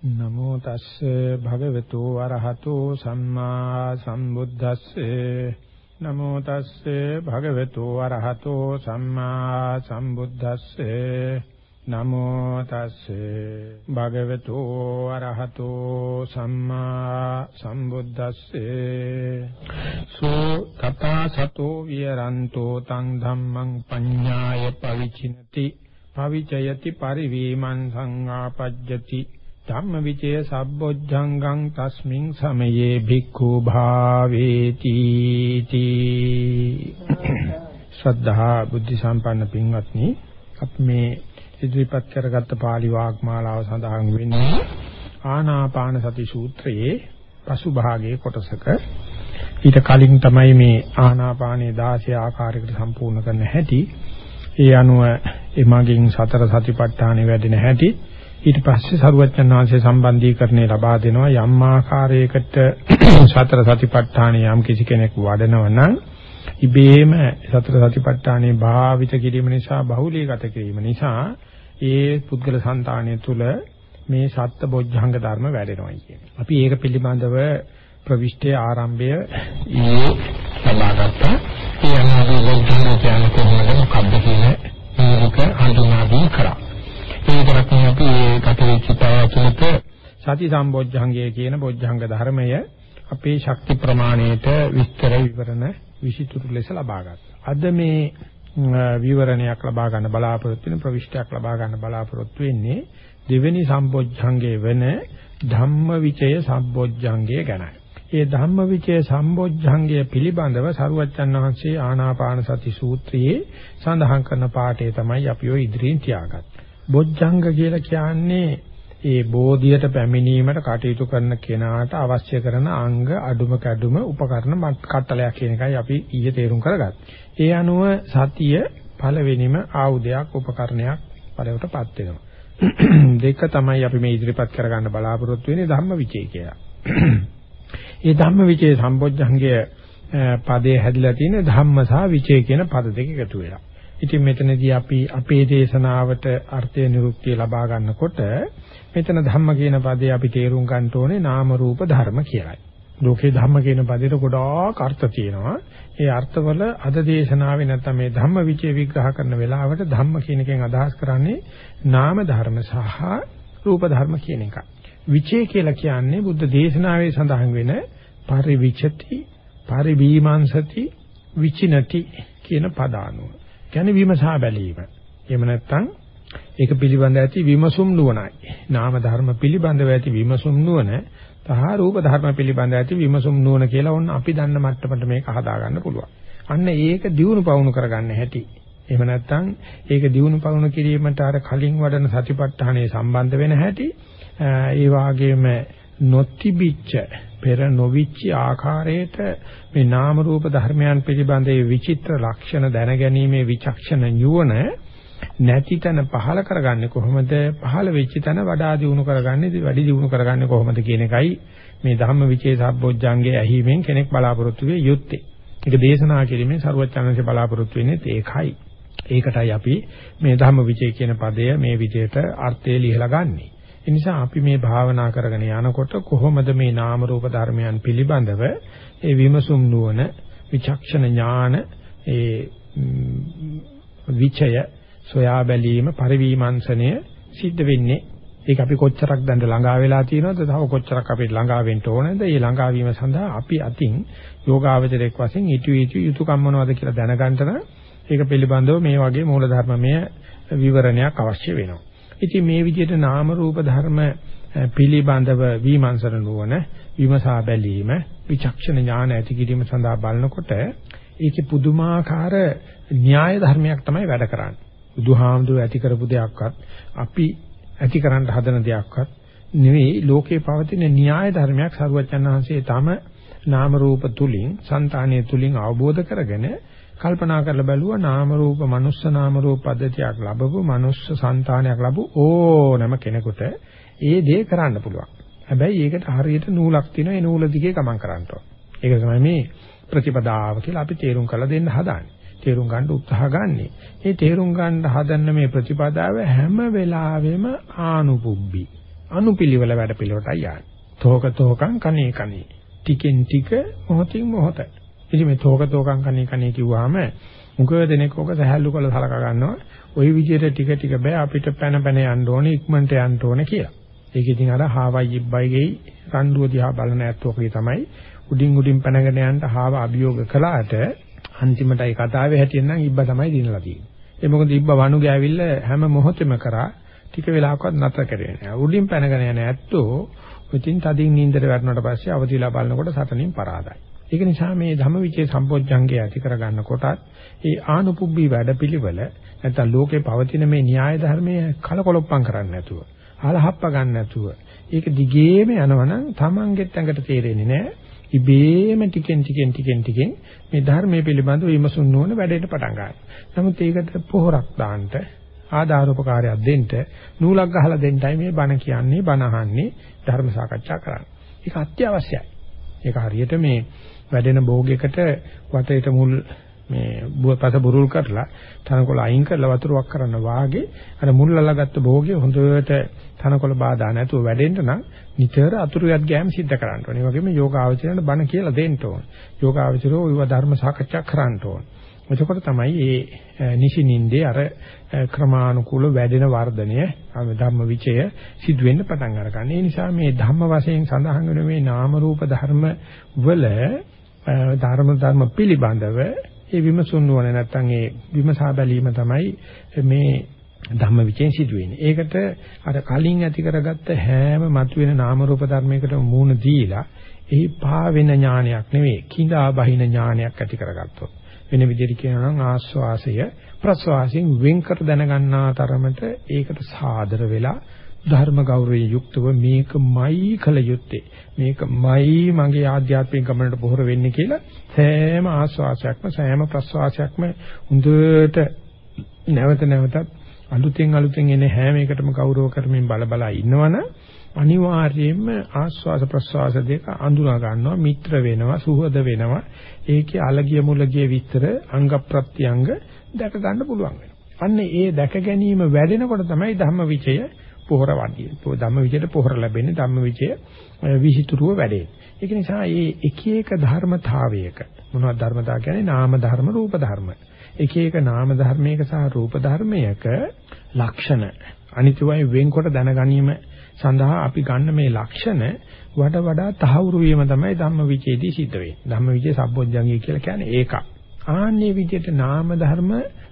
නමෝ තස්සේ භගවතු වරහතෝ සම්මා සම්බුද්දස්සේ. නමෝ තස්සේ භගවතු වරහතෝ සම්මා සම්බුද්දස්සේ. නමෝ තස්සේ භගවතු වරහතෝ සම්මා සම්බුද්දස්සේ. සෝ තථා සතෝ විරන්තෝ තං ධම්මං පඤ්ඤාය පවිචිනති. පවිචයති පරිවීමං සංආපජ්ජති ධම්මවිචය සබ්බොජ්ජංගං තස්මින් සමයේ භික්ඛු භාවේති තී. ශ්‍රද්ධා බුද්ධ සම්පන්න පින්වත්නි අපි මේ ඉදිරිපත් කරගත්ත පාළි වාග්මාලාව සඳහන් වෙන්නේ ආනාපාන සති සූත්‍රයේ පසු භාගයේ කොටසක. ඊට කලින් තමයි මේ ආනාපානයේ 16 ආකාරයකට සම්පූර්ණ කරන්න හැටි. ඒ අනුව එමගින් සතර සතිපට්ඨානෙ වැඩෙන හැටි. ඊට පස්සේ සරුවච්චන් වහන්සේ සම්බන්ධීකරණය ලබා දෙනවා යම් ආකාරයකට සතර සතිපට්ඨාන යම් කිසි කෙනෙක් වඩනවා නම් ඉබේම සතර සතිපට්ඨානේ භාවිත කිරීම නිසා බහුලීගත කිරීම නිසා ඒ පුද්ගල సంతාණය තුල මේ සත්‍ය බොජ්ජංග ධර්ම වැඩෙනවා කියන්නේ. අපි ඒක පිළිබඳව ප්‍රවිෂ්ඨයේ ආරම්භය ඊයේ ලබාගත්තා. ඒ අනුව බොජ්ජංග කියන්නේ කොහොමද මොකක්ද කියන මේක හඳුනා දී කරා. ඒකත් අපි කටවිචිතාවතුලට සති සම්බොජ්ජංගය කියන බොජ්ජංග ධර්මය අපේ ශක්ති ප්‍රමාණයට විස්තර විවරණ විසිතුරු ලෙස ලබා ගත්තා. අද මේ විවරණයක් ලබා ගන්න බලාපොරොත්තු වෙන ප්‍රවිෂ්ඨයක් ලබා ගන්න බලාපොරොත්තු වෙන්නේ දෙවෙනි සම්බොජ්ජංගයේ වෙන ධම්මවිචය සම්බොජ්ජංගය ගැනයි. ඒ ධම්මවිචය සම්බොජ්ජංගය පිළිබඳව සරුවච්චන් වහන්සේ ආනාපාන සති සූත්‍රයේ සඳහන් කරන පාඩේ තමයි අපි ඔය ඉදිරියෙන් තියාගත්තේ. බොජ්ජංග කියලා කියන්නේ ඒ බෝධියට පැමිණීමට කටයුතු කරන කෙනාට අවශ්‍ය කරන අංග අඩුම කැඩුම උපකරණ කට්ටලයක් කියන එකයි අපි ඊයේ තේරුම් කරගත්තේ. ඒ අනුව සතිය පළවෙනිම ආයුධයක් උපකරණයක් පළවටපත් වෙනවා. දෙක තමයි අපි මේ ඉදිරිපත් කරගන්න බලාපොරොත්තු වෙන්නේ ධම්මවිචේ කියලා. ඒ ධම්මවිචේ සම්බොජ්ජංගය පදේ හැදිලා තියෙන ධම්ම සහ විචේ කියන පද දෙක එකතු වෙලා. ඉතින් මෙතනදී අපි අපේ දේශනාවට අර්ථය නිරුක්තිය ලබා ගන්නකොට මෙතන ධම්ම කියන පදේ අපි තේරුම් ගන්න ඕනේ නාම රූප ධර්ම කියලායි. ලෝකේ ධම්ම කියන පදේට ගොඩාක් අර්ථ තියෙනවා. ඒ අර්ථවල අද දේශනාවේ නැත්නම් මේ ධම්ම විචේ විග්‍රහ කරන වෙලාවට ධම්ම කියන එකෙන් අදහස් කරන්නේ නාම ධර්ම සහ රූප ධර්ම කියන එක. විචේ කියලා කියන්නේ බුද්ධ දේශනාවේ සඳහන් වෙන පරිවිචති, පරිවීමංසති, විචිනති කියන පදානුව. කියන්නේ විමසා බැලීම. එහෙම නැත්නම් ඒක පිළිබඳ ඇති විමසුම් නුවණයි. නාම ධර්ම පිළිබඳව ඇති විමසුම් නුවණ සහ රූප ධර්ම පිළිබඳ ඇති විමසුම් නුවණ කියලා ඔන්න අපි දන්න මට්ටමට මේක හදා ගන්න පුළුවන්. අන්න ඒක දියුණු පවුණු කරගන්න හැටි. එහෙම නැත්නම් ඒක දියුණු පවුණු කිරීමට අර කලින් වඩන සතිපට්ඨානයේ සම්බන්ධ වෙන හැටි ඒ වාගේම නොතිබිච්ච පෙර නොවිච්ච ආකාරයට මේ නාම රූප ධර්මයන් පිළිබඳේ විචිත්‍ර ලක්ෂණ දැනගැනීමේ විචක්ෂණ නුවණ නැති තැන පහල කරගන්නේ කොහොමද පහල වෙච්ච තැන වඩා දියුණු කරගන්නේ වැඩි දියුණු කරගන්නේ කොහොමද කියන එකයි මේ ධම්ම විචේ සම්බොජ්ජංගේ ඇහිීමෙන් කෙනෙක් බලාපොරොත්තු වෙ යුත්තේ. ඒක දේශනා කිරීමෙන් සරුවචනන්සේ බලාපොරොත්තු වෙන්නේ ඒකයි. ඒකටයි අපි මේ ධම්ම විචේ කියන පදය මේ විදිහට අර්ථය ලියලා ගන්නේ. ඒ නිසා අපි මේ භාවනා කරගෙන යනකොට කොහොමද මේ නාම රූප ධර්මයන් පිළිබඳව ඒ විමසුම් නුවණ විචක්ෂණ ඥාන ඒ විචය සොයා බැලීම පරිවිමංශනය සිද්ධ වෙන්නේ? ඒක අපි කොච්චරක් දැන් ළඟා වෙලා තියෙනවද? තව කොච්චරක් අපිට ළඟා වෙන්න ඕනද? මේ ළඟා වීම සඳහා අපි අතින් යෝගාවචරයක් වශයෙන් ඊටු ඊටු යුතුයකම් මොනවද කියලා දැනගන්න නම් ඒක පිළිබඳව මේ වගේ මූලධර්මමය විවරණයක් අවශ්‍ය වෙනවා. ඉතින් මේ විදිහට නාම රූප ධර්ම පිළිබඳව විමර්ශන නුවණ විමසා බැලීම විචක්ෂණ ඥාන ඇති කිරීම සඳහා බලනකොට ඒකේ පුදුමාකාර න්‍යාය ධර්මයක් තමයි වැඩ කරන්නේ. බුදුහාමුදුරුවෝ ඇති කරපු දෙයක්වත් අපි ඇති කරන්න හදන දෙයක්වත් නෙවෙයි ලෝකේ පවතින න්‍යාය ධර්මයක් සරුවචන් වහන්සේ තම නාම රූප තුලින්, సంతානිය තුලින් අවබෝධ කරගෙන කල්පනා කරලා බැලුවා නාම රූප මනුස්ස නාම රූප පද්ධතියක් ලැබපු මනුස්ස సంతානයක් ලැබු ඕනම කෙනෙකුට ඒ දේ කරන්න පුළුවන්. හැබැයි ඒකට හරියට නූලක් තියෙනවා ඒ නූල දිගේ ගමන් කරන්න ඕන. ඒක තමයි මේ ප්‍රතිපදාව කියලා අපි තේරුම් කරලා දෙන්න හදාන්නේ. තේරුම් ගන්න උත්සාහ ගන්නෙ. මේ තේරුම් ගන්න හදන්න මේ ප්‍රතිපදාව හැම වෙලාවෙම ආනුපුබ්බි. අනුපිළිවෙල වැඩ පිළිවෙලටයි යන්නේ. තෝක තෝකං කනේ කනේ. ටිකෙන් ටික මොහොතින් මොහොත. ඉතින් මේ තෝක තෝකං කනේ කනේ කිව්වහම මුගව දෙනෙක් ඔක සහැල්ලු කළ සලකා ගන්නවා. ওই විදිහට ටික ටික බෑ අපිට පැන පැන යන්න ඕනේ ඉක්මනට යන්න ඕනේ කියලා. ඒක ඉතින් අර හාවයි ඉබ්බයිගේ රණ්ඩුව දිහා බලන ඇත්තෝකේ තමයි උඩින් උඩින් පැනගෙන යන්න හාව අභියෝග කළාට අන්තිමටයි කතාවේ හැටියෙන් නම් ඉබ්බා තමයි දිනලා තියෙන්නේ. ඒ මොකද ඉබ්බා වණු ගෑවිල්ල හැම මොහොතෙම කරා ටික වෙලාවකවත් නැතර කරේ නෑ. උඩින් පැනගෙන යන ඇත්තෝ ඉතින් තදින් නින්දට වැටුණාට පස්සේ අවදිලා බලනකොට සතනින් පරාදයි. ඒක නිසා මේ ධම්මවිචේ සම්පෝඥංගය ඇති කරගන්න කොටත් ඒ ආනුපුබ්බී වැඩපිළිවෙල නැත්නම් ලෝකේ පවතින මේ න්‍යාය ධර්මයේ කලකොලොප්පම් කරන්නේ නැතුව අලහප්ප ගන්න නැතුව ඒක දිගේම යනවනම් Tamanගෙත් ඇඟට තේරෙන්නේ නැහැ. ඉබේම ටිකෙන් ටිකෙන් ටිකෙන් ටිකෙන් මේ ධර්මයේ පිළිබඳව විමසුන් නොවන වැඩේට පටන් ගන්නවා. නමුත් ඒකට පොහොරක් දාන්න ආධාරෝපකාරයක් දෙන්න නූලක් ගහලා දෙන්නයි මේ බණ කියන්නේ බණ අහන්නේ ධර්ම සාකච්ඡා කරන්නේ. ඒක අත්‍යවශ්‍යයි. ඒක හරියට මේ වැඩෙන භෝගයකට වටේට මුල් මේ බුවපත බුරුල් කරලා තනකොළ අයින් කරලා වතුරක් කරන්න වාගේ අර මුල් අල්ලගත්ත භෝගය හොඳට තනකොළ බාධා නැතුව වැඩෙන්න නම් නිතර අතුරුයත් ගෑම සිද්ධ කරන්න ඕනේ. ඒ වගේම යෝග ආචරණ බණ කියලා දෙන්න ඕනේ. යෝග ආචරෝ විව ධර්ම සාකච්ඡා කරන්න ඕනේ. එතකොට තමයි මේ නිසිනින්දේ අර ක්‍රමානුකූල වැඩෙන වර්ධනය ධම්ම විචය සිදු වෙන්න පටන් අරගන්න. ඒ නිසා මේ ධම්ම වශයෙන් සඳහන් වෙන මේ නාම රූප ධර්ම වල ධර්ම ධර්ම පිළිබඳව ඒ විමසුන් නොවන නැත්නම් ඒ විමසා බැලීම තමයි මේ ධම්ම විචයෙන් සිදු වෙන්නේ. ඒකට අර කලින් ඇති කරගත්ත හැම මතුවෙන නාම රූප ධර්මයකට මූණ දීලා එහි පා වෙන ඥානයක් නෙවෙයි කිඳා බහින ඥානයක් ඇති කරගත්තොත් වෙන විදිහට කියනවා නම් ආස්වාසය ප්‍රස්වාසයෙන් වෙන්කර දැනගන්නා තරමට ඒකට සාදර වෙලා ධර්ම ගෞරවයෙන් යුක්තව මේකමයි කල යුත්තේ. මේකමයි මගේ ආධ්‍යාත්මික ගමනට පොහොර වෙන්නේ කියලා සෑම ආස්වාසයක්ම සෑම ප්‍රස්වාසයක්ම හොඳට නැවත නැවතත් අලුතෙන් අලුතෙන් එන හැම එකටම ගෞරව කරමින් බල බල ඉන්නවනම් අනිවාර්යයෙන්ම ආස්වාස ප්‍රස්වාස දෙක අඳුනා ගන්නවා මිත්‍ර වෙනවා සුහද වෙනවා. ඒකේ අලගිය මුලගිය විස්තර අංග ප්‍රත්‍යංග දැක ගන්න පුළුවන් වෙනවා. අන්න ඒ දැක ගැනීම වැඩෙනකොට තමයි ධම්මවිචය පොහොර වඩියේ ධම්මවිචයට පොහොර ලැබෙන්නේ ධම්මවිචය විහිතුරුව වැඩේ. ඒක නිසා මේ එක එක ධර්මතාවයක මොනවද ධර්මතාව කියන්නේ? නාම ධර්ම රූප ධර්ම. එක එක නාම ධර්මයක සහ රූප ධර්මයක ලක්ෂණ අනිත්‍යවයි වෙන්කොට දැනගැනීම සඳහා අපි ගන්න මේ ලක්ෂණ වඩා වඩා තහවුරු වීම තමයි ධම්මවිචේදී සිද්ධ වෙන්නේ. ධම්මවිචේ සම්බොජ්ජංගය කියලා කියන්නේ ඒක. ආන්නේ විදිහට නාම ධර්ම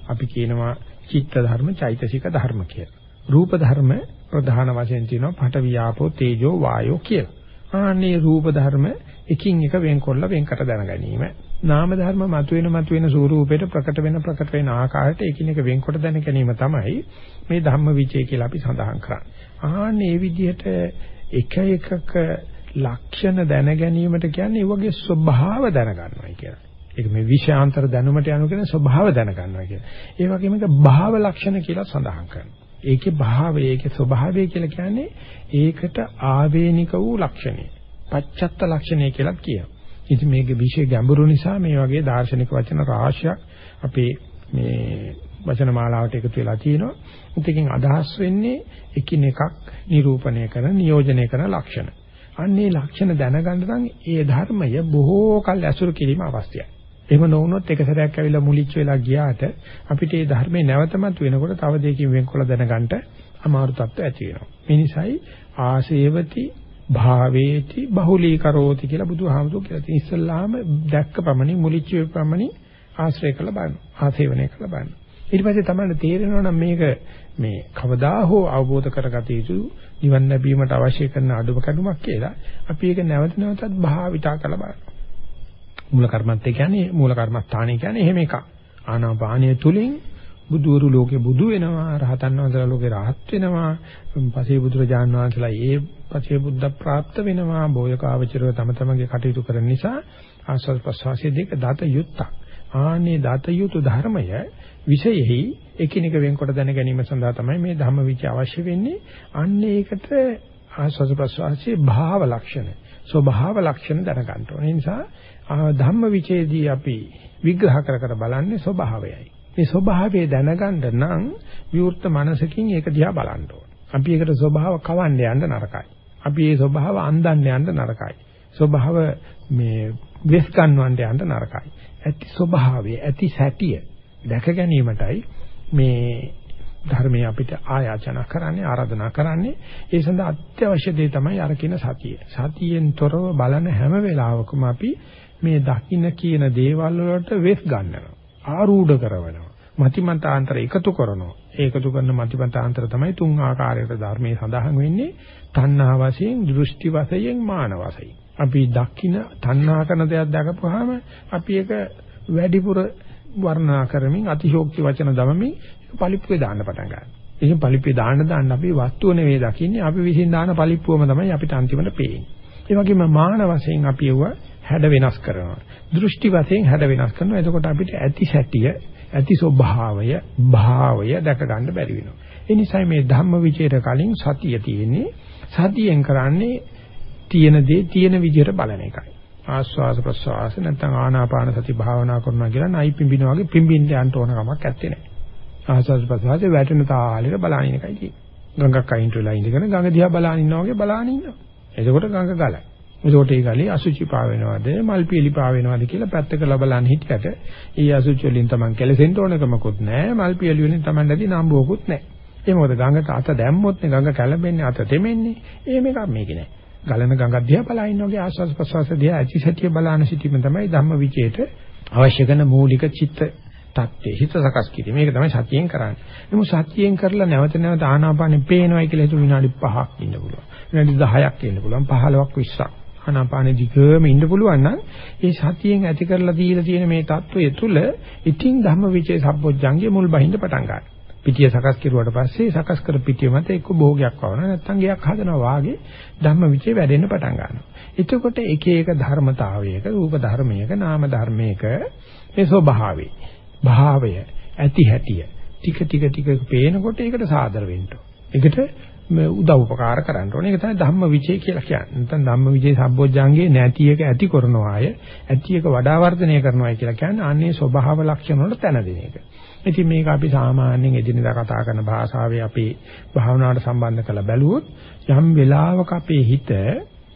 අපි කියනවා චිත්ත ධර්ම, චෛතසික ධර්ම කියලා. රූප ධර්ම ප්‍රධාන වශයෙන් තියෙනවා පඨ වියාපෝ තේජෝ වායෝ කියලා. ආන්නේ රූප ධර්ම එකින් එක වෙන්කොල්ල වෙන්කට දැන ගැනීම. නාම ධර්ම මතුවෙන මතුවෙන ස්වරූපයට ප්‍රකට වෙන ප්‍රකට වෙන ආකාරයට එකිනෙක වෙන්කොට දැන ගැනීම තමයි මේ ධම්ම විචය කියලා අපි සඳහන් කරන්නේ. ආන්නේ මේ විදිහට එක එකක ලක්ෂණ දැන ගැනීමට කියන්නේ ඒ වගේ ස්වභාව දැනගන්නවයි කියලා. ඒක මේ විෂයාන්තර දැනුමට යනු කියන ස්වභාව දැනගන්නවා කියලා. ඒ වගේම ඒක භාව ලක්ෂණ කියලා සඳහන් කරනවා. ඒකේ භාවය, ඒකේ ස්වභාවය කියලා කියන්නේ ඒකට ආවේනික වූ ලක්ෂණය. පච්චත්ත ලක්ෂණය කියලා කියනවා. ඉතින් මේකේ විශේෂ ගැඹුරු නිසා මේ වගේ දාර්ශනික වචන රාශියක් අපේ මේ වචන මාලාවට එකතු වෙලා තියෙනවා. ඒකෙන් අදහස් වෙන්නේ එකිනෙකක් නිරූපණය කරන, නියෝජනය කරන ලක්ෂණ. අන්නේ ලක්ෂණ දැනගන්න නම් ඒ ධර්මය බොහෝ කල් ඇසුරු කිරීම අවශ්‍යයි. එහෙම නොවුනොත් එක සැරයක් ඇවිල්ලා මුලිච්ච වෙලා ගියාට අපිට මේ ධර්මයේ නැවතමත් වෙනකොට තව දෙයකින් වෙන්කොල දැනගන්න අමාරු තත්ත්ව ඇති වෙනවා. මේ නිසායි ආසේවති භාවේති බහුලීකරෝති කියලා බුදුහාමුදුරු කියලා තියෙන ඉස්සල්ලාම දැක්ක පමණින් මුලිච්ච වේ පමණින් ආශ්‍රය කළ බලන්න. ආසේවනය කළ බලන්න. ඊට පස්සේ තමයි තේරෙනවා නම් මේක මේ කවදා හෝ අවබෝධ කරගත යුතු නිවන් ලැබීමට අවශ්‍ය කරන අඩුම කඩුමක් කියලා අපි ඒක නැවත නැවතත් භාවිතා කරලා බලනවා. මූල කර්මත්තේ කියන්නේ මූල කර්මස්ථානය කියන්නේ එහෙම එකක්. ආනාපානිය තුලින් බුදුවරු ලෝකේ බුදු වෙනවා රහතන් වහන්සේලා ලෝකේ රහත් වෙනවා පසේ බුදුරජාන් වහන්සේලා ඒ පසේ බුද්ධ ප්‍රාප්ත වෙනවා බෝයකාවචරව තම තමන්ගේ කටයුතු කරන නිසා ආස්වාද ප්‍රසවාසයේ දෙක දත යුත්තක්. ආනේ දත යුතු ධර්මය විශේෂෙහි එකිනෙක වෙන්කොට දැන ගැනීම සඳහා තමයි මේ ධම්ම විචය අවශ්‍ය වෙන්නේ. අන්න ඒකට ආස්වාද ප්‍රසවාසයේ භාව ලක්ෂණ ස්වභාව ලක්ෂණ දැනගන්න ඕනේ. නිසා ධම්ම විචේදී අපි විග්‍රහ කර කර බලන්නේ ස්වභාවයයි මේ ස්වභාවය දැනගන්න නම් විවෘත මනසකින් ඒක දිහා බලන්න ඕනේ. අපි ඒකට ස්වභාව කවන්න යන්න නරකයි. අපි ඒ ස්වභාව අන්දන්න යන්න නරකයි. ස්වභාව මේ වෙස් ගන්නවන්න යන්න නරකයි. ඇති ස්වභාවය, ඇති සැටිය දැක ගැනීමටයි මේ ධර්මයේ අපිට ආයාචනා කරන්නේ ආරාධනා කරන්නේ ඒ සඳහා අත්‍යවශ්‍ය දේ තමයි අර කියන සතිය. සතියෙන් තොරව බලන හැම වෙලාවකම අපි මේ දකින්න කියන දේවල් වලට වෙස් ගන්නවා. ආරූඪ කරනවා. මතිමතාන්තර එකතු කරනවා. ඒකතු කරන මතිමතාන්තර තමයි තුන් ආකාරයකට ධර්මයේ සඳහන් වෙන්නේ. තණ්හා වශයෙන්, දෘෂ්ටි වශයෙන්, මාන වශයෙන්. අපි දකින්න තණ්හා කරන දෙයක් දැකපුවාම අපි ඒක වැඩිපුර වර්ණනා කරමින් අතිශෝක්ති වචන දමමින් පලිප්පුවේ දාන්න පටන් ගන්නවා. ඉතින් පලිප්පුවේ දාන්න දාන්න අපි වස්තුව නෙවෙයි දකින්නේ අපි විසින් දාන පලිප්පුවම තමයි අපිට අන්තිමට පේන්නේ. ඒ වගේම මාන වශයෙන් අපි ඒව හැඩ වෙනස් කරනවා. දෘෂ්ටි වශයෙන් හැඩ වෙනස් කරනවා. එතකොට අපිට ඇති සැටිය, ඇති ස්වභාවය, භාවය දැක ගන්න බැරි වෙනවා. ඒ නිසා මේ ධම්ම විචේත කලින් සතිය තියෙන්නේ. සතියෙන් කරන්නේ තියෙන දේ තියෙන විදිහට බලන එකයි. ආස්වාස ප්‍රස්වාස නැත්නම් ආනාපාන සති භාවනා කරනවා කියලා නයි පිඹිනා වගේ පිඹින්න යන්න ඕන කමක් නැත්තේ නෑ. ආස්වාස ප්‍රස්වාසයේ වැටෙන තාලෙට බලාගෙන එකයි තියෙන්නේ. ගඟක් අයින්ට වෙලා ඉඳගෙන ගඟ දිහා බලාගෙන ඉන්නවා වගේ බලාගෙන ඉන්නවා. එතකොට ගඟ ගලයි. එතකොට ඒ ගලේ අසුචි පා වෙනවද මල් පිලි පා වෙනවද කියලා පැත්තක ලබලන් හිටියට ඒ අසුචි වලින් Taman කෙලසෙන්න ඕනකමකුත් නැහැ මල් පිලි වලින් Taman නැති නම්බුවකුත් නැහැ. ඒ මොකද ගඟට අත දැම්මොත් නේ ගඟ කැළඹෙන්නේ අත තෙමෙන්නේ. ඒ මේක මේකේ නැහැ. ගලන ගඟ දිහා බලා ඉන්න වගේ ආස්වාද ප්‍රසවාස දිහා ඇචි සැටිය බලාන සිටීම තමයි ධම්ම විචේට අවශ්‍ය කරන මූලික චිත්ත தත්ත්වය හිත සකස් කිරීම. මේක තමයි සතියෙන් කරන්නේ. නමුත් සතියෙන් කරලා නැවත නැවත ආනාපානෙ පේනවයි කියලා හිතුව විනාඩි 5ක් ඉන්න පුළුවන්. විනාඩි 10ක් ඉන්න පුළුවන්. 15ක් 20ක්. ආනාපාන දිගම ඉන්න පුළුවන් නම් ඒ සතියෙන් ඇති කරලා දීලා තියෙන මේ தত্ত্বය තුල ඉතින් ධම්මවිචේ සම්පොච්චංගේ මුල් බහිඳ පටන් ගන්නවා. පිටිය සකස් කෙරුවට පස්සේ සකස් කර පිටිය මත එක්ක භෝගයක් වවන නැත්නම් ගයක් හදනවා වාගේ ධම්මවිචේ වැඩෙන්න පටන් ගන්නවා. එතකොට එක එක ධර්මතාවයක රූප ධර්මයක නාම ධර්මයක මේ ස්වභාවය භාවය ඇති හැටිය ටික ටික ටික පේනකොට ඒකට සාදර වෙන්න. ඒකට උදව් උපකාර කරන්න ඕනේ. ඒක තමයි ධම්ම විචේ කියලා කියන්නේ. නැත්නම් ධම්ම විචේ සම්බොජ්ජංගේ නැති එක ඇති කරනවාය, ඇති එක වඩා වර්ධනය කරනවායි කියලා කියන්නේ අන්නේ ස්වභාව ලක්ෂණ වලට තැන දෙන එක. ඉතින් මේක අපි සාමාන්‍යයෙන් එදිනෙදා කතා කරන භාෂාවේ අපි භාවනාවට සම්බන්ධ කරලා බැලුවොත් යම් වෙලාවක අපේ හිත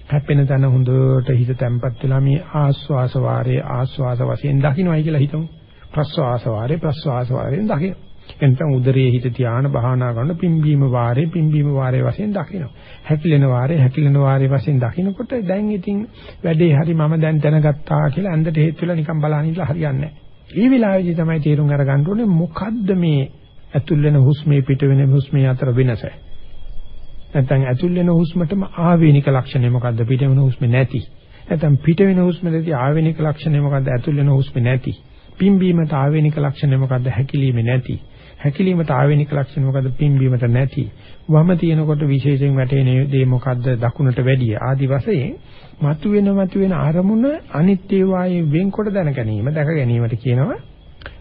හැපෙන තැන හොඳට හිත තැම්පත් වෙලා මේ ආස්වාස වාරයේ ආස්වාස වශයෙන් දකින්නයි කියලා හිතමු. ප්‍රස්වාස වාරයේ ප්‍රස්වාස වාරයෙන් දකින්න. එතන උදරයේ හිත තියාන භාවනා කරන පිම්බීම වාරයේ පිම්බීම වාරයේ වශයෙන් දකින්න. හැකිලෙන වාරයේ හැකිලෙන වාරයේ වශයෙන් දකින්නකොට දැන් ඉතින් වැඩේ හරි මම දැන් දැනගත්තා කියලා ඇඳට හේතු වෙලා නිකන් බලන්න ඉඳලා හරියන්නේ නැහැ. ඒ වෙලාවේදී තමයි තේරුම් අරගන්න ඕනේ මොකද්ද මේ ඇතුල් වෙන හුස්මේ පිට වෙන හුස්මේ අතර වෙනස. නැත්නම් ඇතුල් වෙන හුස්මටම ආවේනික ලක්ෂණය මොකද්ද පිට වෙන හුස්මේ නැති. නැත්නම් පිට වෙන හුස්මේදී ආවේනික ලක්ෂණය මොකද්ද ඇතුල් වෙන හුස්මේ නැති. පිම්බීමට ආවේනික ලක්ෂණය මොකද්ද හැකිලීමේ නැති. හැකිලීමට ආවේනික ලක්ෂණ මොකද්ද පිම්බීමට නැති. වම තියෙනකොට විශේෂයෙන් වැටෙන දේ මොකද්ද දකුණට වැඩිය. ආදි වශයෙන් මතුවෙන මතුවෙන අරමුණ අනිත්‍ය වායේ වෙන්කොට දැන ගැනීම දැක ගැනීමට කියනවා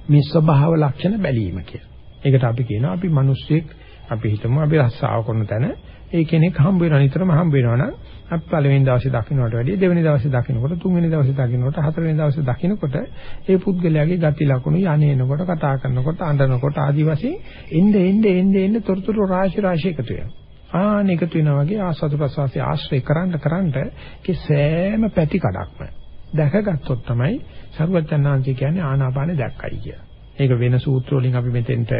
මේ ස්වභාව ලක්ෂණ බැලීම කියලා. ඒකට අපි කියනවා අපි මිනිස්සෙක් අපි හිතමු අපි රස්සාව කරන තැන ඒ කෙනෙක් හම්බ වෙනවා නිතරම හම්බ වෙනවනම් අපි පළවෙනි දවසේ දකින්නට වැඩිය දෙවෙනි දවසේ දකින්නකොට තුන්වෙනි දවසේ දකින්නකොට හතරවෙනි දවසේ දකින්නකොට ඒ පුද්ගලයාගේ ගති ලක්ෂණ යන්නේනකොට කතා කරනකොට අඬනකොට ආදි වශයෙන් එnde එnde එnde එnde තොරතුරු රාශි රාශි එකතු වෙනවා. ආන එකතු වෙනා වගේ ආස්වාද ප්‍රසවාසයේ ආශ්‍රය කරන්න කරන්න කේ සෑම පැති කඩක්ම දැකගත්තොත් තමයි සරුවචනාංශය කියන්නේ ආනාපානෙ දැක්කයි කියලා. ඒක වෙන සූත්‍ර වලින් අපි මෙතෙන්ට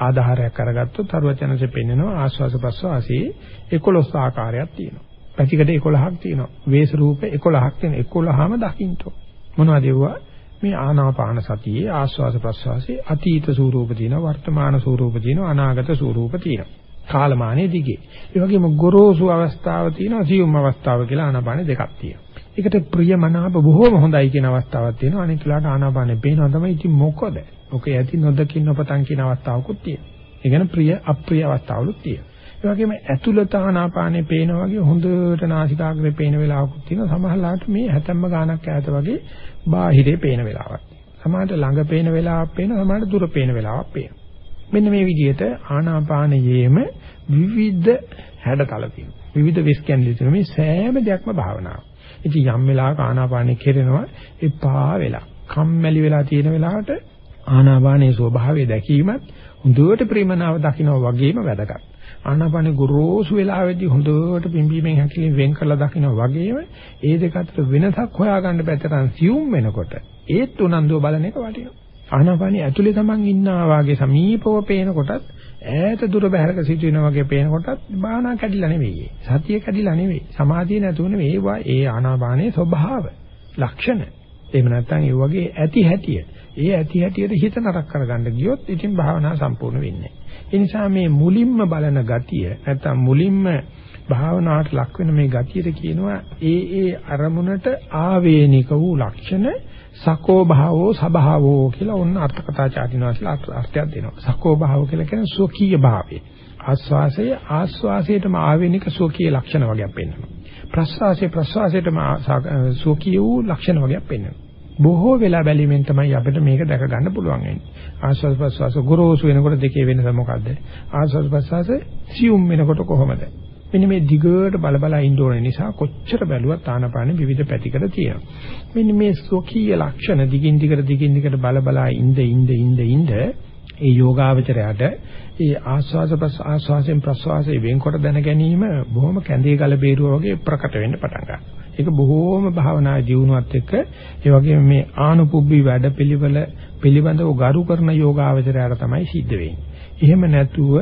ආධාරයක් කරගත්තොත් සරුවචනanse පෙන්නනවා ආස්වාද ප්‍රසවාසයේ 11 ආකාරයක් තියෙනවා. පැතිකඩ 11ක් තියෙනවා. වේස රූප 11ක් තියෙනවා. 11ම දකින්න මොනවද ඒවා? මේ ආනාපාන සතියේ ආස්වාද ප්‍රසවාසයේ අතීත ස්වරූප තියෙනවා, වර්තමාන ස්වරූප තියෙනවා, අනාගත ස්වරූප තියෙනවා. කාලමානයේ දිගේ. ඒ වගේම ගොරෝසු අවස්ථාව තියෙනවා සියුම් අවස්ථාව කියලා ආනාපානෙ දෙකක් තියෙනවා. ඒකට ප්‍රියමනාප බොහෝම හොඳයි කියන අවස්ථාවක් තියෙනවා. අනෙක් වෙලාවට ආනාපානෙ පේනවා තමයි ඉතින් මොකද? ඔක ඇති නොදකින් නොපතන් කියන අවස්ථාවකුත් තියෙනවා. ඒ කියන්නේ ප්‍රිය අප්‍රිය අවස්ථාවලුත් තියෙනවා. ඒ වගේම ඇතුළත ආනාපානෙ පේනා වගේ හොඳට නාසිකාග්‍රේ පේන වෙලාවකුත් තියෙනවා. සමහරවිට මේ හැතැම්ම ගානක් ඈත වගේ බාහිරේ පේන වෙලාවක්. සමහරවිට ළඟ පේන වෙලාවක් පේනවා. සමහරවිට දුර පේන වෙලාවක් පේනවා. මෙන්න මේ විදිහට ආනාපානයේම විවිධ හැඩතල තියෙනවා. විවිධ වෙස් කැන්ලි තියෙනවා. මේ සෑම දෙයක්ම භාවනාව. ඉතින් යම් වෙලාවක ආනාපානෙ කෙරෙනවා එපා වෙලා. කම්මැලි වෙලා තියෙන වෙලාවට ආනාපානයේ ස්වභාවය දැකීමත් හොඳට ප්‍රේමනාව දකින්න වගේම වැදගත්. ආනාපානේ ගොරෝසු වෙලාවේදී හොඳට පිම්බීමෙන් හැකිලින් වෙන් කරලා දකින්න වගේම ඒ දෙක අතර වෙනසක් හොයාගන්න පැත්තට සියුම් වෙනකොට ඒත් උනන්දුව බලන එක වටිනවා. ආනාපානේ ඇතුලේ තමන් ඉන්නා වාගේ සමීපව පේනකොටත් ඈත දුර බැහැරක සිටිනා වගේ පේනකොටත් භාවනා කැඩිලා නෙවෙයි. සතිය කැඩිලා නෙවෙයි. සමාධිය නැතුව නෙවෙයි. ඒවා ඒ ආනාපානේ ස්වභාව ලක්ෂණ. එහෙම නැත්නම් ඒ වගේ ඇති හැටිය. ඒ ඇති හැටියට හිත නරක කරගන්න ගියොත් ඉතින් භාවනාව සම්පූර්ණ වෙන්නේ නැහැ. ඒ නිසා මේ මුලින්ම බලන ගතිය නැත්නම් මුලින්ම භාවනාවට ලක් වෙන මේ ගතියට කියනවා ඒ ඒ අරමුණට ආවේනික වූ ලක්ෂණ සකෝ භාවෝ සබහාවෝ කියලා ඔන්න අර්ථකථාචාරිනවා කියලා අර්ථයක් දෙනවා. සකෝ භාව කියලා කියන්නේ සෝකීය භාවය. ආස්වාසය ආස්වාසයටම ආවේනික සෝකීය ලක්ෂණ වගේක් පෙන්වනවා. ප්‍රස්වාසය ප්‍රස්වාසයටම සෝකීය වූ ලක්ෂණ වගේක් පෙන්වනවා. බොහෝ වෙලා බැලීමෙන් තමයි අපිට මේක දැක ගන්න පුළුවන් වෙන්නේ. ආස්වාද ප්‍රස්වාස ගොරෝසු වෙනකොට දෙකේ වෙනස මොකද්ද? ආස්වාද ප්‍රස්වාස සියුම් වෙනකොට කොහොමද? මෙන්න මේ දිගට බල බල ඉන්න ඕන නිසා කොච්චර බැලුවත් ආනපාන විවිධ පැතිකඩ තියෙනවා. මෙන්න මේ සෝකීය ලක්ෂණ දිගින් දිගට දිගින් දිගට බල බල ඉඳ ඉඳ ඉඳ ඉඳ ඒ යෝගාවචරයට ඒ ආස්වාද ආස්වාසයෙන් ප්‍රස්වාසයෙන් වෙන්කොට දැන ගැනීම බොහොම කැඳේ ගල බේරුවා වගේ ප්‍රකට වෙන්න පටන් ගන්නවා. ඒක බොහොම භාවනා ජීවුණුවත් එක්ක ඒ වගේම මේ ආනුපුබ්බි වැඩපිළිවෙල පිළිබඳව ගරු කරන යෝගාවචරයට තමයි සිද්ධ වෙන්නේ. එහෙම නැතුව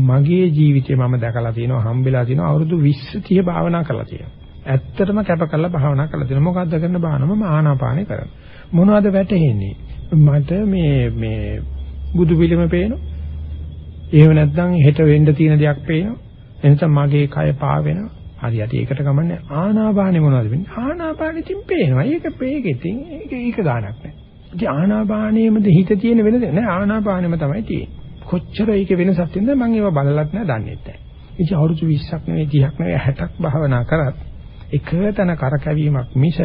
මගේ ජීවිතේ මම දැකලා තියෙනවා හම්බෙලා තියෙනවා අවුරුදු 20 30 භාවනා කරලා තියෙනවා. ඇත්තටම කැප කරලා භාවනා කරලා තියෙනවා. මොකද්ද කරන භාවනාව මම ආනාපානේ කරනවා. මොනවද වැටහෙන්නේ? මට මේ මේ බුදු පිළිම පේනවා. එහෙම නැත්නම් හෙට වෙන්න තියෙන දෙයක් පේනවා. එනිසා මගේ කය පා වෙනවා. හරියට ඒකට ගමන්නේ ආනාපානෙ මොනවද වෙන්නේ? ආනාපානෙකින් පේනවා. ඒක පේකෙතින් ඒක ඒක ගානක් නැහැ. ඉතින් ආනාපානෙමද හිත තියෙන වෙනද නෑ ආනාපානෙම තමයි තියෙන්නේ. කොච්චර ඒක වෙනසක් තියෙනද මම ඒව බලලත් නෑ දන්නේ නැහැ. ඉතින් අවුරුදු 20ක් නෙවෙයි 30ක් නෙවෙයි 60ක් භාවනා කරත් එකතන කරකැවීමක් මිස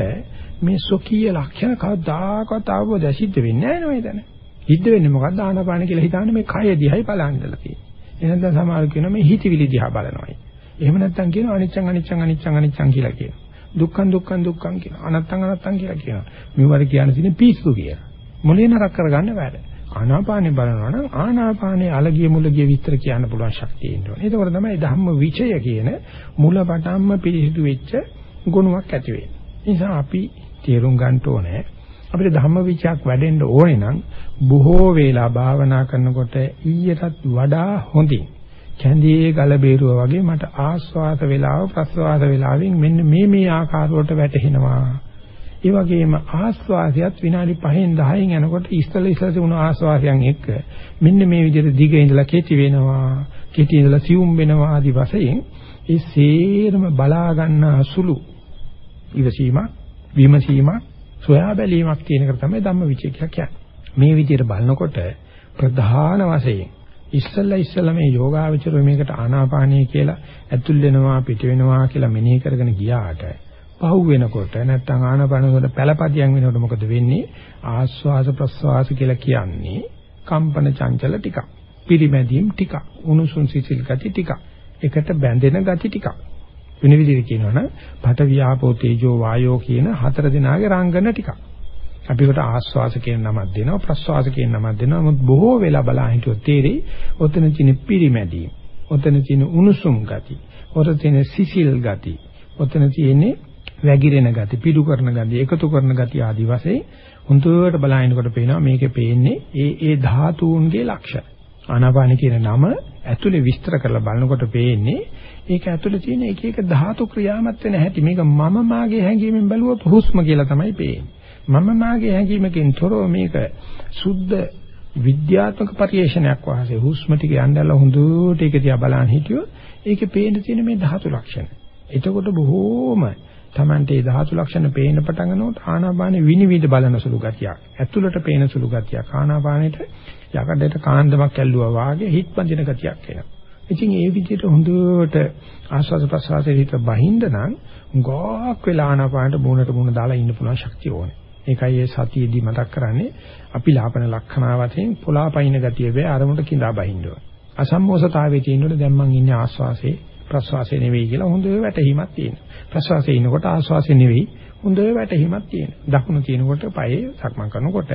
මේ සොකීය ලක්ෂණ කවදාකවත් අවබෝධ සිද්ධ වෙන්නේ නැහැ නේද? සිද්ධ වෙන්නේ මොකද්ද ආනාපාන කියලා හිතන්නේ මේ කය දිහායි බලන්නදලා තියෙන්නේ. එහෙනම් සමහර කියනවා මේ හිතවිලි දිහා බලනවායි. එහෙම නැත්නම් කියනවා අනිච්චං අනිච්චං අනිච්චං අනිච්චං කියලා කියනවා. දුක්ඛං දුක්ඛං දුක්ඛං කියනවා. අනත්තං අනත්තං කියලා කියනවා. මෙවර කියන්න තියෙන පිස්සු කියලා. මොලේ නරක කරගන්න වැඩ. ආනාපානෙ බලනවා නම් ආනාපානයේ අලගිය මුලගිය විස්තර කියන්න පුළුවන් ශක්තිය ඉන්න ඕනේ. ඒකවල තමයි ධම්ම විචය කියන මුලපටන්ම පිළිසිදු වෙච්ච ගුණයක් ඇති වෙන්නේ. නිසා අපි තේරුම් ගන්න ඕනේ අපිට ධම්ම විචයක් වැඩෙන්න ඕනේ නම් බොහෝ වේලා භාවනා කරනකොට ඊයටත් වඩා හොඳින් කැඳේ ගල බේරුවා වගේ මට ආස්වාස වේලාව ප්‍රස්වාස වේලාවෙන් මෙන්න මේ මේ ආකාරවලට වැටෙනවා. ඒ වගේම ආස්වාසයත් විනාඩි 5න් 10න් යනකොට ඉස්සල ඉස්සල තිබුණු ආස්වාසයන් එක්ක මෙන්න මේ විදිහට දිග ඉඳලා කෙටි වෙනවා, කෙටි ඉඳලා සියුම් වෙනවා ආදි වශයෙන් ඒ සේරම බලා ගන්න අසුළු ඉවසීමක්, විමසීමක්, සොයා බැලීමක් කියන එක තමයි ධම්මවිචය කියලා කියන්නේ. මේ විදිහට බලනකොට ප්‍රධාන වශයෙන් ඉස්සල්ලා ඉස්සල්ලා මේ යෝගාවචර මේකට ආනාපානීය කියලා ඇතුල් වෙනවා පිට වෙනවා කියලා මෙනෙහි කරගෙන ගියාට පහු වෙනකොට නැත්නම් ආනාපාන වල පළපදියම් වෙනකොට මොකද වෙන්නේ? ආස්වාස ප්‍රස්වාස කියලා කියන්නේ කම්පන චංචල ටිකක් පිරිමැදීම් ටිකක් උණුසුම් සිසිල් ගති ටිකක් එකට බැඳෙන ගති ටිකක්. වෙන විදිහට කියනවනම් පඨ වියාපෝ තේජෝ වායෝ කියන හතර දිනාගේ රාංගන ටිකක්. අපිකට ආස්වාස කියන නමක් දෙනවා ප්‍රස්වාස කියන නමක් දෙනවා. නමුත් බොහෝ වෙලා බලා හිටියොත් තේරෙයි ඔතන තියෙන පිරිමැදීම ඔතන තියෙන උණුසුම් ගති ඔතන තියෙන සිසිල් ගති ඔතන තියෙන්නේ වැగిරෙන ගති පිටු කරන ගති එකතු කරන ගති ආදි වශයෙන් හුදුවට බලහිනකොට පේනවා මේකේ පේන්නේ ඒ ඒ ධාතුන්ගේ ලක්ෂණ. ආනාපාන කියන නම ඇතුලේ විස්තර කරලා බලනකොට පේන්නේ ඒක ඇතුලේ තියෙන එක එක ධාතු ක්‍රියාමත් වෙන හැටි. මේක මම මාගේ හැඟීමෙන් බැලුවොත් හුස්ම කියලා තමයි පේන්නේ. මම මාගේ හැඟීමකින් තොරව මේක සුද්ධ විද්‍යාත්මක පරිශ්‍රණයක් වාසේ හුස්ම ටික යන්නලා හොඳට ඒක දිහා බලන් හිටියොත් ඒකේ පේන්න තියෙන මේ ධාතු ලක්ෂණ. එතකොට බොහෝම Tamante ධාතු ලක්ෂණ පේන්න පටන් ගන්නකොට ආනාපානෙ විනිවිද බලන සුළු ගතියක්. ඇතුළට පේන සුළු ගතියක්. ආනාපානෙට යකඩට කාන්දමක් ඇල්ලුවා වාගේ හිත් බඳින ගතියක් එනවා. ඉතින් ඒ විදිහට හොඳට ආස්වාද ප්‍රසආසයේ හිත බහින්ද නම් ගොක් වෙලා ආනාපානට මූණට මූණ දාලා ඉන්න පුළුවන් ශක්තිය ඕනේ. ඒකයි ඒ සතියේදී මතක් කරන්නේ අපි ලාපන ලක්ෂණා වශයෙන් පොලාපයින් ගතිය වේ අරමුණට කිඳා බහින්න ඕන. අසම්මෝසතාවයේ තියෙනකොට දැන් මං ඉන්නේ ආස්වාසේ ප්‍රස්වාසේ නෙවෙයි කියලා හොඳ වැටහීමක් තියෙනවා. ප්‍රස්වාසේ ඉන්නකොට ආස්වාසේ නෙවෙයි හොඳ වැටහීමක් තියෙනවා. දකුණ තියෙනකොට පයේ සක්මන් කරනකොට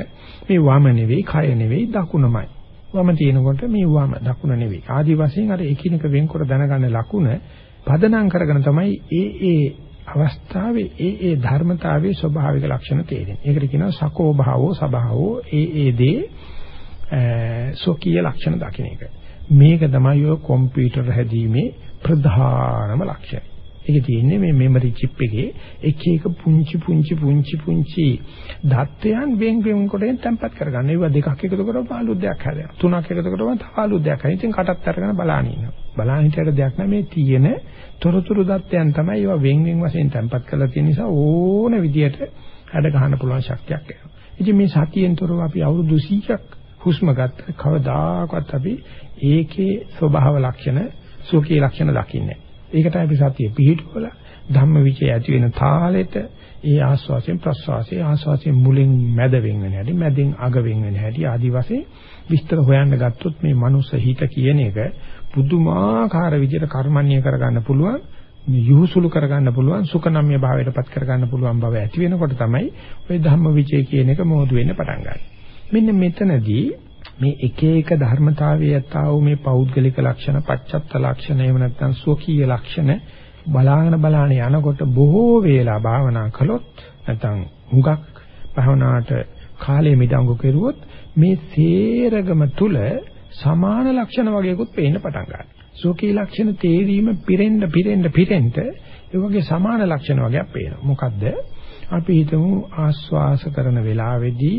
මේ වම නෙවෙයි කය නෙවෙයි දකුණමයි. වම තියෙනකොට මේ වම දකුණ නෙවෙයි. ආදි වශයෙන් අර එකිනෙක වෙන්කොට දැනගන්න ලකුණ පදනම් කරගෙන තමයි ඒ ඒ අවස්ථාවේ ඒ ඒ ධර්මතාවයේ ස්වභාවික ලක්ෂණ තේරෙන්නේ. ඒකට කියනවා සකෝ භාවෝ සබාවෝ ඒ ඒ දේ සෝකීය ලක්ෂණ දකින්න එක. මේක තමයි ඔය කම්පියුටර් හැදීමේ ප්‍රධානම ලක්ෂණය. ඒකේ තියෙන්නේ මේ මෙමරි චිප් එකේ එක එක පුංචි පුංචි පුංචි පුංචි දත්තයන් වෙන් වෙන් කොටෙන් තැම්පත් කරගන්න. ඒවා දෙකක් එකතු කරලා අලුත් දෙයක් හැදෙනවා. තුනක් එකතු කරලා තව අලුත් දෙයක් හැදෙනවා. ඉතින් කටත් අරගෙන බලන්න ඉන්නවා. බලන්න හිටියට දෙයක් නෑ මේ තියෙන තොරතුරු දත්තයන් තමයි ඒවා වෙන් වෙන් වශයෙන් තැම්පත් කරලා තියෙන නිසා ඕන විදියට හැඩ ගන්න පුළුවන් ශක්තියක් එනවා. ඉතින් මේ සතියෙන් තොරව අපි අවුරුදු 100ක් හුස්ම ගත්ත කවදාකවත් අපි ඒකේ ස්වභාව ලක්ෂණ සුඛී ලක්ෂණ දකින්නේ ඒකට අපි සතිය පිහිටවලා ධම්මවිචය ඇති වෙන තාලෙට ඒ ආස්වාසයෙන් ප්‍රස්වාසයෙන් ආස්වාසයෙන් මුලින් මැද වෙන් වෙන හැටි මැදින් අග වෙන් වෙන හැටි ආදි වශයෙන් විස්තර හොයන්න ගත්තොත් මේ මනුස්ස හිත කියන එක පුදුමාකාර විදිහට කර්මන්නේ කරගන්න පුළුවන් මේ යහුසුළු කරගන්න පුළුවන් සුඛනම්ය භාවයටපත් කරගන්න පුළුවන් බව ඇති වෙනකොට තමයි ওই ධම්මවිචය කියන එක මොහොත වෙන්න පටන් ගන්නේ. මෙන්න මෙතනදී මේ එක එක ධර්මතාවයේ යතා වූ මේ පෞද්ගලික ලක්ෂණ, පච්චත්ත ලක්ෂණ, එහෙම නැත්නම් ස්වකීය ලක්ෂණ බලාගෙන බලාගෙන යනකොට බොහෝ වේලා භාවනා කළොත් නැත්නම් හුඟක් භාවනාවට කාලය මිදංගු කෙරුවොත් මේ සේරගම තුල සමාන ලක්ෂණ වගේකුත් පේන්න පටන් ගන්නවා. ස්වකීය ලක්ෂණ තේරීම පිරෙන්න පිරෙන්න පිරෙන්න ඒ වගේ සමාන ලක්ෂණ වගේක් පේනවා. මොකද්ද? අපි හිතමු ආස්වාස කරන වෙලාවේදී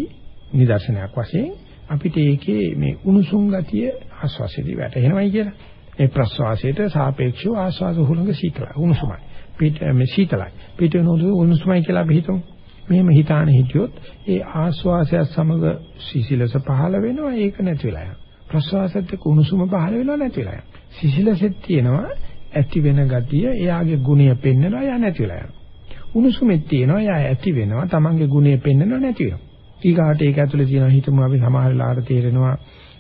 නිදර්ශනයක් වශයෙන් අපිට ඒකේ මේ උණුසුම් ගතිය ආස්වාසයේදී වැටෙනවයි කියලා. ඒ ප්‍රස්වාසයට සාපේක්ෂව ආස්වාස හුලඟ සීතලයි උණුසුමයි. පිට මේ සීතලයි. පිට වෙනොත් උණුසුමයි කියලා අපි හිතමු. මෙහෙම හිතාන හිටියොත් ඒ ආස්වාසය සමග සිසිලස පහළ වෙනවා ඒක නැති වෙලා යනවා. ප්‍රස්වාසයත් එක්ක උණුසුම පහළ වෙනවා නැති වෙලා යනවා. සිසිලසෙත් තියෙනවා ඇති වෙන ගතිය එයාගේ ගුණය පෙන්නනවා යා නැති වෙලා යනවා. උණුසුමෙත් තියෙනවා යා ඇති වෙනවා තමන්ගේ ගුණය පෙන්නනවා නැති වෙනවා. ඊගාට ඒක ඇතුලේ තියෙන හිතමු අපි සමහර වෙලාවට තේරෙනවා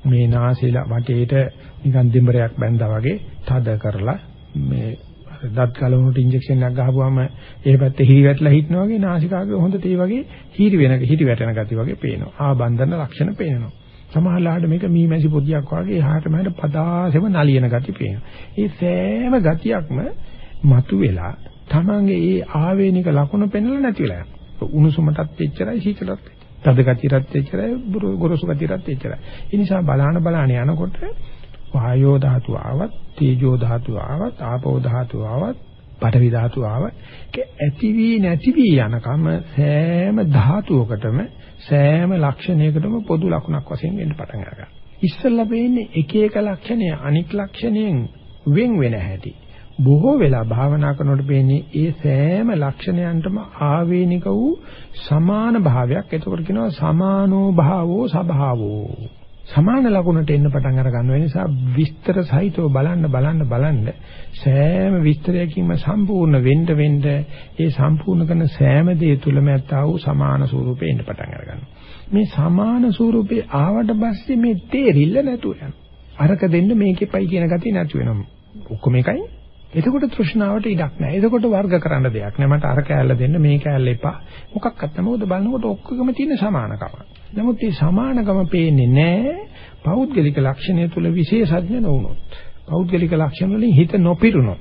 මේ නාසයලා වටේට නිකන් දෙඹරයක් බැඳා වගේ තද කරලා මේ දත් කලවුනට ඉන්ජෙක්ෂන් එකක් ගහපුවාම ඒ පැත්තේ හිරි වැටලා හිටනවා වගේ නාසිකාගේ හොඳට ඒ වගේ හිරි වෙන හිරි වැටෙන ගති වගේ පේනවා. ආබන්ධන ලක්ෂණ පේනවා. සමහරලාට මේක මීමැසි පොදියක් වගේ එහාට මෙහාට පදාසෙම නලියන ගති පේනවා. ඒ සෑම ගතියක්ම මතුවෙලා තමන්ගේ ඒ ආවේනික ලක්ෂණ පෙන්වලා නැති වෙලා යනවා. උණුසුමටත් එච්චරයි සීතලත් තද ගතියත් එච්චරයි ගොරෝසු ගතියත් එච්චරයි. ඒ නිසා බලාන බලාන යනකොට වායෝ ධාතුව ආවත්, තේජෝ ධාතුව ආවත්, ආපෝ ධාතුව ආවත්, පඨවි ධාතුව ආවත් ඇති වී නැති වී යනකම සෑම ධාතුවකටම සෑම ලක්ෂණයකටම පොදු ලක්ෂණක් වශයෙන් වෙන්න පටන් ගන්නවා. ඉස්සෙල්ලා වෙන්නේ එක එක ලක්ෂණය අනික් ලක්ෂණයෙන් වෙන් වෙන හැටි. බොහෝ වෙලා භාවනා කරනකොට පේන්නේ ඒ සෑම ලක්ෂණයන්ටම ආවේනික වූ සමාන භාවයක්. එතකොට කියනවා සමානෝ භාවෝ සභාවෝ. සමාන ලකුණට එන්න පටන් අර ගන්න නිසා විස්තර සහිතව බලන්න බලන්න බලන්න සෑම විස්තරයකින්ම සම්පූර්ණ වෙන්න වෙන්න ඒ සම්පූර්ණ කරන සෑම දේ තුලම ඇත්තා වූ සමාන ස්වරූපේ එන්න පටන් අර ගන්නවා. මේ සමාන ස්වරූපේ ආවට පස්සේ මේ තේරිල්ල නැතුව යනවා. අරක දෙන්න මේකෙපයි කියන ගතිය නැති වෙනවා. ඔක්කොම එකයි එතකොට තෘෂ්ණාවට ඉඩක් නැහැ. එතකොට වර්ග කරන්න දෙයක් නැහැ. මට අර කෑල්ල දෙන්න මේ කෑල්ල එපා. මොකක්වත් නැහැ. මොකද බලනකොට ඔක්කොගම තියෙන සමානකම. නමුත් මේ සමානකම පේන්නේ නැහැ පෞද්ගලික ලක්ෂණය තුල විශේෂඥ නොවුනොත්. පෞද්ගලික ලක්ෂණ වලින් හිත නොපිරුණොත්.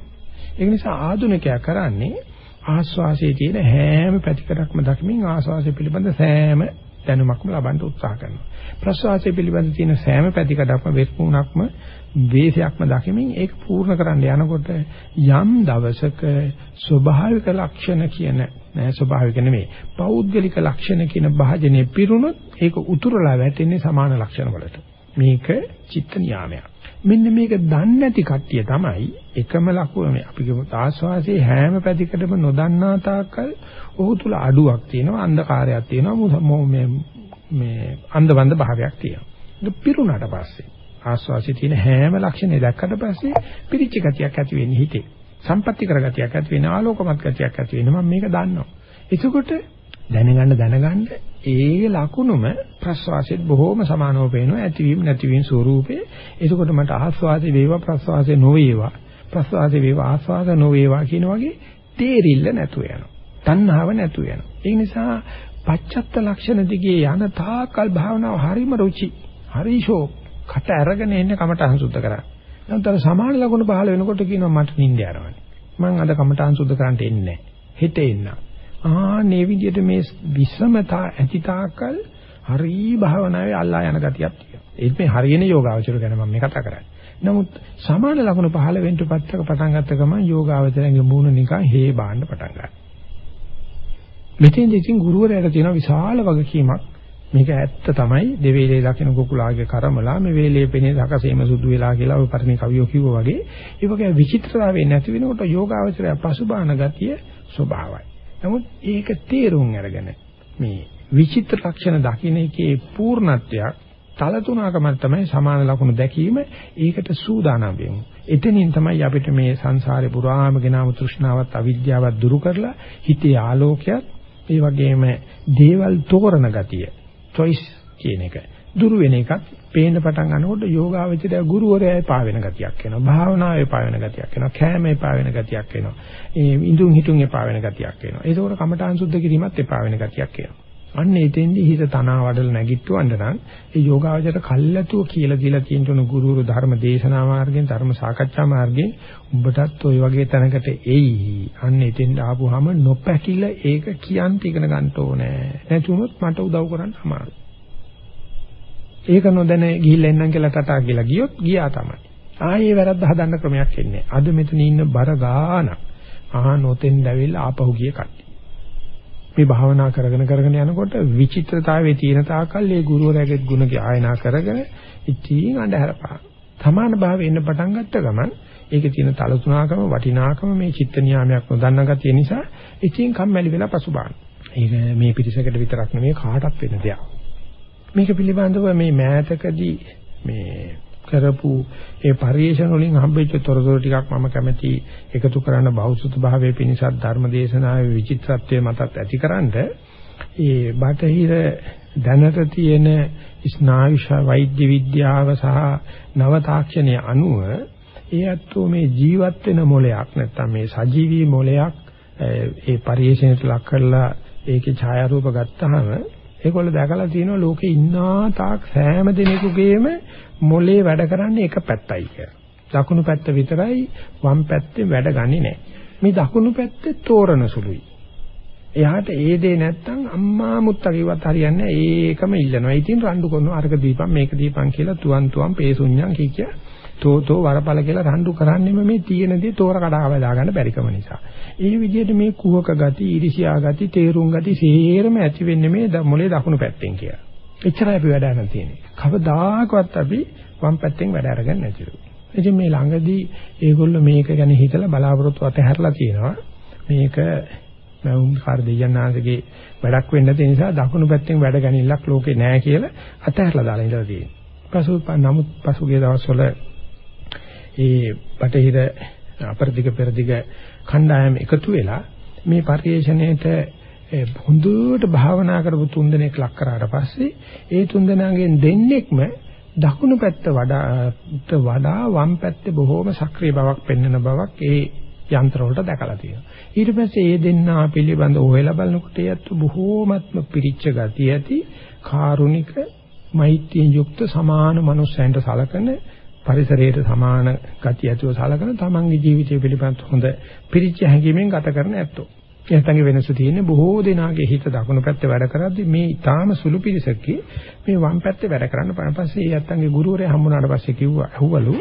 ඒ නිසා ආධුනිකයා කරන්නේ ආස්වාසයේ තියෙන හැම පැතිකඩක්ම දක්මින් ආස්වාසය පිළිබඳ සෑම දැනුමක්ම ලබන්න උත්සාහ කරනවා. ප්‍රසවාසය පිළිබඳ තියෙන සෑම පැතිකඩක්ම වෙස්මුණක්ම වේශයක්ම දකිමින් ඒක පූර්ණ කරන්න යනකොට යම් දවසක ස්වභාවික ලක්ෂණ කියන නෑ ස්වභාවික නෙමෙයි පෞද්ගලික ලක්ෂණ කියන භාජනයේ පිරුණොත් ඒක උතුරලා වැටෙන්නේ සමාන ලක්ෂණ වලට. මේක චිත්ත නියාමයක්. මෙන්න මේක දන්නේ නැති කට්ටිය තමයි එකම ලකුණ මේ. අපි කියමු ආස්වාසේ හැම පැතිකඩම නොදන්නා තාක්කල් ඔහු තුල අඩුවක් තියෙනවා අන්ධකාරයක් තියෙනවා මේ මේ අන්ධබන්ධ භාවයක් තියෙනවා. ඒක පිරුණාට පස්සේ. ආස්වාසිය තියෙන හැම ලක්ෂණේ දැක්කට පස්සේ පිරිච්ච ගතියක් ඇති වෙන්නේ හිතේ. සම්පත්‍ති කරගතියක් ඇති වෙන ආලෝකමත් ගතියක් ඇති වෙන මම මේක දන්නවා. එතකොට දැනගන්න දැනගන්න ඒ ලකුණුම ප්‍රස්වාසයෙන් බොහෝම සමානව පේනවා ඇතිවීම නැතිවීම ස්වરૂපේ. එතකොට මට ආස්වාසේ වේවා ප්‍රස්වාසේ නොවේවා. ප්‍රස්වාසේ වේවා ආස්වාද නොවේවා කියන වගේ තේරිල්ල නැතුව යනවා. තණ්හාව නැතුව යනවා. ඒ නිසා පච්චත්ත ලක්ෂණ දිගේ යන තාකල් භාවනාව හරිම රුචි. හරි ෂෝක්. කට අරගෙන ඉන්නේ කමටහන් සුද්ධ කරන්නේ. නැත්නම් සමාන ලකුණු පහළ වෙනකොට කියනවා මට නිින්ද යනවානේ. මම අද කමටහන් සුද්ධ කරන්න එන්නේ නැහැ. හෙට එන්න. ආන්නේ විදිහට මේ විසමතා ඇති තාකල් හරි භාවනාවේ අල්ලා යන ගතියක් තියෙනවා. ඒත් මේ හරියන යෝගාවචර ගැන මම මේ කතා කරන්නේ. නමුත් සමාන ලකුණු පහළ වෙන්න පත්තක පටන් ගත්ත ගමන් යෝගාවචරයේ මූණ නිකන් හේ බාන්න පටන් ගන්නවා. මෙතෙන්ද ඉතින් ගුරුවරයාට තියෙන විශාල වගකීමක් මේක ඇත්ත තමයි දෙවේලේ දකින්න කුකුලාගේ කරමලා මේ වේලේ පෙනේ දකසීම සුදු වෙලා කියලා ඔය පරිණි කවියෝ කිව්වා වගේ ඒ වගේ විචිත්‍රතාවය නැති වෙනකොට යෝගාවචරය පසුබාන ගතිය ස්වභාවයි. නමුත් ඒක තේරුම් අරගෙන මේ විචිත්‍ර ලක්ෂණ දකින්න එකේ පූර්ණත්වයක් තලතුණකම තමයි සමාන ලක්ෂණ දැකීම ඒකට සූදානම් වෙමු. එතනින් තමයි අපිට මේ සංසාරේ පුරාම ගෙනාවු තෘෂ්ණාවත් අවිද්‍යාවත් දුරු කරලා හිතේ ආලෝකයක් ඒ වගේම දේවල් තෝරන ගතිය choice කියන එක. දුරු වෙන එකත් පේන්න පටන් ගන්නකොට යෝගාවචරය ගුරුවරයා එපා වෙන ගතියක් එනවා. භාවනාවේ එපා වෙන ගතියක් එනවා. කෑම එපා වෙන ගතියක් එනවා. ඒ ඉඳුන් හිටුන් එපා වෙන ගතියක් එනවා. ඒකෝර කමඨාන් සුද්ධ කිරීමත් එපා වෙන ගතියක් එනවා. අන්න එතෙන්දී හිත තනවා වඩල නැගිට්ටවන්න නම් ඒ යෝගාවචර කල්ැතුව කියලා දීලා තියෙන උණු ගුරුවරු ධර්ම දේශනා මාර්ගයෙන් ධර්ම සාකච්ඡා මාර්ගයෙන් උඹටත් ওই වගේ තැනකට එයි. අන්න එතෙන්ට ආපුවාම නොපැකිල ඒක කියන්ට ඉගෙන ගන්න ඕනේ. නැතුනොත් මට උදව් කරන්න අමාරුයි. ඒක නොදැන ගිහිල්ලා එන්නම් කියලා කතා කියලා ගියොත් ගියා තමයි. ආයේ වැරද්ද හදන්න ක්‍රමයක් එන්නේ. අද මෙතන ඉන්න බර ගාන ආ නොතෙන් දැවිලා ආපහු ගිය කට්ටිය. මේ භාවනා කරගෙන කරගෙන යනකොට විචිත්‍රතාවයේ තියෙන තාකල් ඒ ගුරුවරයාගේ ගුණ ගායනා කරගෙන ඉතින් අඳහරපා. සමාන භාවය එන්න පටන් ගත්ත ගමන් ඒකේ තියෙන තලතුණකම වටිනාකම මේ චිත්ත නියාමයක් නොදන්න ගතිය නිසා ඉතින් කම්මැලි වෙලා පසුබාන. ඒක මේ පිටිසකට විතරක් නෙමෙයි කාටත් වෙන දෙයක්. මේක පිළිබඳව මේ මෑතකදී මේ කරපු ඒ පරිේශන වලින් හම්බෙච්ච තොරතුරු ටිකක් මම කැමැති එකතු කරන්න බෞද්ධ භාවයේ පිණිසත් ධර්මදේශනාවේ විචිත්‍රත්වයේ මතත් ඇතිකරනද ඒ බටහිර දැනට තියෙන ස්නායුෂ වෛද්‍ය විද්‍යාව සහ නව තාක්ෂණයේ අනුව ඒ අත්ෝ මේ ජීවත් වෙන මොලයක් නැත්නම් මේ සජීවී මොලයක් ඒ පරිේශනයට ලක් කරලා ඒකේ ඡායාරූප ගත්තාම ඒගොල්ලෝ දැකලා තියෙනවා ලෝකේ ඉන්නා තාක් සෑම දිනෙකගේම මොලේ වැඩ කරන්නේ එක පැත්තයි කියලා. දකුණු පැත්ත විතරයි වම් පැත්තේ වැඩ ගන්නේ නැහැ. මේ දකුණු පැත්තේ තෝරන සුළුයි. එයාට ඒ දේ නැත්තම් අම්මා මුත්තා කිව්වත් හරියන්නේ ඒකම ඉල්ලනවා. ඉතින් රණ්ඩු කරනවා අරක දීපන් මේක දීපන් කියලා තුවන් තුවන් පේසුඤ්ඤං කිය කිය තෝතෝ වරපල කියලා රණ්ඩු කරන්නේම මේ තියෙන දේ තෝර කඩාව දාගන්න බැරිකම නිසා. ඒ විදිහට මේ කුහක ගති, ඊර්ෂියා ගති, තේරුම් ගති සේරම ඇති වෙන්නේ මේ මොලේ දකුණු පැත්තෙන් කියලා. එච්චරයි අපි වැඩ ගන්න තියෙන්නේ. කවදාකවත් අපි වම් පැත්තෙන් වැඩ අරගන්න නැතිලු. ඉතින් මේ ළඟදී ඒගොල්ලෝ මේක ගැන හිතලා බලාපොරොත්තු අතහැරලා තියෙනවා. මේක මම කාර්ය දෙයන්නාගේ වැඩක් වෙන්න තියෙන නිසා දකුණු පැත්තෙන් වැඩ ගනින්නක් ලෝකේ නැහැ කියලා අතහැරලා දාලා ඉඳලා තියෙනවා. පසු නමුත් පසුගිය දවස්වල ඒ බටහිර අපරදිග පෙරදිග කණ්ඩායම එකතු වෙලා මේ පරිශ්‍රණයට හොඳට භාවනා කරපු තුන්දෙනෙක් ලක් කරාට පස්සේ ඒ තුන්දෙනාගෙන් දෙන්නෙක්ම දකුණු පැත්ත වඩාට වඩා වම් පැත්තේ බොහෝම සක්‍රීය බවක් පෙන්වන බවක් ඒ යන්ත්‍ර වලට දැකලා තියෙනවා. ඊට පස්සේ ඒ දෙන්නා පිළිබඳ ඔයලා බලනකොට ඒත් බොහෝමත්ම පිරිච්ච ගතිය ඇති කාරුණික මෛත්‍රියෙන් යුක්ත සමාන මනුස්සයන්ට සලකන පරිසරයට සමාන ගතිය ඇතුව සලකන තමන්ගේ ජීවිතය පිළිබඳ හොඳ පිරිච්ච හැඟීමෙන් ගත කරන ඇත්තෝ. එයාටගේ වෙනස තියෙන්නේ බොහෝ දෙනාගේ හිත දකුණු පැත්තේ වැඩ කරද්දි මේ ඊටාම සුළු පිරිසකේ මේ වම් පැත්තේ වැඩ කරන්න පන පස්සේ ඒ ඇත්තන්ගේ ගුරුවරයා හම්බුනාට පස්සේ කිව්වා අහුවලු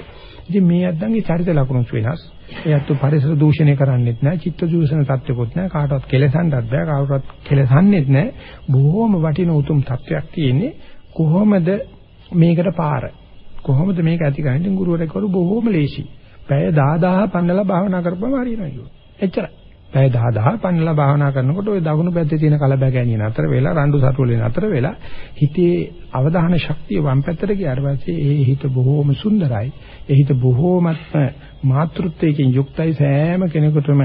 ඉතින් මේ ඇත්තන්ගේ චරිත ලක්ෂණ වෙනස්. එයාත් පරිසර දූෂණය කරන්නේත් නැහැ චිත්ත දූෂණ තත්ත්වකුත් නැහැ කාටවත් කෙලසන්නත් බෑ කාටවත් කෙලසන්නේත් නැහැ බොහොම වටින උතුම් තත්ත්වයක් තියෙන්නේ කොහොමද මේකට පාර? කොහොමද මේක ඇති කරන්නේ? ගුරුවරයෙක් කරු බොහොම ලේසි. පැය 10000 පන්නලා භාවනා කරපුවම හරියනවා කිව්වා. එච්චරයි. පැය 10000 පන්නලා භාවනා කරනකොට ওই දකුණු පැත්තේ තියෙන කලබෑ ගැනීම නතර වෙලා රණ්ඩු සතුලේ නතර වෙලා හිතේ අවධාන ශක්තිය වම් පැත්තට ගියාට පස්සේ ඒ හිත බොහොම සුන්දරයි. ඒ හිත බොහොමත්ම මාතෘත්වයෙන් යුක්තයි සෑම කෙනෙකුටම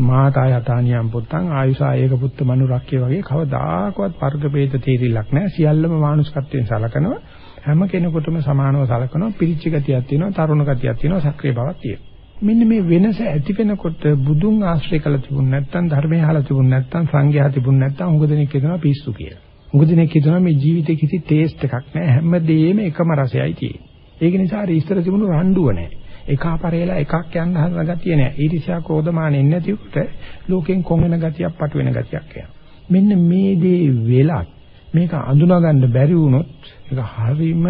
මාතා යතානියම් පුත්තං ආයුසා ඒක පුත්ත මනුරක්කේ වගේ කවදාකවත් වර්ග ભેද තේරිලක් නැහැ සියල්ලම මානුෂිකත්වයෙන් සලකනවා හැම කෙනෙකුටම සමානව සලකනවා. පිරිච්ච ගතියක් තියෙනවා, තරුණ ගතියක් තියෙනවා, සක්‍රීය බවක් තියෙනවා. මෙන්න මේ වෙනස ඇති වෙනකොට බුදුන් ආශ්‍රය කළ තිබුණ නැත්නම් ධර්මය අහලා තිබුණ නැත්නම් සංඝයා තිබුණ නැත්නම් උඟ දෙනෙක් කියනවා පිස්සු කියලා. මොකද නේ කියනවා මේ ජීවිතේ කිසි ටේස්ට් එකක් නැහැ හැමදේම එකම රසයයි තියෙන්නේ. ඒක නිසා අර ඉස්තර තිබුණු රණ්ඩුව නැහැ. එකපාරේලා එකක් යන්න හදන ගතිය නැහැ. ඊර්ෂ්‍යා ක්‍රෝධමාන එන්නේ නැතිවට ලෝකෙන් කොන් වෙන ගතියක් පටු වෙන ගතියක් එනවා. මෙන්න මේ දේ වෙලක් මේක අඳුනා ගන්න බැරි වුණොත් ඒක හරීම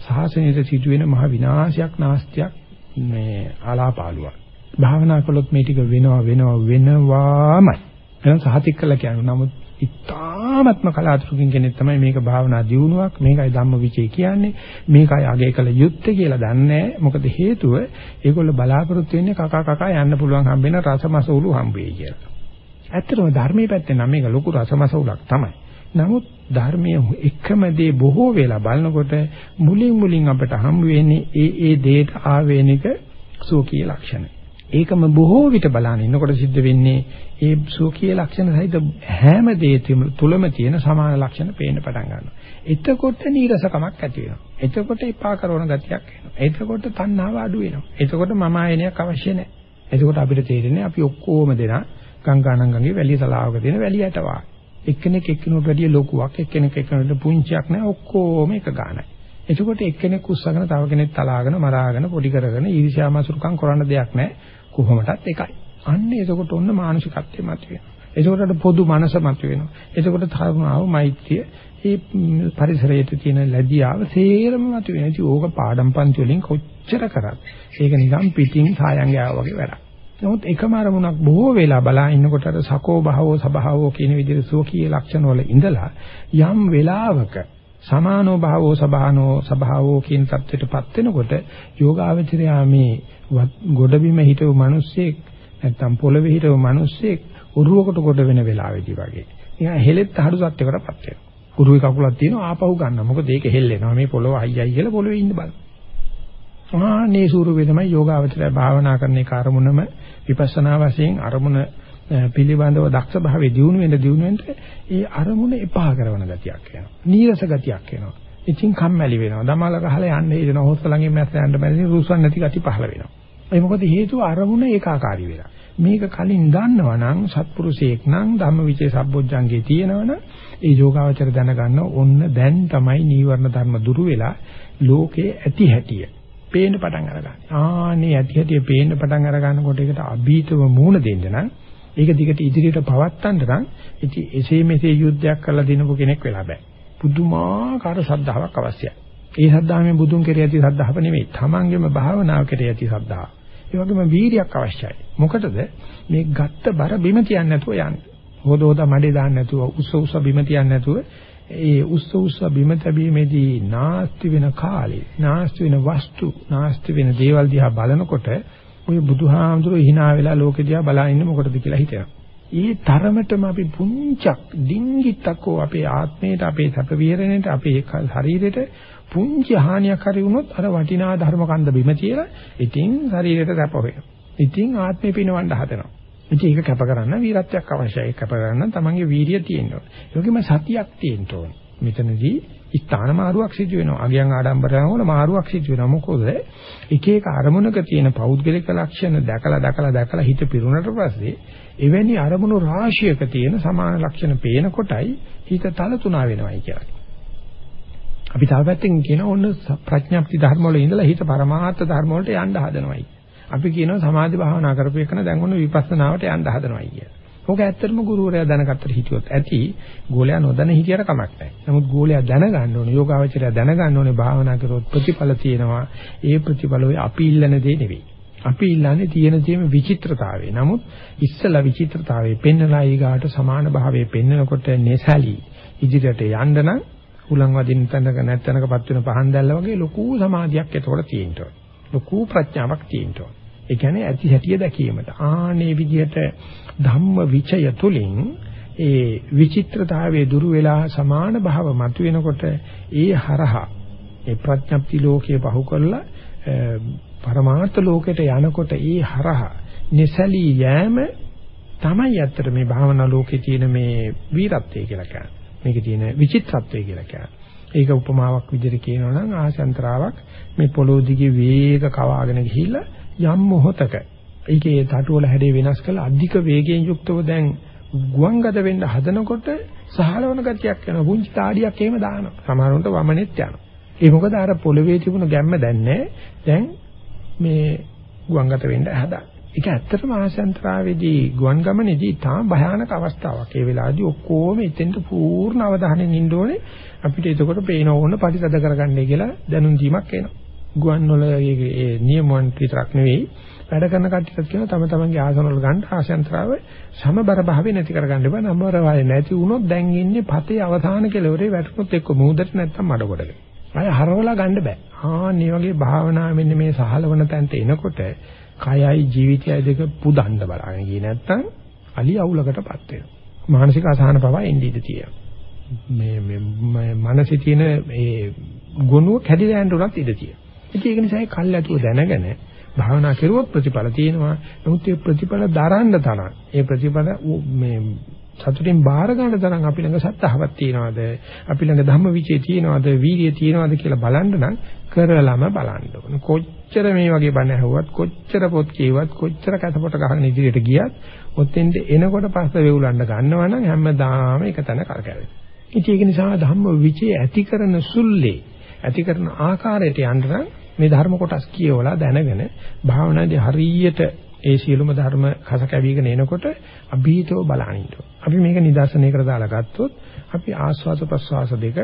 සාසනයට සිදුවෙන මහ විනාශයක් නාස්තියක් මේ ආලාපාලුවක්. භාවනා කළොත් මේ ටික වෙනවා වෙනවා වෙනවාමයි. එහෙනම් සහතික කළා කියන්නේ. නමුත් ඉතාමත්ම කලාතුරකින් කෙනෙක් තමයි මේක භාවනා දියුණුවක් මේකයි ධම්මවිචේ කියන්නේ මේකයි අගය කළ යුත්තේ කියලා දන්නේ මොකද හේතුව ඒගොල්ලෝ බලාපොරොත්තු වෙන්නේ කකා කකා යන්න පුළුවන් හම්බෙන රසමසවුලු හම්බෙයි කියලා. ඇත්තටම ධර්මයේ පැත්තෙන් නම් මේක ලොකු රසමසවුලක් තමයි. නමුත් ධර්මයේ එකම දේ බොහෝ වෙලා බලනකොට මුලින් මුලින් අපට හම්බ වෙන්නේ ඒ ඒ දේට ආවේනික සෝකී ලක්ෂණ. ඒකම බොහෝ විට බලන ඉන්නකොට සිද්ධ වෙන්නේ ඒ සෝකී ලක්ෂණ සහිත හැම දේ තුලම තියෙන සමාන ලක්ෂණ පේන්න පටන් ගන්නවා. එතකොට නීරසකමක් ඇති වෙනවා. එතකොට එපා කරන ගතියක් එනවා. එතකොට තණ්හාව අඩු වෙනවා. එතකොට මම ආයනයක් අවශ්‍ය නැහැ. එතකොට අපිට තේරෙන්නේ අපි ඔක්කොම දෙනා ගංගානංගගේ වැලිය තලාවක තියෙන වැලියට වාගේ. එක්කෙනෙක් එක්කෙනෙකුට වැඩිය ලොකුවක් එක්කෙනෙක් එක්කෙනෙකුට පුංචියක් නෑ ඔක්කොම එක ගානයි. එතකොට එක්කෙනෙක් උස්සගෙන තව කෙනෙක් තලාගෙන මරාගෙන පොඩි කරගෙන ඊර්ෂ්‍යාමසුරුකම් කරන්න දෙයක් නෑ කොහොමටත් එකයි. අන්න එතකොට ඔන්න මානසිකත්වය මතුවෙනවා. එතකොට පොදු මනස මතුවෙනවා. එතකොට තරුණාව මෛත්‍රිය ඒ පරිසරයේ තියෙන ලැබියාව සේරම මතුවෙනවා. ඉතින් ඕක පාඩම් පන්ති වලින් කොච්චර කරත් ඒක නිකන් පිටින් සායන් ගෑවා වගේ වැඩක්. නමුත් එකම අරමුණක් බොහෝ වෙලා බලා ඉන්නකොට අර සකෝ භවෝ සබහවෝ කියන විදිහට සෝකී ලක්ෂණ වල ඉඳලා යම් වෙලාවක සමානෝ භාවෝ සබහනෝ සබහවෝ කියන தත්ත්වයටපත් වෙනකොට යෝගාවචරයා මේ ගොඩබිම හිටව මිනිස්සෙක් නැත්තම් පොළවේ හිටව මිනිස්සෙක් උරුවකට කොට වෙන වෙලාවෙදී වගේ. නිකන් හෙලෙත් හඩු සත්‍යකටපත් වෙනවා. උරුවේ කකුලක් තියෙනවා ආපහු ගන්න. මොකද ඒක හෙල්ලෙනවා. මේ පොළව අයියයි කියලා පොළවේ ඉන්න බලන්න. ආනේ ස්වරූපේ තමයි යෝගාවචරය භාවනා කරන එක අරමුණම විපස්සනා වශයෙන් අරමුණ පිළිබඳව දක්ෂ භාවයේ දියුණු වෙන දියුණු වෙන ඒ අරමුණ එපා කරන ගතියක් එනවා. නීරස ගතියක් එනවා. ඉතින් කම්මැලි වෙනවා. දමල ගහලා යන්න හේතන හොස්ස ළඟින් මැස්ස යන්න බැරි රුසන් නැති ගති පහළ වෙනවා. ඒ මොකද හේතුව අරමුණ ඒකාකාරී වෙලා. මේක කලින් දන්නවනම් සත්පුරුෂයෙක් නම් ධම්මවිචේ සම්බොජ්ජංගේ තියෙනවනම් ඒ යෝගාවචර දැනගන්න ඕන්න දැන් තමයි නීවරණ ධර්ම දුරු වෙලා ලෝකේ ඇති හැටිය පේන්න පටන් අරගන්නේ. ආනේ ඇති හැටි පේන්න පටන් අර ගන්නකොට ඒකට අභීතව මූණ දෙන්න නම් ඒක දිගට ඉදිරියට පවත්තන්න නම් ඉතින් එසේ මෙසේ යුද්ධයක් කරලා දිනපු කෙනෙක් වෙලා බෑ. පුදුමාකාර ශ්‍රද්ධාවක් අවශ්‍යයි. ඒ ශ්‍රද්ධාවෙන් බුදුන් කෙරෙහි ඇති ශ්‍රද්ධාව නෙමෙයි. තමන්ගේම භාවනාව කෙරෙහි ඇති ශ්‍රද්ධාව. ඒ වගේම වීරියක් අවශ්‍යයි. මොකටද මේ ගත්ත බර බිම තියන්නේ නැතුව යන්නේ. හොද හොද මඩේ දාන්න නැතුව උස්ස උස්ස බිම තියන්නේ නැතුව ඒ උස්ස උස්ස බිම තැබීමේදී නාස්ති වෙන කාලේ නාස්ති වෙන වස්තු නාස්ති වෙන දේවල් දිහා බලනකොට ඔය බුදුහාමුදුරුවෝ hina වෙලා ලෝකෙ දිහා බලා ඉන්නේ මොකටද කියලා හිතෙනවා. ඒ තරමටම අපි පුංචක් ඩිංගිත්තක් අපේ ආත්මයට අපේ සැප විහරණයට අපේ ශරීරයට පුංචි හානියක් හරි වුණොත් අර වටිනා ධර්ම කන්ද බිම තියලා ඉතින් ශරීරයට සැප වෙනවා. ඉතින් ආත්මේ පිනවන්න හදනවා. ඉතින් ඒක කැප කරන්න වීරත්වයක් අවශ්‍යයි. කැප කරන්න තමන්ගේ වීරිය තියෙන්න ඕනේ. ඒකෙම සතියක් තියෙන්න ඕනේ. මෙතනදී ස්ථාන මාරුවක් සිදු වෙනවා. අගයන් ආඩම්බරයන් වල මාරුවක් සිදු වෙනවා. මොකද එක එක අරමුණක තියෙන පෞද්ගලික ලක්ෂණ දැකලා දැකලා දැකලා හිත පිරුණට පස්සේ එවැනි අරමුණු රාශියක තියෙන සමාන ලක්ෂණ පේන කොටයි හිත තල තුනා වෙනවයි කියන්නේ. අපි තව පැත්තකින් කියන ඕන ප්‍රඥාප්ති ධර්ම වල ඉඳලා හිත පරමාර්ථ ධර්ම වලට යන්න හදනවයි. අපි කියනවා සමාධි භාවනා කරපු එකන දැන් ඔන්න විපස්සනාවට යන්න හදනවා කිය. ඕක ඇත්තටම ගුරුවරයා දැනගත්තට හිටියොත් ඇති ගෝලයා නොදැන හිටියට කමක් නැහැ. නමුත් ගෝලයා දැනගන්න ඕනේ යෝගාවචරය දැනගන්න ඕනේ භාවනා කරොත් ප්‍රතිඵල තියෙනවා. ඒ ප්‍රතිඵල ඔය අපි ඉල්ලන දේ නෙවෙයි. අපි ඉල්ලන්නේ තියෙන තියෙන විචිත්‍රතාවය. නමුත් ඉස්සලා විචිත්‍රතාවයේ පෙන්නලා ඊගාට සමාන භාවයේ පෙන්නකොට neසali ඉදිරියට යන්න නම් උලන් වදින්න තැනක නැත්නම්කපත් වෙන පහන් දැල්ල වගේ ලොකු සමාධියක් එතකොට තියෙන්න ඕනේ. ලොකු ප්‍රඥාවක් තියෙන්න ඕනේ. ඒ කියන්නේ ඇති හැටිය දැකීමට. ආනේ විදිහට ධම්ම විචය තුලින් ඒ විචිත්‍රතාවයේ දුරු වෙලා සමාන භාව මතුවෙනකොට ඒ හරහා ඒ ප්‍රඥප්ති ලෝකයේ පහු කරලා පරමාර්ථ ලෝකයට යනකොට ඒ හරහා නිසලී යෑම තමයි ඇත්තට මේ භාවනා ලෝකේ තියෙන මේ වීරත්වය කියලා කියන්නේ. මේකේ තියෙන විචිත්‍රත්වය කියලා කියන්නේ. ඒක උපමාවක් විදිහට කියනවා නම් ආශාන්තරාවක් මේ පොළොව දිගේ වේග කවාගෙන ගිහිල්ලා යම් මොහොතක ඒකේ තටුවල හැඩේ වෙනස් කරලා අධික වේගයෙන් යුක්තව දැන් ගුවන්ගත වෙන්න හදනකොට සහලවන ගතියක් යනවා. පුංචි තාඩියක් එහෙම දානවා. සමහරවිට වමනෙත් යනවා. ඒ මොකද අර පොළවේ තිබුණ ගැම්ම දැන් දැන් මේ ගුවන්ගත වෙන්න හදා. ඒක ඇත්තටම ආශයන්තරාවේදී ගුවන් ගමනේදී තාම භයානක අවස්ථාවක්. ඒ වෙලාවේදී ඔක්කොම එතෙන්ට පූර්ණ අවධානයෙන් ඉන්න ඕනේ. අපිට එතකොට පේන ඕන පරිතද කරගන්නයි කියලා දැනුම් දීමක් එනවා. ගුවන් වල ඒ නියමයන් විතරක් නෙවෙයි වැඩ කරන කට්ටියත් කියන තම තමන්ගේ ආසන වල ගන්න ආශයන්තරාව සමබර භාවය නැති කරගන්න බෑ. නම්බර වාය නැති වුණොත් දැන් ඉන්නේ පතේ අවසාන කෙලවරේ වැටුනොත් එක්ක මූදට නැත්තම් මඩ කොටක. අය හරවලා ගන්න බෑ. ආන්නේ වගේ භාවනා මෙන්න මේ සහලවන තැනට එනකොට කයයි ජීවිතයයි දෙක පුදන්න බලන්න ගියේ නැත්තම් අලි අවුලකටපත් වෙනවා. මානසික අසහන පවා එන්නේ ඉඳී තියෙනවා. මේ මේ මනසේ තියෙන මේ ගුණුව කැඩිලා යන්න උනත් ඉඳී තියෙනවා. ඉතින් ඒක නිසා කල්ැතුව දැනගෙන භාවනා කරුවොත් ප්‍රතිඵල තියෙනවා. නමුත් ඒ ප්‍රතිඵල දරන්න තරම් ඒ ප්‍රතිඵල මේ සතුටින් බාර ගන්න තරම් අපි ළඟ සත්‍තාවක් තියනවාද අපි ළඟ ධම්මවිචේ තියනවාද වීර්යය තියනවාද කියලා බලන්න නම් කරලම බලන්න ඕන කොච්චර මේ වගේ බණ ඇහුවත් කොච්චර පොත් කියවත් කොච්චර කතපොට ගහගෙන ඉදිරියට ගියත් ඔතෙන්ද එනකොට පස්ස වේවුලන්න ගන්නවනම් හැමදාම එක තැන කරකැවෙනවා ඉතින් ඒක නිසා ධම්මවිචේ ඇති කරන සුල්ලේ ඇති කරන ආකාරයට යන්න නම් මේ ධර්ම කොටස් කියවලා දැනගෙන භාවනාදී හරියට ඒ සියලුම ධර්ම කස කැවිගෙන එනකොට අභීතව බලනින්න. අපි මේක නිදර්ශනයකට දාලා ගත්තොත් අපි ආස්වාද ප්‍රස්වාස දෙක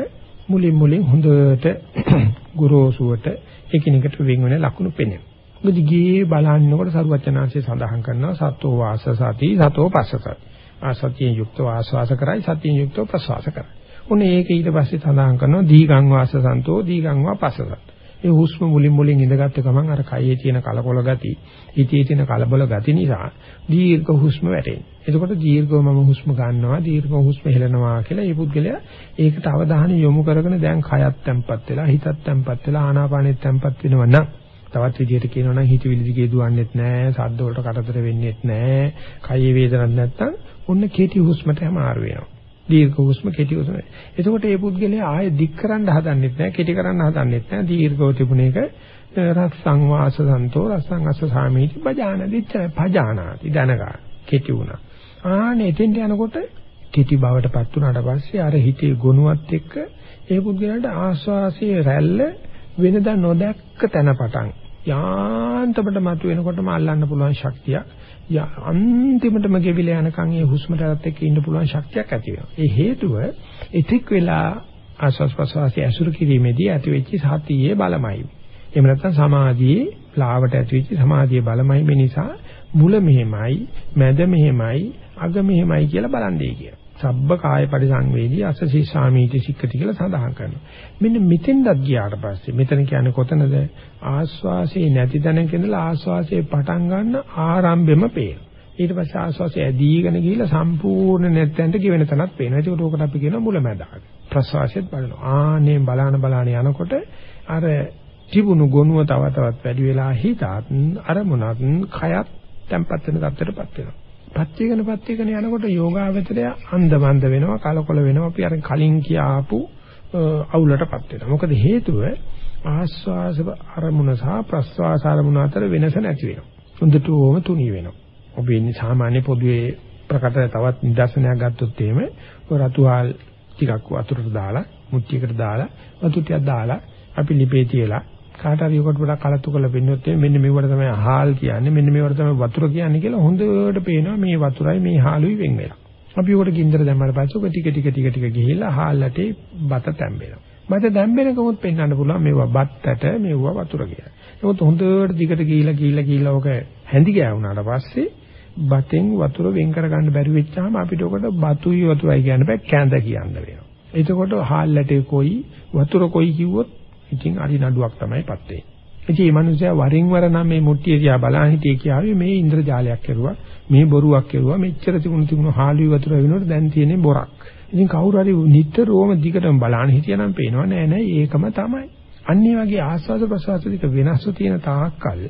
මුලින් මුලින් හොඳට ගුරුසුවට එකිනෙකට වෙන් වෙන ලකුණු පෙනෙනවා. මොකද ගියේ බලන්නකොට සරුවචනාංශය සඳහන් කරනවා සතෝ වාස සති සතෝ පස්සසති. ආසතියෙන් යුක්තව ආස්වාස කරයි සතියෙන් යුක්තව ප්‍රස්වාස කරයි. ඔන්න ඒක ඊට පස්සේ සඳහන් කරනවා දීගං වාස සන්තෝ දීගං වා පස්සසති. ඒ හුස්ම මුලින් මුලින් ඉඳගත්ත ගමන් අර කයේ තියෙන කලකොල ගති, හිතේ තියෙන කලබල ගති නිසා දීර්ඝ හුස්ම වැටෙනවා. එතකොට දීර්ඝව මම හුස්ම ගන්නවා, දීර්ඝව හුස්ම හෙලනවා කියලා මේ පුද්ගලයා ඒකට අවධානය යොමු කරගෙන දැන් කයත් තැම්පත් වෙලා, හිතත් තැම්පත් වෙලා, ආනාපානෙත් තැම්පත් වෙනවා නම් තවත් විදිහට කියනවා නම් හිතවිලි දිගේ දුවන්නේත් නැහැ, සද්ද වලට කරදර වෙන්නේත් නැහැ, කයේ වේදනක් නැත්තම් ඔන්න කෙටි හුස්මට යමාරු වෙනවා. දීර්ඝ හුස්ම කෙටි හුස්ම. එතකොට මේ පුද්ගලයා ආයෙ දික් කරන්න හදන්නෙත් නැහැ, කෙටි කරන්න හදන්නෙත් නැහැ. දීර්ඝව තිබුණ එක රස්සං වාස සන්තෝ රස්සං අස්ස සාමීති පජාන දිච්ච පජානාති දනගා කෙටි වුණා. ආනේ එතෙන්ට යනකොට කෙටි බවටපත් වුණාට පස්සේ අර හිතේ ගුණවත් එක්ක ඒ පුද්ගලයාට ආස්වාසියේ රැල්ල වෙනදා නොදැක්ක තැන පටන් යාන්තමට මතුවෙනකොටම අල්ලන්න පුළුවන් ශක්තියක් අන්තිමටම ගෙවිලා යනකම් ඒ හුස්මටත් එක්ක ඉන්න පුළුවන් ශක්තියක් ඇති වෙනවා. ඒ හේතුව එතික් වෙලා ආස්වාස් ප්‍රසවාසයේ අසුරු කිරීමේදී ඇතිවෙච්ච සතියේ බලමයි. එහෙම නැත්නම් සමාධියේ ලාවට ඇතිවෙච්ච සමාධියේ බලමයි මේ නිසා මුල මෙහෙමයි, මැද මෙහෙමයි, අග මෙහෙමයි කියලා බලන්නේ කියලා. සබ්බ කාය පරිසංවේදී අසසී සාමීති සික්කති කියලා සඳහන් කරනවා. මෙන්න මෙතෙන්දත් ගියාට පස්සේ මෙතන කියන්නේ කොතනද? ආස්වාසේ නැති තැනක ඉඳලා ආස්වාසේ පටන් ගන්න ආරම්භෙම පේනවා. ඊට පස්සේ ආස්වාසේ ඇදීගෙන ගිහිල්ලා සම්පූර්ණ නැත්තෙන්ට ගෙවෙන තැනක් පේනවා. ඒකට උකට අපි කියනවා මුලැමැදාක. ප්‍රසවාසයත් බලනවා. ආනේ බලාන බලාන යනකොට අර තිබුණු ගොනුව තව තවත් වැඩි වෙලා හිතත් අරමුණත් කයත් තැම්පත් වෙන තත්ත්වයටපත් වෙනවා. පත්‍යගෙන පත්‍යගෙන යනකොට යෝගාවචරය අන්දමන්ද වෙනවා කලකොල වෙනවා අපි අර කලින් කියාපු අවුලටපත් වෙනවා. මොකද හේතුව ආස්වාස අරමුණ සහ ප්‍රස්වාස අරමුණ අතර වෙනස නැති වෙනවා. හොඳටම තුනී වෙනවා. ඔබ ඉන්නේ සාමාන්‍ය පොදුවේ ප්‍රකට තවත් නිදර්ශනයක් ගත්තොත් එහෙම රතුහාල් ටිකක් වතුරට දාලා මුට්ටියකට දාලා වතුර ටිකක් දාලා අපි ලිපේ තියලා කාට හරි උකට පොඩක් කලතු කරලා පෙන්නොත් මෙන්න මේවට තමයි හාල් කියන්නේ මෙන්න මේවට තමයි වතුර කියන්නේ කියලා හොඳට පේනවා මේ වතුරයි මේ හාලුයි වෙන් වෙලා. අපි උකට ගින්දර දැම්මම පස්සේ ඔක ටික ටික ටික ටික ගිහිල්ලා හාල් ඇටේ බත තැම්බෙනවා. බත තැම්බෙනකොත් පෙන්වන්න පුළුවන් මේවා බත්තට මේවා වතුර කියලා. නමුත් හොඳට දිගට ගිහිල්ලා ගිහිල්ලා ගිහිල්ලා ඔක හැඳි ගෑවුනාට පස්සේ බතෙන් වතුර වෙන් කරගන්න බැරි වෙච්චාම අපිට ඔකට බතුයි වතුරයි කියන්න බෑ කැඳ කියන්න වෙනවා. එතකොට හාල් ඇටේ කොයි වතුර කොයි කිව්වොත් ඉතින් අරි නඩුවක් තමයිපත් වෙන්නේ. ඉතින් මේ මිනිස්සයා වරින් වර නම් මේ මුට්ටිය දිහා බලන් හිටියේ කියාවේ මේ ඉන්ද්‍රජාලයක් කෙරුවා, මේ බොරුවක් කෙරුවා, මෙච්චර තිබුණු තිබුණු හාලුයි වතුර වෙනකොට දැන් තියෙන්නේ බොරක්. ඉතින් කවුරු හරි නිතරම දිගටම බලන් හිටියනම් පේනවා නෑ නෑ ඒකම තමයි. අන්නේ වගේ ආස්වාද ප්‍රසවාස දෙක වෙනස්ව තියෙන තාක්කල්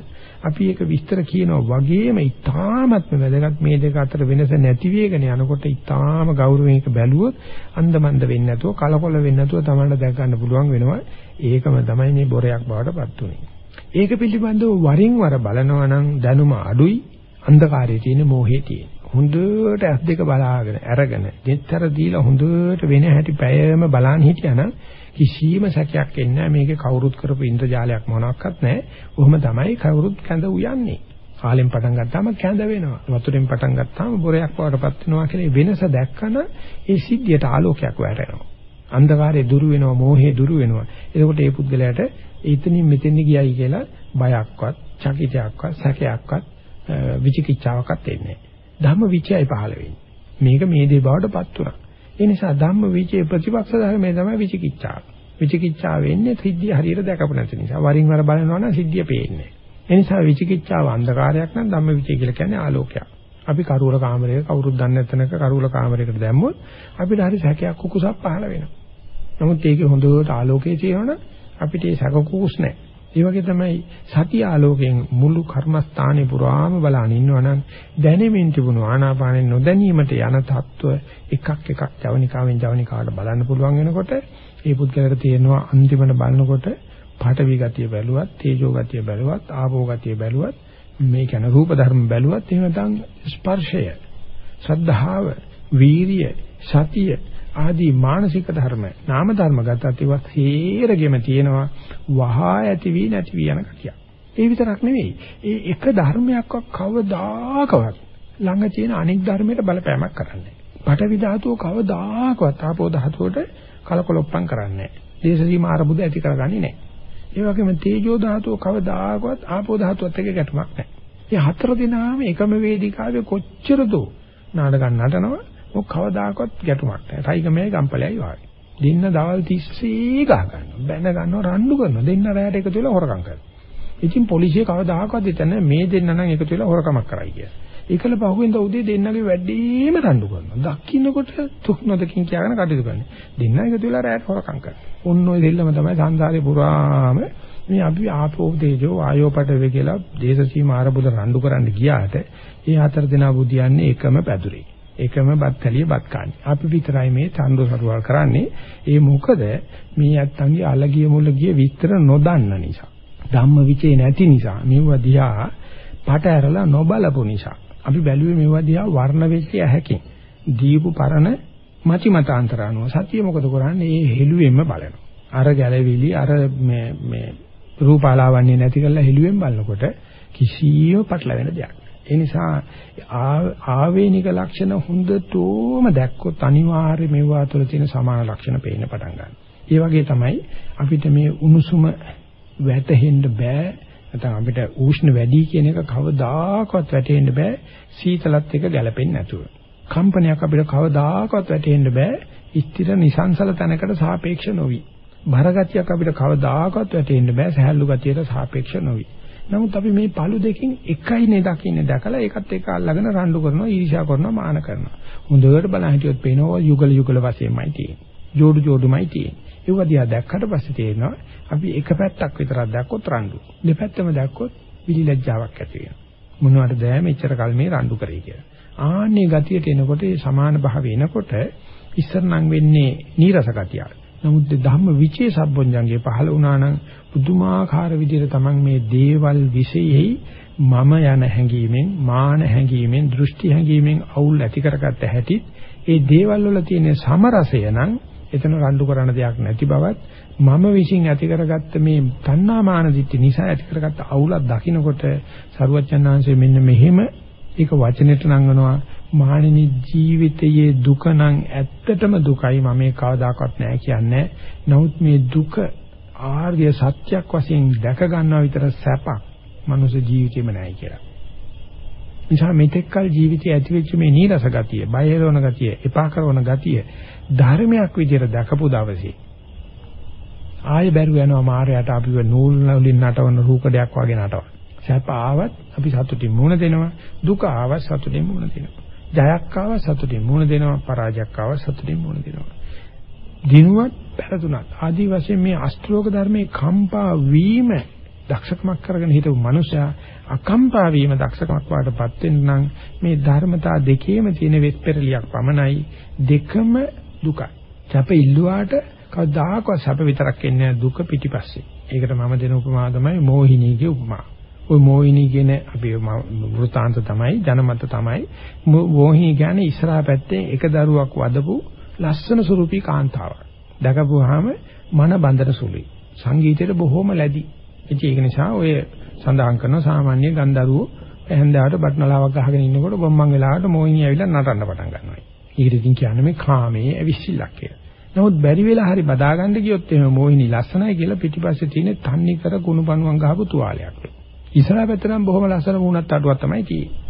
අපි ඒක විස්තර කියනවා වගේම ඊටාමත්ම වැදගත්. මේ දෙක අතර වෙනස නැති වෙගෙන යනකොට ඊටාම ගෞරවයෙන් ඒක බැලුවොත් අන්දමන්ද වෙන්නේ නැතුව කලකොල වෙන්නේ නැතුව තමන්ට දැක ගන්න පුළුවන් වෙනවා. ඒකම තමයි මේ බොරයක් බවට පත් උනේ ඒක පිළිබඳව වරින් වර බලනවා නම් දැනුම අඩුයි. අන්ධකාරයේ තියෙන මෝහයේ තියෙන. හොඳට ඇස් දෙක බලාගෙන අරගෙන දෙතර දීලා හොඳට වෙන හැටි පැයම බලන් හිටියානම් කිසිම සැකයක් එන්නේ නැහැ මේකේ කවුරුත් කරපු ඉන්ද්‍රජාලයක් මොනවත් නැහැ. කොහොම තමයි කවුරුත් කැඳ උයන්නේ. කාලෙන් පටන් ගත්තාම කැඳ වෙනවා. වතුරෙන් පටන් ගත්තාම බොරයක් වඩපත් වෙනවා කියලා වෙනස දැක්කම ඒ සිද්ධියට ආලෝකයක් වැටෙනවා. අන්ධකාරය දුරු වෙනවා, මෝහය දුරු වෙනවා. එතකොට ඒ පුද්ගලයාට එතනින් මෙතෙන් ගියයි කියලා බයක්වත්, චකිතයක්වත්, සැකයක්වත්, විචිකිච්ඡාවක්වත් එන්නේ නැහැ. ධම්ම විචයයි පහළ වෙන්නේ. මේක මේ දේ බවටපත් උනා. ඒ නිසා ධම්ම විචේ ප්‍රතිපක්ෂ ධර්මයේ තමයි විචිකිච්ඡාව. විචිකිච්ඡාව වෙන්නේ සිද්ධිය හරියට දැකපු නැති නිසා. වරින් වර බලනවා නම් සිද්ධිය පේන්නේ. ඒ නිසා විචිකිච්ඡාව අන්ධකාරයක් නම් ධම්ම විචේ කියලා කියන්නේ ආලෝකයක්. අපි කරුවල කාමරයක කවුරුත් දන්නේ නැතනක කරුවල කාමරයකට දැම්මොත් අපිට හරි සැකයක් කුකුසක් පහළ වෙනවා. නමුත් ඒකේ හොඳට ආලෝකයේ තියෙනවනම් අපිට ඒ සැක කුකුස් නැහැ. ඒ වගේ තමයි සති ආලෝකයෙන් මුළු කර්මස්ථානේ පුරාම බලන ඉන්නවනම් දැනෙමින් තිබුණු ආනාපානෙ නොදැනීමට යන තත්ත්ව එකක් එකක් ජවනිකාවෙන් ජවනිකාවට බලන්න පුළුවන් වෙනකොට ඒ පුද්ගලයාට තේරෙනවා අන්තිමට බලනකොට පාඨවි ගතිය බැලුවත් තේජෝ ගතිය බැලුවත් ආපෝ ගතිය බැලුවත් මේ කියන රූප ධර්ම බැලුවත් එහෙම නැත්නම් ස්පර්ශය ශ්‍රද්ධාව වීරිය සතිය ආදී මානසික ධර්ම නාම ධර්ම ගතත් ඒවා හේරගෙම තියෙනවා වහා ඇති වී නැති වී යන කතිය. ඒ විතරක් නෙවෙයි. ඒ එක ධර්මයක්වත් කවදාකවත් ළඟ තියෙන අනික් ධර්මයට බලපෑමක් කරන්නේ නැහැ. පඨවි ධාතුව කවදාකවත් ආපෝ ධාතුවට කලකොලොප්පම් කරන්නේ නැහැ. දේශ සීමා ආරබුද ඇති කරගන්නේ නැහැ. ඒ වගේම තේජෝ ධාතුව කවදාකවත් ආපෝ ධාතුවත් එක්ක ගැටුමක් නැහැ. මේ හතර දිනාම එකම වේදිකාවේ කොච්චර දෝ නාටකම් නටනවා මොක කවදාකවත් ගැටුමක් නැහැ. රයිගමයි ගම්පලයි වාගේ. දෙන්න දවල් 30 ගහ ගන්නවා. බැන ගන්නවා රණ්ඩු කරනවා. දෙන්න රැයට එකතු වෙලා හොරකම් කරනවා. ඉතින් පොලිසිය කවදාකවත් හිතන්නේ මේ දෙන්න නම් එකතු වෙලා හොරකමක් කරයි කියලා. ඒකල පහුවෙන්ද උදේ දෙන්නගේ වැඩිම රණ්ඩු කරනවා. දකින්නකොට තුක් නොදකින් කියාගෙන කටයුතු කරන්නේ. දෙන්න එකතු වෙලා රැයට හොරකම් කරනවා. ඔන්න ඔය දෙල්ලම තමයි සංසාරේ පුරාම මේ අපි ආපෝ තේජෝ ආයෝ පටවේ කියලා දේශ සීමා ආරබුද රණ්ඩු කරන්න ගියාට ඒ හතර දෙනා බුදියන්නේ එකම පැදුරේ. එකම බත් කැලිය බත් කන්නේ. අපි විතරයි මේ චන්දෝ සරුවල් කරන්නේ. ඒ මොකද මේ ඇත්තන්ගේ අලගිය මුලගිය විස්තර නොදන්න නිසා. ධම්ම විචේ නැති නිසා. මෙව දිහා පට ඇරලා නොබලපු නිසා. අපි බැලුවේ මෙව දිහා වර්ණ වෙච්ච ඇහැකින්. දීපු පරණ මති මතාන්තර අනුව සතිය මොකද කරන්නේ? ඒ හෙළුවෙන්ම බලනවා. අර ගැලවිලි අර මේ මේ රූපාලාවන්‍ය නැති කරලා හෙළුවෙන් බලනකොට කිසියම් පටලවෙන දෙයක් ඒ නිසා ආවේනික ලක්ෂණ හොඳටම දැක්කොත් අනිවාර්ය මේවා තුළ තියෙන සමාන ලක්ෂණ පේන්න පටන් ගන්නවා. ඒ වගේ තමයි අපිට මේ උණුසුම වැටෙන්න බෑ. නැත්නම් අපිට උෂ්ණ වැඩි කියන එක කවදාකවත් වැටෙන්න බෑ සීතලත් එක්ක ගැලපෙන්නේ නැතුව. කම්පනයක් අපිට කවදාකවත් වැටෙන්න බෑ ස්ථිර නිසංසල තැනකට සාපේක්ෂ නොවි. බරගතියක් අපිට කවදාකවත් වැටෙන්න බෑ සහැල්ලු ගතියට සාපේක්ෂ නොවි. නමුත් අපි මේ පළු දෙකෙන් එකයිනේ දකින්නේ දැකලා ඒකත් එක්ක අල්ලගෙන රණ්ඩු කරනවා ඊර්ෂ්‍යා කරනවා මාන කරනවා. හොඳට බලන් හිටියොත් පේනවා යුගල යුගල වශයෙන්මයි තියෙන්නේ. ජෝඩු ජෝඩුමයි තියෙන්නේ. ඒව දිහා දැක්කට පස්සේ තේරෙනවා අපි එක පැත්තක් විතරක් දැක්කොත් රණ්ඩු. දෙපැත්තම දැක්කොත් විලිලැජ්ජාවක් ඇති වෙනවා. මොනවටද මෙච්චර කල් මේ රණ්ඩු කරේ කියලා. ආන්නේ ගතියට එනකොට ඒ සමාන භාවය එනකොට ඉස්සර නම් වෙන්නේ නීරස ගතියක්. නමුත් ධම්ම විචේ සම්බොඤ්ජංගේ පහළ වුණා නම් පුදුමාකාර විදිහට තමන් මේ දේවල් විශේෂයි මම යන හැඟීමෙන් මාන හැඟීමෙන් දෘෂ්ටි හැඟීමෙන් අවුල් ඇති කරගත්ත හැටි ඒ දේවල් වල තියෙන සමරසය නම් එතන රණ්ඩු කරන දෙයක් නැති බවත් මම විශ්ින් ඇති කරගත්ත මේ තණ්හාමාන දිට්ඨි නිසා ඇති කරගත්ත අවුලක් දකින්නකොට සරුවච්චන්හන්සේ මෙන්න මෙහෙම ඒක වචනෙට නංගනවා මානිනී ජීවිතයේ දුක නම් ඇත්තටම දුකයි මම මේ කවදාකවත් නැහැ කියන්නේ. නමුත් මේ දුක ආර්ය සත්‍යක් වශයෙන් දැක ගන්නවා විතර සැපක් මනුෂ්‍ය ජීවිතේම නැහැ කියලා. නිසා මෙතෙක්කල් ජීවිතයේ ඇතිවෙච්ච මේ නීරස ගතිය, බය වෙන ගතිය, එපා කරන ගතිය ධර්මයක් විදිහට දැකපු දවසේ ආයෙ බැරුව යනවා මායයට අපිව නූල් වලින් නටවන රූකඩයක් වගේ නටවන. සැප ආවත් අපි සතුටින් මුණ දෙනවා, දුක ආවත් සතුටින් මුණ දෙනවා. ජයක් ආවත් සතුටින් මුණ දෙනවා, පරාජයක් ආවත් සතුටින් මුණ දෙනවා. දිනුවත් පැරදුනත් ආදි වශයෙන් මේ අෂ්ටලෝක ධර්මයේ කම්පා වීම දක්ෂකමක් කරගෙන හිටපු මනුස්සයා අකම්පා වීම දක්ෂකමක් වාටපත් වෙන්න නම් මේ ධර්මතා දෙකේම තියෙන වෙස්පෙරලියක් පමණයි දෙකම දුකයි. සැප ඉල්ලුවාට කවදාකවත් සැප විතරක් එන්නේ දුක පිටිපස්සේ. ඒකට මම දෙන උපමාව තමයි මෝහිනීගේ උපමාව. ওই මොහිනී කියන අපි වෘතාන්ත තමයි ජනමත තමයි මොහිනී කියන්නේ ඉස්සරහා පැත්තේ එක දරුවක් වදපු ලස්සන ස්වරූපී කාන්තාවක්. දැකපුවාම මන බඳන සුළුයි. සංගීතයට බොහොම ලැබි. ඉතින් ඒක නිසා ඔය සඳහන් කරන සාමාන්‍ය ගන්දරුවෝ හැන්දාවට බට්නලාවක් ගහගෙන ඉන්නකොට ගොම්මන් වෙලාවට මොහිනී ඇවිල්ලා නටන්න පටන් ගන්නවා. ඒකට ඉතින් කියන්නේ මේ කාමයේ ඇවිස්සිල්ලක් කියලා. නමුත් බැරි වෙලා හරි බදාගන්න ගියොත් එහෙම මොහිනී ලස්සනයි කියලා පිටිපස්සේ තියෙන තන්නේ කර කුණු පණුවන් ගහපු තුවාලයක්. ඉස්සරහ පැත්තට නම් බොහොම ලස්සන වුණත් අඩුවක් තමයි තියෙන්නේ.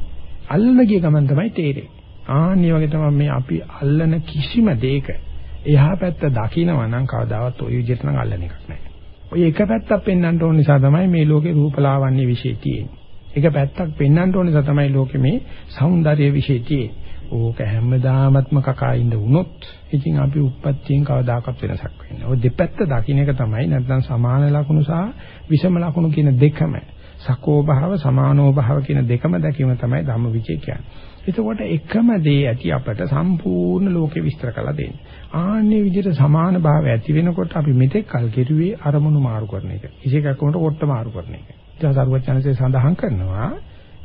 අල්ලන ගිය ගමන් තමයි තේරෙන්නේ. ආනිය වගේ තමයි මේ අපි අල්ලන කිසිම දෙයක එහා පැත්ත දකිනවා නම් කවදාවත් ওই විදිහට නම් අල්ලන එකක් නැහැ. ඔය එක පැත්තක් පෙන්වන්න ඕන නිසා තමයි මේ ලෝකේ රූපලාවන්‍ය વિશે තියෙන්නේ. එක පැත්තක් පෙන්වන්න ඕන නිසා තමයි ලෝකේ මේ సౌందර්ය વિશે තියෙන්නේ. ඕක හැමදාමත්ම කකා ඉඳ වුණොත් ඉතින් අපි උප්පත්තියෙන් කවදාකවත් වෙනසක් වෙන්නේ. ඔය දෙපැත්ත දකින්න එක තමයි නැත්නම් සමාන ලක්ෂණ සහ විෂම ලක්ෂණ කියන දෙකම සකෝ භාව සමානෝ භාව කියන දෙකම දැකීම තමයි ධම්ම විචේ කියන්නේ. එතකොට එකම දේ ඇති අපට සම්පූර්ණ ලෝකෙ විස්තර කරලා දෙන්නේ. ආන්නේ විදිහට සමාන භාවය ඇති වෙනකොට අපි මෙතෙක් කල් කෙරුවේ අරමුණු මාරු කරන එක. ඉසේකක්කමට කොට මාරු කරන එක. ඊට සරුවචනසේ සඳහන් කරනවා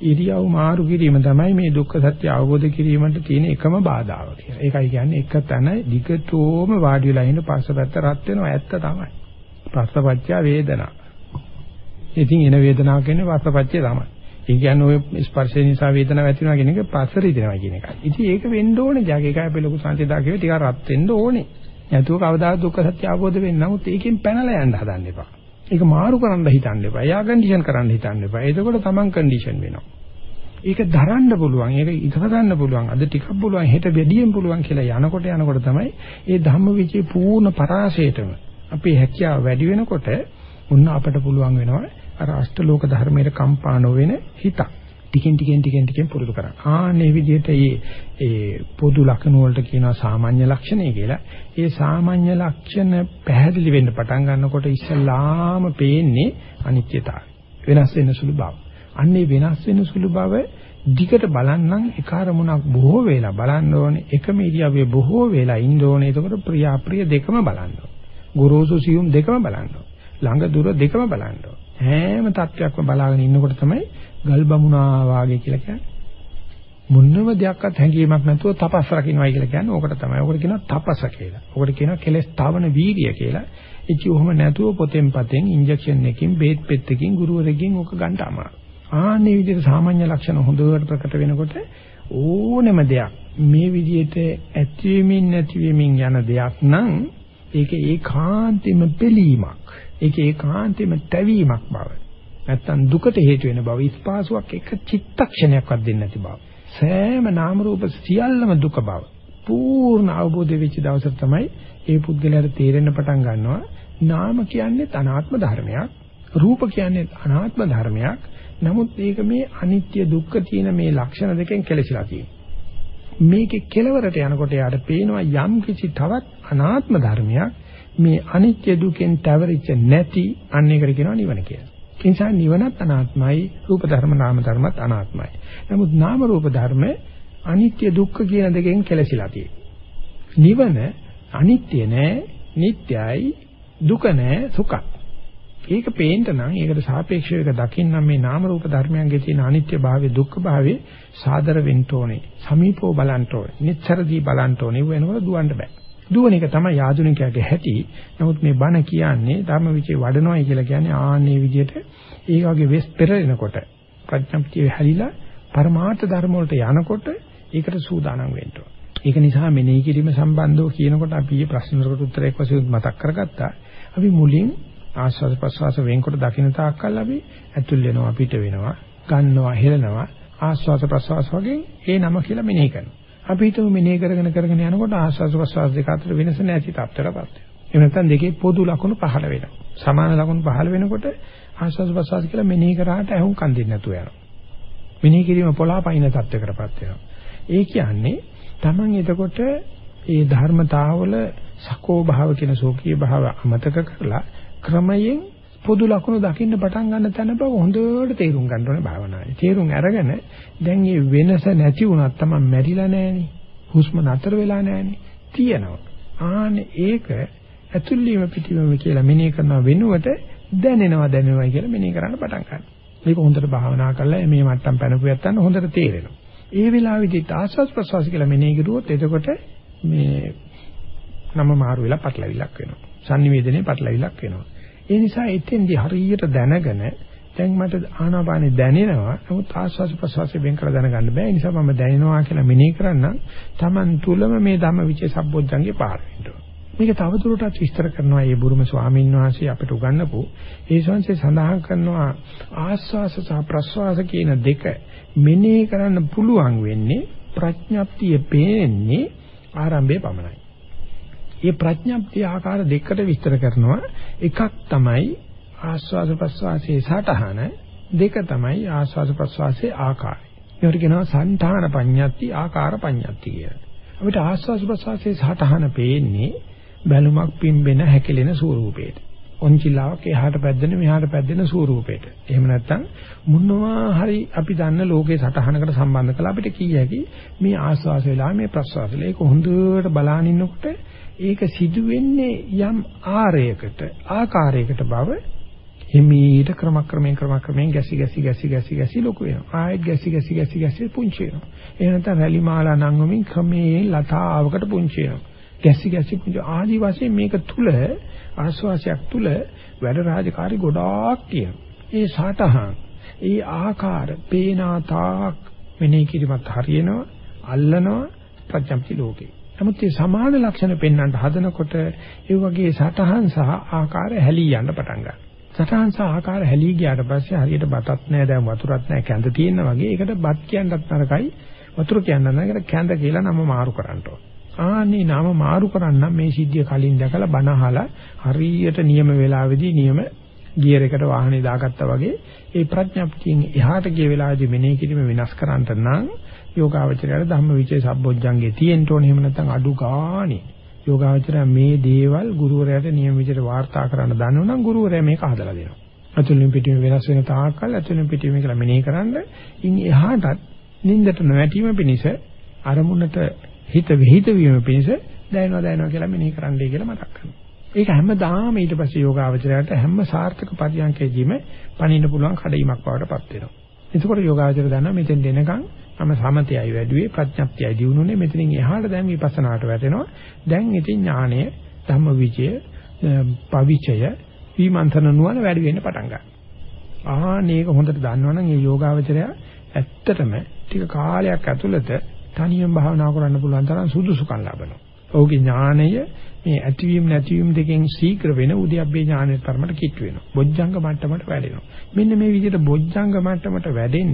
ඉරියව් මාරු කිරීම තමයි මේ දුක්ඛ සත්‍ය අවබෝධ කිරීමට තියෙන එකම බාධාව කියලා. ඒකයි කියන්නේ එක තැන දිගටම වාඩි වෙලා ඉන්න පස්සපැත්ත රත් වෙනවා ඇත්ත තමයි. පස්සපච්චය වේදනා. ඉතින් එන වේදනාව කියන්නේ පස්සපච්චය තමයි. ඒ කියන්නේ ඔය ස්පර්ශය නිසා වේදනාවක් ඇති වෙනවා කියන එක පස්සට ඉදෙනවා කියන එකයි. ඉතින් ඒක වෙන්න ඕනේ. ජාගේ එකයි අපි ලොකු සංසිදා කියවේ ටිකක් රත් වෙන්න ඕනේ. නැතුව කවදාවත් දුක්ඛ සත්‍ය අවබෝධ වෙන්නේ. නමුත් ඒකෙන් පැනලා යන්න හදන්න එපා. ඒක මාරු කරන්න හිතන්න එපා. එයා කන්ඩිෂන් කරන්න හිතන්න එපා. එතකොට Taman කන්ඩිෂන් වෙනවා. ඒක දරන්න පුළුවන්. ඒක ඉතක ගන්න පුළුවන්. අද ටිකක් පුළුවන්. හෙට වැඩියෙන් පුළුවන් කියලා යනකොට යනකොට තමයි ඒ ධම්මවිචේ පූර්ණ පරාසයටම අපේ හැකියාව වැඩි වෙනකොට උන්න අපට පුළුවන් වෙනවා අර අෂ්ටලෝක ධර්මයේ කම්පා නොවන හිතක්. ටිකෙන් ටිකෙන් ටිකෙන් ටිකෙන් පුරුදු කරන්න. ආන්නේ විදිහට මේ ඒ පොදු ලක්ෂණ වලට කියනවා සාමාන්‍ය ලක්ෂණය කියලා. ඒ සාමාන්‍ය ලක්ෂණ පැහැදිලි වෙන්න පටන් ගන්නකොට ඉස්සලාම පේන්නේ අනිත්‍යතාවය. වෙනස් වෙන සුළු බව. අන්නේ වෙනස් වෙන සුළු බව දිගට බලන්නම් එක අරමුණක් බොහෝ වෙලා බලන්න ඕනේ. එකම ඉරියව්වේ බොහෝ වෙලා ඉන්න ඕනේ. එතකොට ප්‍රිය අප්‍රිය දෙකම බලන්න ඕනේ. ගුරුසු සියුම් දෙකම බලන්න ඕනේ. ළඟ දුර දෙකම බලන්න ඕනේ. හැම තත්වයක්ම බලාගෙන ඉන්නකොට තමයි ගල් බමුණා වාගේ කියලා කියන්නේ. මොන්නම දෙයක්වත් හැඟීමක් නැතුව තපස් රකින්නයි කියලා කියන්නේ ඕකට තමයි. ඕකට කියනවා තපස කියලා. ඕකට කියනවා කෙලස් තවන වීර්ය කියලා. ඉති ඔහම නැතුව පොතෙන් පතෙන් ඉන්ජෙක්ෂන් එකකින් බේත් පෙත්තකින් ගුරුවරයෙක්ගෙන් ඕක ගන්න අමාරුයි. ආන්නේ විදිහට සාමාන්‍ය ලක්ෂණ හොඳට ප්‍රකට වෙනකොට ඕනෙම දෙයක් මේ විදිහට ඇතිවෙමින් නැතිවෙමින් යන දෙයක් නම් ඒක ඒකාන්තෙම පිළීමක්. ඒක ඒකාන්තෙම තැවීමක් බව. නැත්තම් දුකට හේතු වෙන බව ස්පාසුවක් එක චිත්තක්ෂණයක්වත් දෙන්නේ නැති බව. සෑම නාම රූප සියල්ලම දුක බව. පූර්ණ අවබෝධ වෙච්ච දවසට තමයි ඒ පුද්ගලයාට තේරෙන්න පටන් ගන්නවා නාම කියන්නේ අනාත්ම ධර්මයක්. රූප කියන්නේ අනාත්ම ධර්මයක්. නමුත් ඒක මේ අනිත්‍ය දුක්ඛ තියෙන මේ ලක්ෂණ දෙකෙන් කෙලසිලා තියෙනවා. මේකේ කෙලවරට යනකොට යාට පේනවා යම් කිසි තවත් අනාත්ම ධර්මයක් මේ අනිත්‍ය දුකෙන් තවරිච්ච නැති අන්න එකට කියනවා නිවන කියලා. ඒ නිසා නිවනත් අනාත්මයි, රූප ධර්ම නාම ධර්මත් අනාත්මයි. නමුත් නාම රූප ධර්ම අනිත්‍ය දුක්ඛ කියන දෙකෙන් කෙලසිලා තියෙනවා. නිවන අනිත්‍ය නෑ, නිට්ටයයි, දුක නෑ, සුඛයි. ඒක පේන්න නම් ඒකට සාපේක්ෂව ඒක දකින්න මේ නාම රූප ධර්මයන්ගේ තියෙන අනිත්‍ය භාවය, දුක්ඛ භාවය සාදර වෙන්න ඕනේ. සමීපව බලන්න ඕනේ. නිච්චරදී බලන්න ඕනේ. වෙනකොට දුවන්න බෑ. දුවන එක තමයි ආධුනිකයාගේ හැටි. නමුත් මේ බණ කියන්නේ ධර්මවිචේ වඩනවායි කියලා කියන්නේ ආන්නේ විදිහට ඒ වගේ වෙස් පෙරලෙනකොට ප්‍රඥප්තිය හැලිලා පරමාර්ථ ධර්ම වලට යනකොට ඒකට සූදානම් වෙන්න ඒක නිසා මෙනෙහි කිරීම සම්බන්ධව කියනකොට අපි මේ ප්‍රශ්න වලට උත්තරයක් වශයෙන් මතක් කරගත්තා. අපි මුලින් ආස්වාද ප්‍රසවාස වෙන්කොට දකින්න තාක්කල් අපි ඇතුල් වෙනවා පිට වෙනවා ගන්නවා හෙලනවා ආස්වාද ප්‍රසවාස වගේ ඒ නම කියලා මෙනෙහි කරනවා. අපි හිතමු මෙනෙහි කරගෙන කරගෙන යනකොට ආස්වාද ප්‍රසවාස දෙක අතර වෙනස නැති තත්ත්වයකටපත් වෙනවා. එහෙම නැත්නම් දෙකේ පොදු ලක්ෂණ පහළ වෙනවා. සමාන ලක්ෂණ පහළ වෙනකොට ආස්වාද ප්‍රසවාස කියලා මෙනෙහි කරාට ඇහුම් කන් දෙන්නේ නැතුව යනවා. මෙනෙහි කිරීම පොළාපයින් තත්ත්වයකටපත් වෙනවා. ඒ කියන්නේ Taman එතකොට ඒ ධර්මතාවල සකෝ භාව කියන සෝකී භාව අමතක කරලා ක්‍රමයෙන් පොදු ලක්ෂණ දකින්න පටන් ගන්න තැන බව හොඳට තේරුම් ගන්න ඕනේ භාවනාවේ. තේරුම් අරගෙන දැන් මේ වෙනස නැති වුණත් තමයි මැරිලා නැහෙනේ. හුස්ම නතර වෙලා නැහෙනේ. තියෙනවා. ආනේ ඒක ඇතුළේම පිටිවම කියලා මෙනෙහි කරන වෙනුවට දැනෙනවා දැනෙනවා කියලා මෙනෙහි කරන්න පටන් ගන්නවා. මේක හොඳට භාවනා කරලා මේ මට්ටම් පැනපු යත්තන්න හොඳට තේරෙනවා. ඒ වෙලාවෙදි ආස්වාස් ප්‍රසවාස කියලා මෙනෙහි කරුවොත් එතකොට මේ නම මාරු වෙලා පටලවිලක් වෙනවා. sannivedanaye පටලවිලක් වෙනවා. ඒ නිසා එතෙන්දී හරියට දැනගෙන දැන් මට ආනාපානෙ දැනෙනවා. නමුත් ආස්වාස් ප්‍රසවාසයෙන් වෙන් කර දැනගන්න බෑ. ඒ නිසා මම දැනෙනවා කියලා මෙනෙහි කරන්න Taman තුලම මේ ධම්මවිචේ සම්බොජ්ජංගේ පාර වෙන්න මේක තවදුරටත් විස්තර කරනවා මේ බුරුම ස්වාමීන් වහන්සේ අපිට උගන්වපු ඒ ශාංශේ සඳහන් කරනවා ආස්වාස සහ ප්‍රස්වාස කියන දෙක මෙනෙහි කරන්න පුළුවන් වෙන්නේ ප්‍රඥප්තිය පේන්නේ ආරම්භයේ පමණයි. මේ ප්‍රඥප්තිය ආකාර දෙකකට විස්තර කරනවා එකක් තමයි ආස්වාස ප්‍රස්වාසයේ සටහන දෙක තමයි ආස්වාස ප්‍රස්වාසයේ ආකාරය. ඒකට කියනවා සංඨාන පඤ්ඤාති ආකාර පඤ්ඤාති කියලා. අපිට ආස්වාස ප්‍රස්වාසයේ සටහන පේන්නේ බැලුමක් පිම්බෙන හැකිලෙන ස්වරූපේට. ඔන්චිලාවක් එහාට පැද්දෙන මෙහාට පැද්දෙන ස්වරූපේට. එහෙම නැත්නම් මොනවා හරි අපි දන්න ලෝකේ සටහනකට සම්බන්ධ කරලා අපිට කිය හැකි මේ ආස්වාස වෙලා මේ ප්‍රස්වාස වෙලා ඒක හොඳට බලාගෙන ඉන්නකොට ඒක සිදු වෙන්නේ යම් ආරයකට ආකාරයකට බව හිමීට ක්‍රමක්‍රමයෙන් ක්‍රමක්‍රමයෙන් ගැසි ගැසි ගැසි ගැසි ගැසි ලොකු වෙනවා. ආයෙත් ගැසි ගැසි ගැසි ගැසි පුංචි වෙනවා. එහෙම නැත්නම් රැලි මාලා නංගමින් ක්‍රමයෙන් ලතාවකට පුංචි වෙනවා. ගැසි ගැසි පුංචි ආදි වශයෙන් මේක තුල ආස්වාසයක් තුල වැඩ රාජකාරි ගොඩාක් තියෙනවා. ඒ සටහන්, ඒ ආකාර, පේනාතාක් මෙනෙහි කිරීමත් හරියනවා, අල්ලනවා ප්‍රඥප්ති ලෝකේ. නමුත් මේ සමාන ලක්ෂණ පෙන්වන්න හදනකොට ඒ වගේ සටහන් සහ ආකාර හැලී යන්න පටන් ගන්නවා. සටහන් සහ ආකාර හැලී ගියාට පස්සේ හරියට බතත් නැහැ දැන් වතුරත් නැහැ කැඳ තියෙනා වගේ ඒකට බත් කියන්නත් නරකයි වතුර කියන්න නරකයි කැඳ කියලා නම මාරු කරන්න ඕන. ආන්නේ නම මාරු කරන්න මේ සිද්ධිය කලින් දැකලා බණ අහලා හරියට නියම වේලාවෙදී නියම ගියර් එකට වාහනේ දාගත්තා වගේ ඒ ප්‍රඥප්තියෙන් එහාට ගිය වෙලාවේදී මෙනෙහි කිරීම වෙනස් කරන්නට නම් යෝගාවචරයට ධම්මවිචේ සම්බොජ්ජංගේ තියෙන්න ඕනේ එහෙම නැත්නම් අඩු ගානේ යෝගාවචරය මේ දේවල් ගුරුවරයාට නියම විදිහට වාර්තා කරන්න දන්නවනම් ගුරුවරයා මේක හදලා දෙනවා. අතුලින් පිටින් වෙනස් වෙන තාක්කල් අතුලින් පිටින් මේක මෙනෙහි කරන්න ඉන් එහාටත් නින්දට නොවැටීම පිණිස අරමුණට හිත විහිද වීම පිණිස දැනනවා දැනනවා කියලා මෙනෙහි කරන්නයි කියලා මතක් කරනවා. ඒක හැමදාම ඊට පස්සේ යෝගාවචරයට හැම සාර්ථක පරියන්කේදීම පණින්න පුළුවන් කඩීමක් බවට පත් වෙනවා. එතකොට යෝගාවචර දන්නවා මෙතෙන් දෙනකන් මම සමතයයි වැඩිවේ ප්‍රඥප්තියයි දිනුනේ මෙතනින් එහාට දැන් විපස්සනාට වැටෙනවා. දැන් ඉතින් ඥානය ධම්මවිචය පවිචය විමන්තන නුවණ වැඩි වෙන්න පටන් ගන්නවා. ආ මේක හොඳට දන්නවනම් මේ යෝගාවචරය ඇත්තටම ටික කාලයක් ඇතුළත තනියම භාවනා කරන්න පුළුවන් තරම් සුදුසුකම් ලබනවා. ඔහුගේ ඥානය මේ ඇතිවීම නැතිවීම දෙකෙන් ශීඝ්‍ර වෙන උද්‍යප්පේ ඥානයේ තරමට කිට් වෙනවා. බොජ්ජංග මට්ටමට වැඩෙනවා. මෙන්න මේ විදිහට බොජ්ජංග මට්ටමට වැඩෙන්න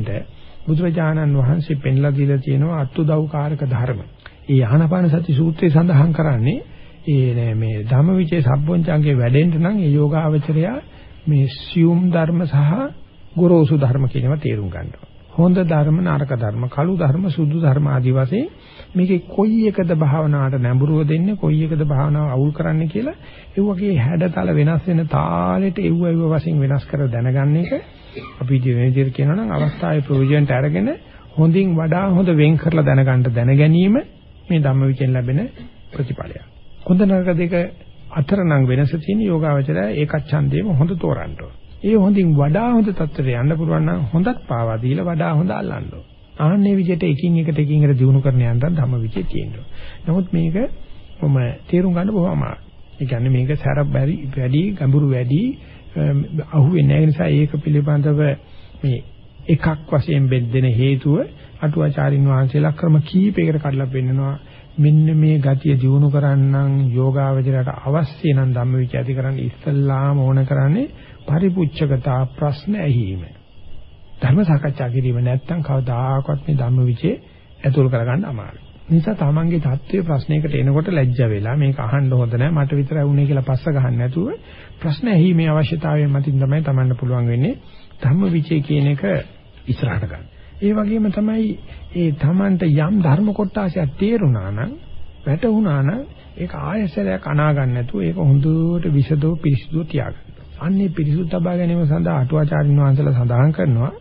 බුදුරජාණන් වහන්සේ පෙන්ලා දීලා තියෙනවා අත්උදව්කාරක ධර්ම. ඒ ආනාපාන සති සූත්‍රයේ සඳහන් කරන්නේ ඒ මේ ධම්මවිචේ සම්පොංචංගේ වැඩෙන්න නම් ඒ යෝගාවචරය මේ සියුම් ධර්ම සහ ගොරෝසු ධර්ම කියනවා තේරුම් ගන්නවා. හොඳ ධර්ම නරක ධර්ම කළු ධර්ම සුදු ධර්ම ආදී වශයෙන් මේකේ කොයි එකද භාවනාවට නැඹුරුව දෙන්නේ කොයි එකද භාවනාව අවුල් කරන්නේ කියලා ඒ වගේ හැඩතල වෙනස් වෙන තාලෙට එව්ව එව්ව වශයෙන් වෙනස් කර දැනගන්න එක අපි ඉතින් වෙන විදිහට කියනවා නම් අවස්ථාවේ ප්‍රයෝජනට අරගෙන හොඳින් වඩා හොඳ වෙන් කරලා දැනගන්න දැන ගැනීම මේ ධම්මවිචෙන් ලැබෙන ප්‍රතිඵලයක්. හොඳ නරක දෙක අතර නම් වෙනස තියෙන යෝගාවචරය ඒකච්ඡන්දේම හොඳ තෝරන්න ඕන. ඒ හොඳින් වඩා හොඳ තත්ත්වයට යන්න පුළුවන් නම් හොඳත් පාවා දීලා වඩා හොඳ අල්ලන්න ඕන. ආන්නේ විදිහට එකින් එකට එකින් එකට දිනු කරන යන්න ධම්මවිචේ තියෙනවා. නමුත් මේක මම තේරුම් ගන්න බොහොම අමාරුයි. ඒ කියන්නේ මේක සැර බැරි වැඩි ගැඹුරු වැඩි අහුවෙන්නේ නැහැ. නිසා ඒක පිළිබඳව මේ එකක් වශයෙන් බෙදෙන හේතුව අටුවාචාරින් වහන්සේලා ක්‍රම කීපයකට කඩලා පෙන්නනවා. මෙන්න මේ ගතිය දිනු කරන්නම් යෝගාවචරයට අවශ්‍ය නම් ධම්මවිචය ඇති කරන්න ඉස්සල්ලාම ඕන කරන්නේ පරිපුච්ඡකතා ප්‍රශ්න ඇහිීම. ධර්ම සාකච්ඡා කිරීම නැත්තම් කවදාකවත් මේ ධම්මවිචේ ඇතුල් කරගන්න අමාරුයි. නිසා තමන්ගේ தත්ත්වයේ ප්‍රශ්නයකට එනකොට ලැජ්ජ වෙලා මේක අහන්න හොඳ නැහැ මට විතරයි වුනේ කියලා පස්ස ගහන්න නැතුව ප්‍රශ්න ඇහිීමේ අවශ්‍යතාවය මතින් තමයි තමන්ට පුළුවන් වෙන්නේ ධම්මවිචේ කියන එක ඉස්සරහට ගන්න. ඒ වගේම තමයි ඒ තමන්ට යම් ධර්ම කොටසක් තේරුණා නම් වැටුණා නම් ඒක ආයසරයක් අනා ගන්න නැතුව ඒක හොඳට විසදෝ පිරිසිදුව තියාගන්න. අන්නේ පිරිසුදු තබා ගැනීම සඳහා අටුවාචාරින් වහන්සේලා සඳහන් කරනවා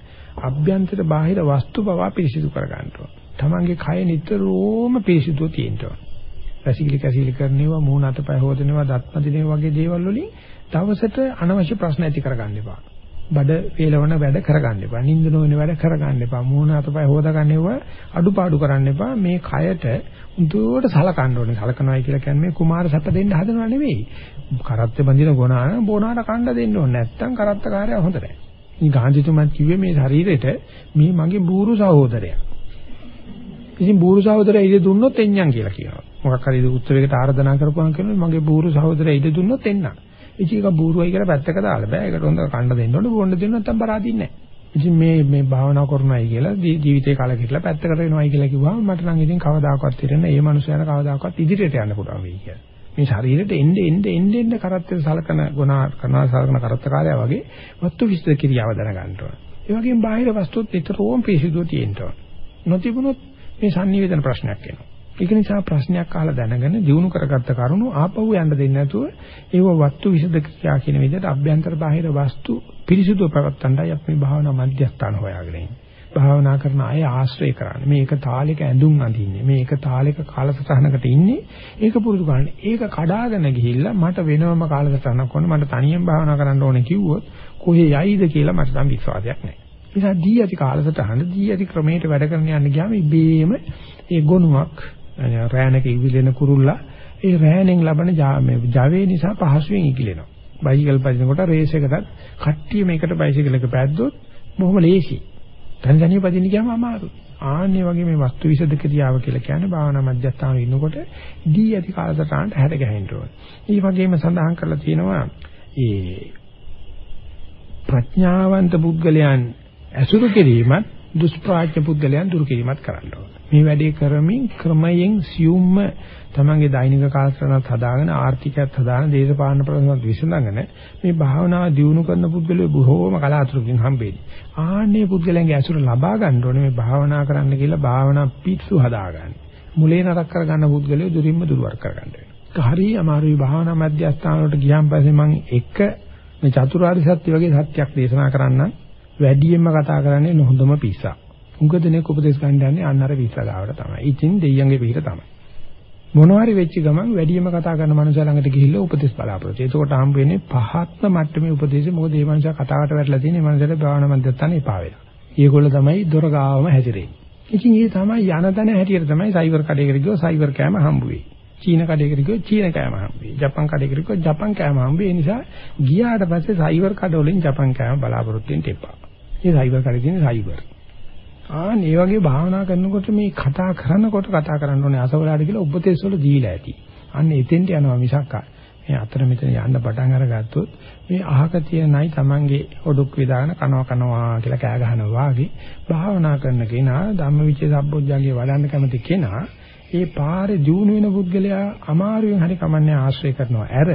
අභ්‍යන්තර බාහිර වස්තු පවා පිරිසිදු කර ගන්නවා. තමන්ගේ කය නිතරම පිරිසිදුව තියෙනවා. වැසිකිලි කැසිලි කරනවා, මූණ අතපය හොදනවා, දත් මදිනවා වගේ දේවල් වලින් දවසට අනවශ්‍ය ප්‍රශ්න ඇති කරගන්න එපා. බඩ වේලවන වැඩ කරගන්න එපා. නිින්ද නොවන වැඩ කරගන්න එපා. මූණ අතපය හොදාගන්න ඒවා අඩුපාඩු කරන්න එපා. මේ කයට උන්ට සලකන්න ඕනේ. සලකනවායි කියලා කියන්නේ මේ කුමාර සැප දෙන්න හදනව නෙවෙයි. කරත්ත බඳින ගුණාන බොනාට කණ්ඩ දෙන්න ඕනේ. නැත්තම් කරත්තකාරයා හොඳ නැහැ. මේ ගාන්ධිතුමා කිව්වේ මේ ශරීරෙට මේ මගේ බూరు සහෝදරයා. ඉතින් බూరు සහෝදරයා ඉඩ දුන්නොත් එන්නම් කියලා කියනවා. මොකක් හරි උත්තරයකට ආරාධනා කරපුවාම කියනවා මගේ බూరు සහෝදරයා ඉඩ දුන්නොත් එන්නම්. ඉතින් ඒක බూరుවයි කියලා පැත්තක දාලා බෑ. ඒකට හොඳ කණ්ඩ දෙන්න ඕනේ. බොන්න දෙන්න නැත්නම් පරාදීන්නේ නැහැ. ඉතින් මේ මේ භාවනා කරනයි කියලා ජීවිතේ කලකිරලා පැත්තකට වෙනවයි කියලා කිව්වම මට නම් ඉතින් කවදාකවත් හිතෙන්නේ මේ මනුස්සයන කවදාකවත් ඉදිරියට යන්න පුළුවන් වෙයි කියලා. මේ ශරීරෙට එන්න එන්න එන්න එන්න කරත්තේ සලකන ගුණා කරනවා සලකන කරත්ත කාර්යය වගේ වස්තු විශ්ද ක්‍රියාව දැනගන්න ඕන. ඒ වගේම බාහිර වස්තුත් නිතරම පිරිසිදුව තියෙන්න ඕන. නොතිබුණොත් මේ sannivedana ප්‍රශ්නයක් එනවා. ඒක නිසා ප්‍රශ්නයක් අහලා දැනගෙන දිනු කරගත්ත කරුණු ආපහු යන්න දෙන්නේ නැතුව ඒව වස්තු විසද ක්‍රියා කියන විදිහට අභ්‍යන්තර බාහිර වස්තු පිරිසිදුව පවත්තන්නයි අපි මේ භාවනා මධ්‍යස්ථාන හොයාගෙන ඉන්නේ. භාවනා කරන අය ආශ්‍රය කරන්නේ. මේක තාලෙක ඇඳුම් අඳින්නේ. මේක තාලෙක කාලසටහනකට ඉන්නේ. ඒක පුරුදු කරන්න. ඒක කඩාගෙන ගිහිල්ලා මට වෙනවම කාලසටහනක් ඕනේ. මට තනියෙන් භාවනා කරන්න ඕනේ කිව්වොත් කොහේ යයිද කියලා මට නම් විශ්වාසයක් නැහැ. නිසා දී ඇති කාලසටහන දී ඇති ක්‍රමයට වැඩ කරන යන්න ගියාම ඉබේම ඒ ගොනුවක් රෑනක ඉවිලෙන කුරුල්ලා ඒ රෑනෙන් ලබන ජවයේ නිසා පහසුවෙන් ඉකිලෙනවා. බයිසිකල් පදිනකොට රේස් එකකට කට්ටිය මේකට බයිසිකල් එක පැද්දොත් බොහොම ලේසි. තනි තනිය පදින්න ගියාම අමාරුයි. ආන්නේ වගේ මේ වස්තු විසද ක්‍රියාව කියලා කියන්නේ භාවනා මධ්‍යස්ථාන ඉන්නකොට දී ඇති කාලසටහනට හැඩ ගැහෙන්න ඕනේ. ඒ වගේම සඳහන් කරලා තියෙනවා ඒ ප්‍රඥාවන්ත පුද්ගලයන් ඇසුරු කිරීමත් දුෂ්ප්‍රාඥ පුද්ගලයන් දුරු කිරීමත් කරන්න ඕනේ. මේ වැඩේ කරමින් ක්‍රමයෙන් සියුම්ම තමන්ගේ දෛනික කාලසටහනත් හදාගෙන ආර්ථිකයත් හදාගෙන දේශපාලන ප්‍රශ්නත් විසඳගෙන මේ භාවනාව දියුණු කරන පුද්ගලයෝ බොහෝම කලාතුරකින් හම්බෙන්නේ. ආන්නේ පුද්ගලයන්ගේ ඇසුර ලබා ගන්න ඕනේ මේ භාවනා කරන්න කියලා භාවනා පිටසු හදාගන්න. මුලේ නරක කරගන්න පුද්ගලයෝ දුරින්ම දුරවර් කරගන්න වෙනවා. හරි අමාරුයි භාවනා මධ්‍යස්ථාන වලට ගියාන් පස්සේ මම එක මේ චතුරාර්ය සත්‍ය වගේ සත්‍යක් දේශනා කරන්න වැඩියෙන්ම කතා කරන්නේ නොහොඳම පිස්සා. උඟ දෙනෙක් උපදේශ ගන්න යන්නේ අන්න අර පිස්සා ගාවට තමයි. ඉතින් දෙයියන්ගේ පිට තමයි. මොනවාරි වෙච්ච ගමන් වැඩියෙන්ම කතා කරන මනුස්සය ළඟට ගිහිල්ලා උපදේශ බලාපොරොත්තු. එතකොට හම්බ වෙන්නේ පහත්ම මට්ටමේ උපදේශය. මොකද මේ මනුස්සයා කතාවට වැටලා තියෙන මේ මනුස්සයාට භාවනා මන්දත්තන එපා වෙලා. ඒගොල්ල තමයි දොර ගාවම හැදිරෙන්නේ. ඉතින් ඒ තමයි යන තැන හැටියට තමයි සයිබර් කඩේකට ගියෝ සයිබර් කෑම හම්බ වෙයි. චීන කඩේකට ගියෝ චීන කෑම හම්බ වෙයි. ජපන් කඩේකට ගියෝ ජපන් කෑම හම්බ වෙයි. ඒ නිසා ගියාට පස්සේ සයිබර් කඩ වලින් ජපන් කෑම බලාපොරොත්තු වෙන්න එපා. මේ සයිබර් කඩේ තියෙන සයිබර්. ආන් මේ වගේ භාවනා කරනකොට මේ කතා කරනකොට කතා කරන්න ඕනේ අසවලාට කියලා උපදේශ වල දීලා ඇති. අන්න එතෙන්ට යනවා මිසක් මේ අතර මෙතන යන්න පටන් අරගත්තොත් මේ අහක තියෙනයි Tamange ඔඩුක් විදාගෙන කනවා කනවා කියලා කෑ ගහනවා වගේ භාවනා කරන කෙනා ධම්මවිචේ සම්බොජ්ජංගේ වඩන්න කැමති කෙනා ඒ පාරේ දියුණු වෙන පුද්ගලයා අමාරුවෙන් හරි කමන්නේ ආශ්‍රය කරනවා. ඇර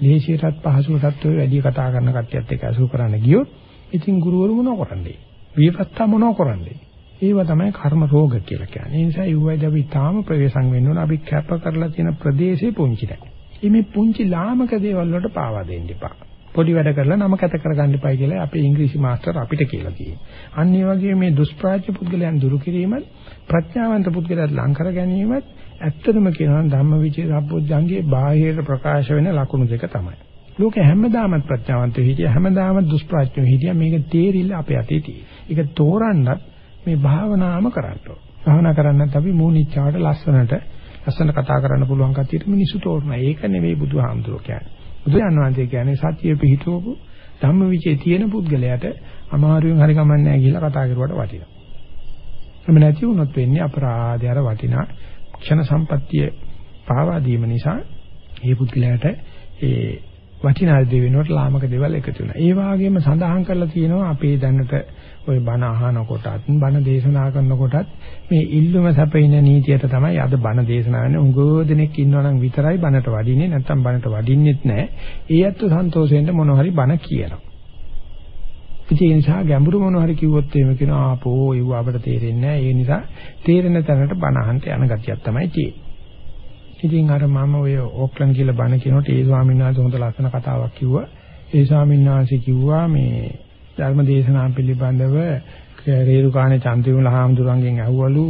ලේසියටත් පහසුවටත් ඔය වැඩි කතා කරන කට්ටියත් එක්ක අසු කරන්න ගියොත් ඉතින් ගුරුවරු මොනව කරන්නේ? විපත්තා මොනව කරන්නේ? ඒව තමයි කර්ම රෝග කියලා කියන්නේ. ඒ නිසා යුවයිද අපි තාම ප්‍රවේශම් වෙන්න ඕන. අපි කැප කරලා තියෙන ප්‍රදේශේ පුංචි නැහැ. මේ පුංචි ලාමක දේවල් වලට පාවා දෙන්න එපා. පොඩි වැඩ කරලා නම කැත කරගන්න එපා කියලා අපේ ඉංග්‍රීසි මාස්ටර් අපිට කියලා තියෙනවා. අන්න ඒ වගේ මේ දුෂ්ප්‍රාච්‍ය පුද්ගලයන් දුරු කිරීමත් ප්‍රඥාවන්ත පුද්ගලයන් ලං කර ගැනීමත් ඇත්තටම කියනවා ධම්මවිචේ සම්පෝඥංගේ බාහිර ප්‍රකාශ වෙන ලකුණු දෙක තමයි. ලෝකෙ හැමදාමත් ප්‍රඥාවන්තව හිටිය හැමදාම දුෂ්ප්‍රඥයෝ හිටියා මේක තේරිල්ල අපේ අතේ තියෙන. ඒක තෝරන්නත් මේ භාවනාවම කරන්න ඕන. භාවනා කරන්නත් අපි මූණිච්චාවට ලස්සනට ලස්සන කතා කරන්න පුළුවන් කතියට මිනිසු තෝරනවා. ඒක නෙවෙයි බුදුහාමුදුරුවෝ කියන්නේ. බුදුන් වහන්සේ කියන්නේ සත්‍ය පිහිටවපු ධම්මවිචේ තියෙන පුද්ගලයාට අමාරුවෙන් හරි කමන්නේ නැහැ කියලා කතා කරුවට වටිනවා. එහෙම නැති වුණොත් වෙන්නේ අපරාධය අර වටිනා ක්ෂණ සම්පත්තිය පාවා දීම නිසා මේ පුද්ගලයාට ඒ වටිනා දේ වෙනකොට ලාමක දේවල් එකතු වෙනවා. ඒ වගේම සඳහන් කරලා තියෙනවා අපේ දැනට ওই බණ අහනකොටත් බණ දේශනා කරනකොටත් මේ ඉල්ලුම සැපින නීතියට තමයි අද බණ දේශනා කරන්නේ. උංගෝ දෙනෙක් ඉන්නවනම් විතරයි බණට වඩින්නේ නැත්නම් බණට වඩින්නෙත් නැහැ. ඒ ඇත්ත සන්තෝෂයෙන් මොන හරි බණ කියනවා. ඒ නිසා ගැඹුරු මොන හරි කිව්වොත් එහෙම කියනවා ආපෝ ඒව අපිට තේරෙන්නේ නැහැ. ඒ නිසා තේරෙන තැනට බණ අහන්න යන ගතියක් තමයි තියෙන්නේ. ඉතින් අර මම ඔය ඕක්ලන්ඩ් කියලා බණ කියනකොට ඒ ස්වාමීන් වහන්සේ හොඳ ලස්සන කතාවක් කිව්වා. ඒ ස්වාමීන් වහන්සේ කිව්වා මේ ධර්ම දේශනා පිළිබඳව රේරුකාණේ චන්ද්‍රවිමල හාමුදුරන්ගෙන් අහුවලු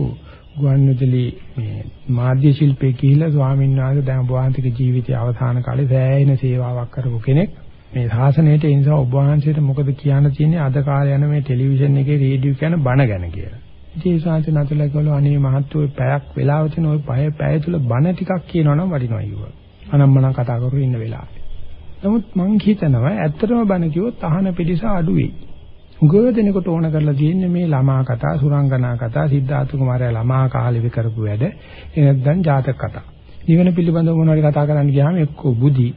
ගුවන්විදුලි මේ මාධ්‍ය ශිල්පයේ කියලා ස්වාමීන් වහන්සේ දැන් වහන්තික ජීවිතයේ අවසාන කාලේ සෑහෙන සේවාවක් කරපු කෙනෙක්. මේ ශාසනයට ඒ නිසා ඔබ වහන්සේට මොකද කියන්න තියෙන්නේ අද කාලේ යන මේ ටෙලිවිෂන් එකේ රේඩියෝ කියන බණ ගැන කියලා. ඉතින් ඒ ශාන්ති නතුලා කිව්වලු අනේ මහත්වෝ පැයක් වෙලාවකින් ওই පහේ පැය තුල බණ ටිකක් කියනවනම් වටිනවා කිව්වා. අනම්මනම් කතා කරු ඉන්න වෙලාවේ. නමුත් මං හිතනවා ඇත්තටම බණ කිව්වොත් අහන පිටිස අඩු වෙයි. උගව දෙනකොට ඕන කරලා තියෙන්නේ මේ ළමා කතා, සුරංගනා කතා, සිද්ධාර්ථ කුමාරයා ළමා කාලේ කරපු වැඩ, ඒ නැත්නම් ජාතක කතා. නිවන පිළිබඳව මොනවද කතා කරන්න ගියාම එක්ක බුද්ධි,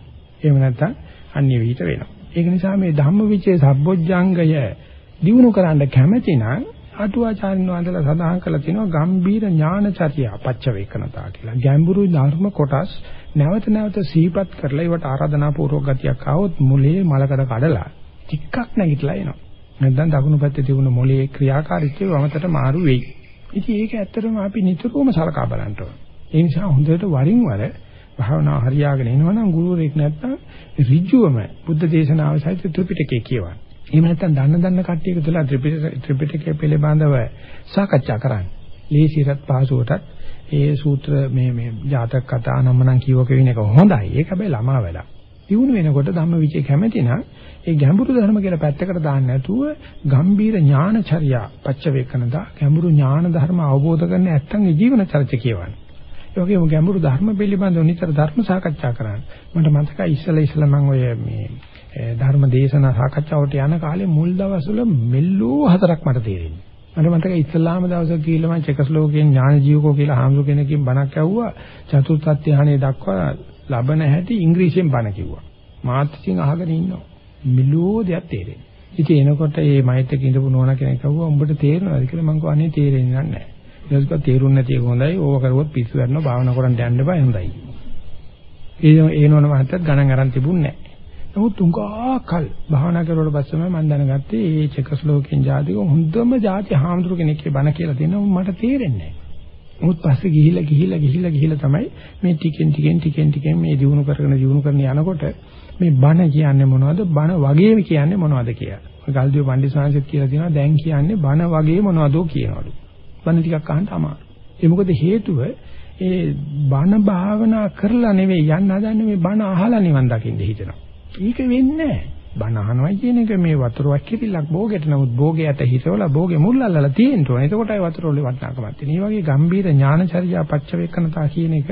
එහෙම නැත්නම් අන්‍ය විහිිත වෙනවා. ඒක නිසා මේ ධම්මවිචේ සබ්බොජ්ජංගය දිනු කරන්න කැමැති නම් අටුවාචාරින් වහන්සේලා සඳහන් කළා තියෙනවා ගම්බීර ඥානචර්ය පච්චවේකනතා කියලා. ගැඹුරු ධර්ම කොටස් නැවත නැවත සිහිපත් කරලා ඒවට ආරාධනා පූර්වක ගතියක් ආවොත් මුලේ මලකඩ කඩලා ටිකක් නැගිටලා එනවා. නැත්නම් දකුණු පැත්තේ තිබුණ මොලේ ක්‍රියාකාරීත්වය වමතට මාරු වෙයි. ඉතින් ඒක ඇත්තටම අපි නිතරම සලකා බලන්න ඕන. ඒ නිසා හොඳට වරින් වර භාවනාව හරියාගෙන එනවනම් ගුරුවරයෙක් නැත්නම් ඍජුවම බුද්ධ දේශනාව සහිත ත්‍රිපිටකය කියවන්න. එහෙම නැත්නම් දන්න දන්න කට්ටියක තුල ත්‍රිපිටකය පිළිබඳව සාකච්ඡා කරන්න. ලේසියට පහසුවටත් ඒ සූත්‍ර මේ මේ ජාතක කතා නම්මනම් කියවක වෙන එක හොඳයි. ඒක හැබැයි ළමා වැඩක්. දිනු වෙනකොට ධම්මවිචේ කැමැති නම් ඒ ගැඹුරු ධර්ම කියලා පැත්තකට දාන්න නැතුව ගම්බීර ඥානචර්යා පච්චවේකනදා ගැඹුරු ඥාන ධර්ම අවබෝධ කරගෙන නැත්තම් ජීවන චරිත කියවන්න. ඒ වගේම ගැඹුරු ධර්ම පිළිබඳව නිතර ධර්ම සාකච්ඡා කරන්න. මට මතකයි ඉස්සලා ඉස්සලා මම ඔය මේ ධර්ම දේශනා සාකච්ඡාවට යන කාලේ මුල් දවස්වල මෙල්ලෝ හතරක් මට තේරෙන්නේ. මට මතකයි ඉස්ලාම දවසක කියලා මම චෙකස්ලෝකයෙන් ඥාන ජීවකෝ කියලා හාමුදුර කෙනකින් බණක් ඇහුවා. චතුර්ථ ධානයේ දක්වා ලබන හැටි ඉංග්‍රීසියෙන් බණ කිව්වා. මාත් ඉතින් අහගෙන ඉන්නවා. මෙල්ලෝ දෙයක් තේරෙන්නේ. ඉතින් එනකොට මේ මෛත්‍රික ඉඳපු නෝනා කෙනෙක් අහුවා උඹට තේරෙනවද කියලා මම කිව්වා අනේ තේරෙන්නේ නැහැ. ඊට පස්සේ තේරුන්නේ නැති එක හොඳයි. ඕව කරුවොත් පිස්සු වෙනවා භාවනා කරන්න යන්න බෑ හොඳයි. ඒ ඒ නෝන මහත්තයත් ගණන් අරන් තිබුණේ නැහැ. නමුත් උංගා කල් භාවනා කරුවට පස්සෙම මම දැනගත්තේ මේ චෙකස්ලෝකෙන් ජාතික හොඳම ජාති හාමුදුරු කෙනෙක්ගේ බණ කියලා දෙනවා මට තේරෙන්නේ නැහැ. නමුත් පස්සේ ගිහිල්ලා ගිහිල්ලා ගිහිල්ලා ගිහිල්ලා තමයි මේ ටිකෙන් ටිකෙන් ටිකෙන් ටිකෙන් මේ දිනු කරගෙන දිනු කරන යනකොට මේ බණ කියන්නේ මොනවද බණ වගේම කියන්නේ මොනවද කියලා. ගල්දිය පණ්ඩිත කියලා තියෙනවා දැන් කියන්නේ බණ වගේ මොනවදෝ කියනවලු. බණ ටිකක් අහන්න අමාරු. ඒ මොකද හේතුව ඒ බණ භාවනා කරලා නෙවෙයි යන්න හදන්නේ මේ බණ අහලා නිවන් දකින්න හිතනවා. ඒක වෙන්නේ නැහැ. බණ අහනවා කියන එක මේ වතුර වක්කිරිලක් භෝගයට නමුත් භෝගයට හිතවලා භෝගේ මුල් අල්ලලා තියෙන්න ඕනේ. එතකොටයි වතුර වල වටිනාකමක් තියෙන්නේ. මේ වගේ ගම්බීර ඥානචර්යා පච්චවේකනතා කියන එක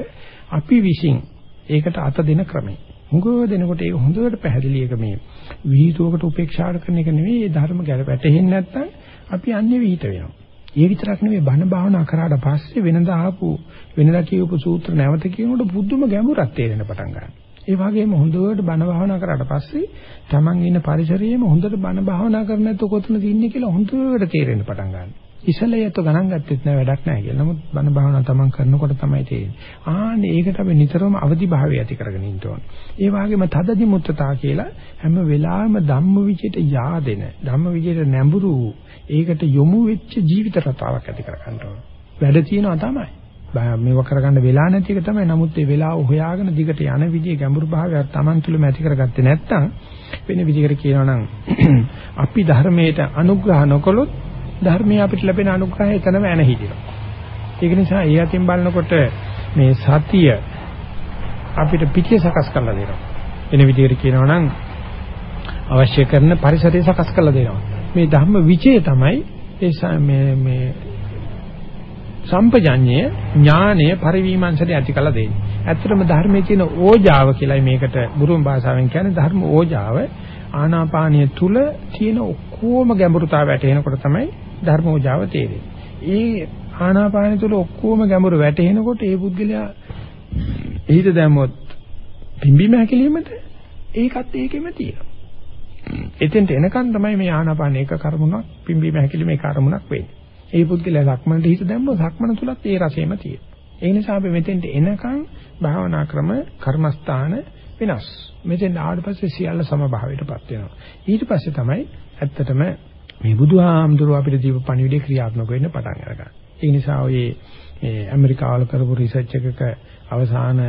අපි විශ්ින් ඒකට අත දෙන ක්‍රමයි. මුගව දෙනකොට ඒක හොඳට පැහැදිලි එක මේ විහිතුවකට උපේක්ෂා කරන එක නෙවෙයි ඒ ධර්ම ගැල වැටෙන්නේ නැත්නම් අපි අන්නේ විහිිත වෙනවා. ඒ විතරක් නෙවෙයි බණ භාවනා කරාට පස්සේ වෙනදා ආපු වෙනදා කියපු සූත්‍ර නැවත කියනකොට බුදුම ගැඹුරක් තේරෙන පටන් ගන්නවා. ඒ වගේම හොඳට බණ භාවනා කරාට පස්සේ Taman ඉන්න පරිසරයේම හොඳට බණ භාවනා කරන්නේ නැත්නම් කොතනද ඉන්නේ කියලා හොඳට තේරෙන්න පටන් ගන්නවා. ඉසලයට ගණන් ගත්තෙත් නෑ වැඩක් නෑ කියලා. නමුත් බණ භාවනා Taman කරනකොට තමයි තේරෙන්නේ. ආන්නේ ඒකට අපි නිතරම අවදි භාවය ඇති කරගෙන ඉන්න ඕනේ. ඒ වගේම තදදි මුත්තතා කියලා හැම වෙලාවෙම ධම්ම විජයට yaadෙන ධම්ම විජයට නැඹුරු ඒකට යොමු වෙච්ච ජීවිත රටාවක් ඇති කර ගන්න ඕනේ. වැඩ තියෙනවා තමයි. මේව කරගන්න වෙලා නැති එක තමයි. නමුත් ඒ වෙලාව හොයාගෙන දිගට යන විදිය ගැඹුරු භාවයක් Taman තුලම ඇති කරගත්තේ නැත්නම් වෙන විදිහකට කියනවා නම් අපි ධර්මයට අනුග්‍රහ නොකළොත් ධර්මයේ අපිට ලැබෙන අනුග්‍රහය එතනම ඇන හිටිනවා. ඒක නිසා ඒ අතින් බලනකොට මේ සතිය අපිට පිටිය සකස් කරලා දෙනවා. වෙන විදිහකට කියනවා නම් අවශ්‍ය කරන පරිසරය සකස් කරලා දෙනවා. මේ ධම්ම විචේ තමයි ඒ මේ මේ සම්පජඤ්ඤය ඥානය පරිවිමංශයට ඇති කළ දෙන්නේ. ඇත්තටම ධර්මයේ තියෙන ඕජාව කියලායි මේකට බුරුම භාෂාවෙන් කියන්නේ ධර්ම ඕජාව ආනාපානිය තුල තියෙන ඔක්කොම ගැඹුරුතාව වැටෙනකොට තමයි ධර්ම ඕජාව තේරෙන්නේ. ඒ ආනාපානිය තුල ඔක්කොම ගැඹුරු වැටෙනකොට ඒ පුද්ගලයා හිත දැම්මොත් පිම්බීම හැකිලීමට ඒකත් ඒකෙම තියෙනවා. එතෙන්ට එනකන් තමයි මේ ආනාපාන එක කර්මුණක් පිම්බීම හැකිලීම එක කර්මුණක් වෙන්නේ. ඒ පුද්ගලයා සක්මනට හිත දැම්මොත් සක්මන තුලත් ඒ රසෙම තියෙනවා. ඒ නිසා අපි මෙතෙන්ට එනකන් භාවනා ක්‍රම කර්මස්ථාන වෙනස්. මෙතෙන් ආවට පස්සේ සියල්ල සමභාවයටපත් වෙනවා. ඊට පස්සේ තමයි ඇත්තටම මේ බුදුහාමුදුරුව අපිට දීප පණිවිඩේ ක්‍රියාත්මක වෙන්න පටන් අරගන්නේ. ඒ නිසා ඔය මේ ඇමරිකාවල කරපු රිසර්ච් එකක අවසාන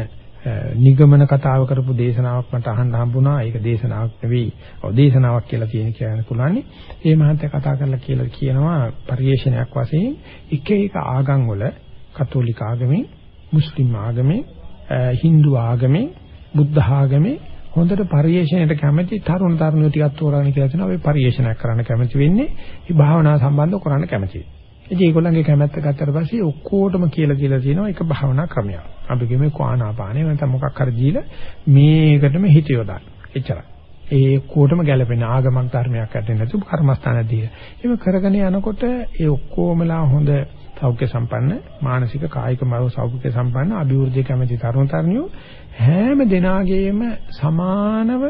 නිගමන කතාව කරපු දේශනාවක් මට අහන්න හම්බුණා. ඒක දේශනාවක් නෙවෙයි. ඔව් දේශනාවක් කියලා කියන කියන්න පුළුවන්. ඒ මහත්තයා කතා කරලා කියලා කියනවා පරිේශනයක් වශයෙන් එක එක ආගම් වල කතෝලික ආගමේ, මුස්ලිම් ආගමේ, Hindu ආගමේ, බුද්ධ ආගමේ හොඳට පරිේශණයට කැමති තරුණ තරුණියෝ ටිකක් තෝරාගෙන කියලා තියෙනවා අපි පරිේශනයක් කරන්න කැමති වෙන්නේ මේ භාවනාව සම්බන්ධව කරන්න කැමතියි. ඉතින් ඒගොල්ලන්ගේ කැමැත්ත ගත්තට පස්සේ ඔක්කොටම කියලා දීලා තියෙනවා ඒක භාවනා ක්‍රමයක්. අපි කියමු ආනාපානෙ නැත්නම් මොකක් හරි දීලා මේකටම හිත යොදන්න. එච්චරයි. ඒ කොටම ගැලපෙන ආගමක් ධර්මයක් ඇත්තේ නැතු කර්මස්ථාන දීලා. ඒක කරගෙන යනකොට ඒ ඔක්කොමලා හොඳ සෞඛ්‍ය සම්පන්න මානසික කායික මනෝ සෞඛ්‍ය සම්පන්න අභිවෘද්ධිය කැමති තරුණ තරුණියෝ හැම දිනාගේම සමානව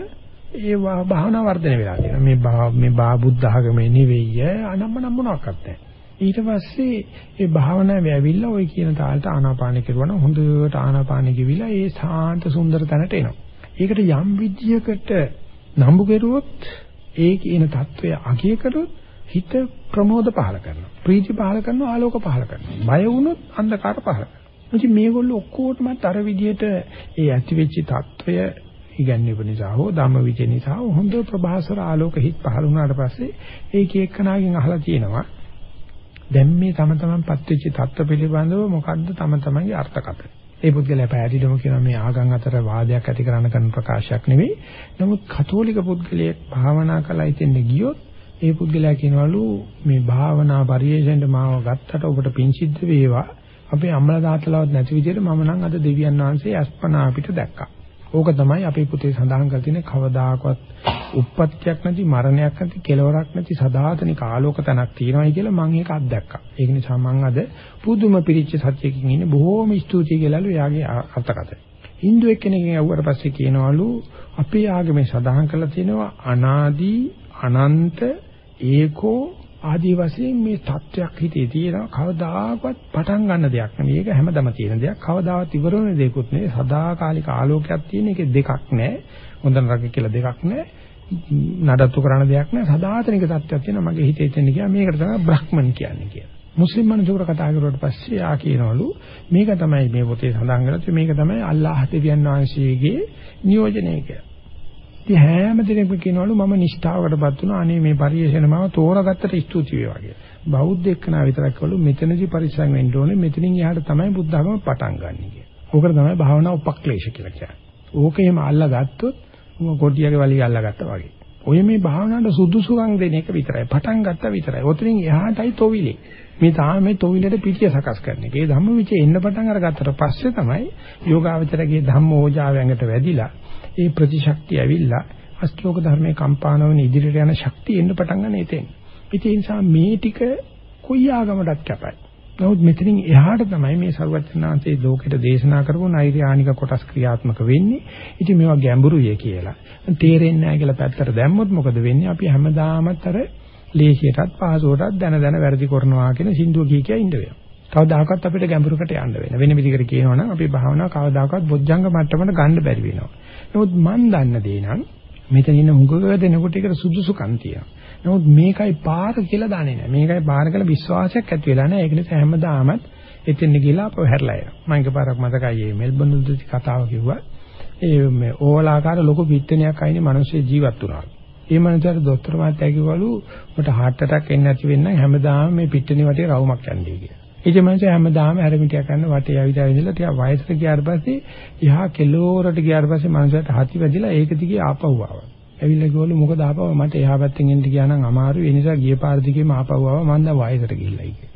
ඒ භාවනා වර්ධනය වෙලා තියෙනවා. මේ මේ බා බුද්ධ ආගමේ නෙවෙයි අනම්මනම් මොනවාක්වත් නැහැ. ඊට පස්සේ ඒ භාවනාවේ ඇවිල්ලා ওই කියන තාලට ආනාපාන කෙරුවා නම් හොඳට ආනාපාන කිවිලා ඒ සාන්ත සුන්දර තැනට එනවා. ඒකට යම් විද්‍යයකට නම්බු කෙරුවොත් ඒ කියන தত্ত্বය අගය කරොත් හිත ප්‍රමෝද පහල කරනවා. ප්‍රීති පහල කරනවා, ආලෝක පහල කරනවා. බය වුණොත් අන්ධකාර පහල කරනවා. ඉතින් මේගොල්ලෝ ඔක්කොටම අර විදියට ඒ ඇති වෙච්ච தত্ত্বය ඉගැන්වීම නිසා හෝ ධම්මවිචේ නිසා හොඳ ප්‍රභාසර ආලෝක හිත් පහල වුණාට පස්සේ ඒක එක්කනාගෙන් අහලා තියෙනවා දැන් මේ තම තමන් පත්වෙච්ච தත්ත්ව පිළිබඳව මොකද්ද තම තමන්ගේ අර්ථකථන. ඒ පුද්ගලයා පැහැදිලිවම කියනවා මේ ආගම් අතර වාදයක් ඇති කරන කරන ප්‍රකාශයක් නෙවෙයි. නමුත් කතෝලික පුද්ගලයෙක් භාවනා කළා ඉතින්ද ගියොත් ඒ පුද්ගලයා කියනවලු මේ භාවනා පරිේශෙන්ට මාව ගත්තට ඔබට පිං සිද්ධ වේවා. අපේ අම්මලා තාත්තලාවත් නැති විදිහට මම නම් අද දෙවියන් වහන්සේ අස්පනා අපිට දැක්කා. ඕක තමයි අපේ පුතේ සඳහන් කර තියෙන කවදාකවත් උප්පත්තියක් නැති මරණයක් නැති කෙලවරක් නැති සදාතනික ආලෝක තනක් තියෙනවායි කියලා මම ඒක අත්දැක්කා. ඒක නිසා මම අද පුදුම පිරිච්ච සත්‍යයකින් ඉන්නේ බොහෝම ස්තුතියි කියලාලු එයාගේ අර්ථකථන. Hindu එක්කෙනෙක්ගෙන් අහුවට පස්සේ කියනවලු අපේ ආගමේ සඳහන් කරලා තියෙනවා අනාදී අනන්ත ඒකෝ ආදී වශයෙන් මේ தත්වයක් හිතේ තියෙනවා කවදාකවත් පටන් ගන්න දෙයක් නෙවෙයි. ඒක හැමදම තියෙන දෙයක්. කවදාවත් ඉවර වෙන දෙයක්වත් නෙවෙයි. සදාකාලික ආලෝකයක් තියෙන එකේ දෙකක් නැහැ. හොඳ නරක කියලා දෙකක් නැහැ. නඩත්තු කරන දෙයක් නැහැ. සදාතනික தත්වයක් තියෙනවා. මගේ හිතේ තියෙන කියා මේකට තමයි බ්‍රහ්මන් කියන්නේ කියලා. මුස්ලිම් මිනිසුන්ට කතා කරුවට පස්සේ ආ කියනවලු මේක තමයි මේ පොතේ සඳහන් කරලා මේක තමයි අල්ලාහ් දෙවියන් වහන්සේගේ නියෝජනය කියලා. ඉතින් හැම දිනෙකම කියනවලු මම නිෂ්ඨාවකටපත් වුණා. අනේ මේ පරිශ්‍රණ මම තෝරාගත්තට ස්තුති වේවා කියලා. බෞද්ධ එක්කනා විතරක් කළු මෙතනදී පරිස්සම් වෙන්න ඕනේ. මෙතනින් එහාට තමයි බුද්ධ ධර්ම පටන් ගන්න කියලා. ඕකට තමයි භාවනා උපක්ලේශ කියලා කියන්නේ. ඕක එහෙම අල්ලගත්තොත් මොක කොටියගේ වලිය අල්ලගත්තා වගේ. ඔය මේ භාවනාවට සුදුසුකම් දෙන එක විතරයි. පටන් ගත්තා විතරයි. ඔතනින් එහාටයි තොවිලේ. මේ තාම මේ තොවිලට පිටිය සකස් කරන එක. ඒ ධම්මවිචේ එන්න පටන් අරගත්තට පස්සේ තමයි යෝගාවචරගේ ධම්මෝජාව ඇඟට වැඩිලා ඒ ප්‍රතිශක්තිය ඇවිල්ලා අෂ්ටෝක ධර්මයේ කම්පානවන ඉදිරියට යන ශක්තිය එන්න පටන් ගන්න එතෙන්. ඉතින් ඒ නිසා මේ ටික කොයි ආගමකටත් කැපයි. නමුත් මෙතනින් එහාට තමයි මේ සර්වඥාන්සේ ලෝකෙට දේශනා කරපු නෛර්යානික කොටස් ක්‍රියාත්මක වෙන්නේ. ඉතින් මේවා ගැඹුරුය කියලා. තේරෙන්නේ නැහැ කියලා පැත්තට දැම්මොත් මොකද වෙන්නේ? අපි හැමදාමත් අර ලේසියටත් පහසුවටත් දන දන වැරදි කරනවා කියන සින්දුව කිය කිය ඉඳ වෙනවා. කවදාකවත් අපිට ගැඹුරකට යන්න වෙන. වෙන විදිහකට කියනවනම් අපි භාවනාව කවදාකවත් බොජ්ජංග මට්ටමට ගන්න බැරි වෙනවා. නමුත් මන් දන්න දේ නම් මෙතන ඉන්න හුඟව දෙනකොට ඒකට සුදුසුකම් තියෙනවා. නමුත් මේකයි පාර කියලා දන්නේ නැහැ. මේකයි පාර කියලා විශ්වාසයක් ඇති වෙලා නැහැ. ඒක නිසා හැමදාමත් එතෙන් ගිහලා අපව හැරලා එනවා. මම එකපාරක් මතකයි මේ මෙල්බන් වලදී කතාව කිව්වා. ඒ මේ ඕලාකාර ලොකු පිට්ටනියක් අයිනේ මිනිස්සු ජීවත් වුණා. ඒ මනසට දොස්තර මහත්තයා කිව්වලු මට heart attack එන්නේ නැති වෙන්න හැමදාම මේ පිට්ටනිය වටේ රවුමක් යන්නේ කියලා. ඉතින් මම හැමදාම හැරමිටියක් කරන වටේ ඇවිදලා ඉඳලා ටික වයසට ගියාට පස්සේ යහා කෙලෝරට ගියාට පස්සේ මනුස්සයට හති වැදිලා ඒක දිගේ ආපහු ආවා. ඇවිල්ලා ගිහලු මොකද ආපහු මට එහා පැත්තෙන් එන්න ගියා නම් අමාරුයි. ඒ නිසා ගිය පාර දිගේම ආපහු ආවා. මම දැන් වයසට ගිහිල්ලා ඉන්නේ.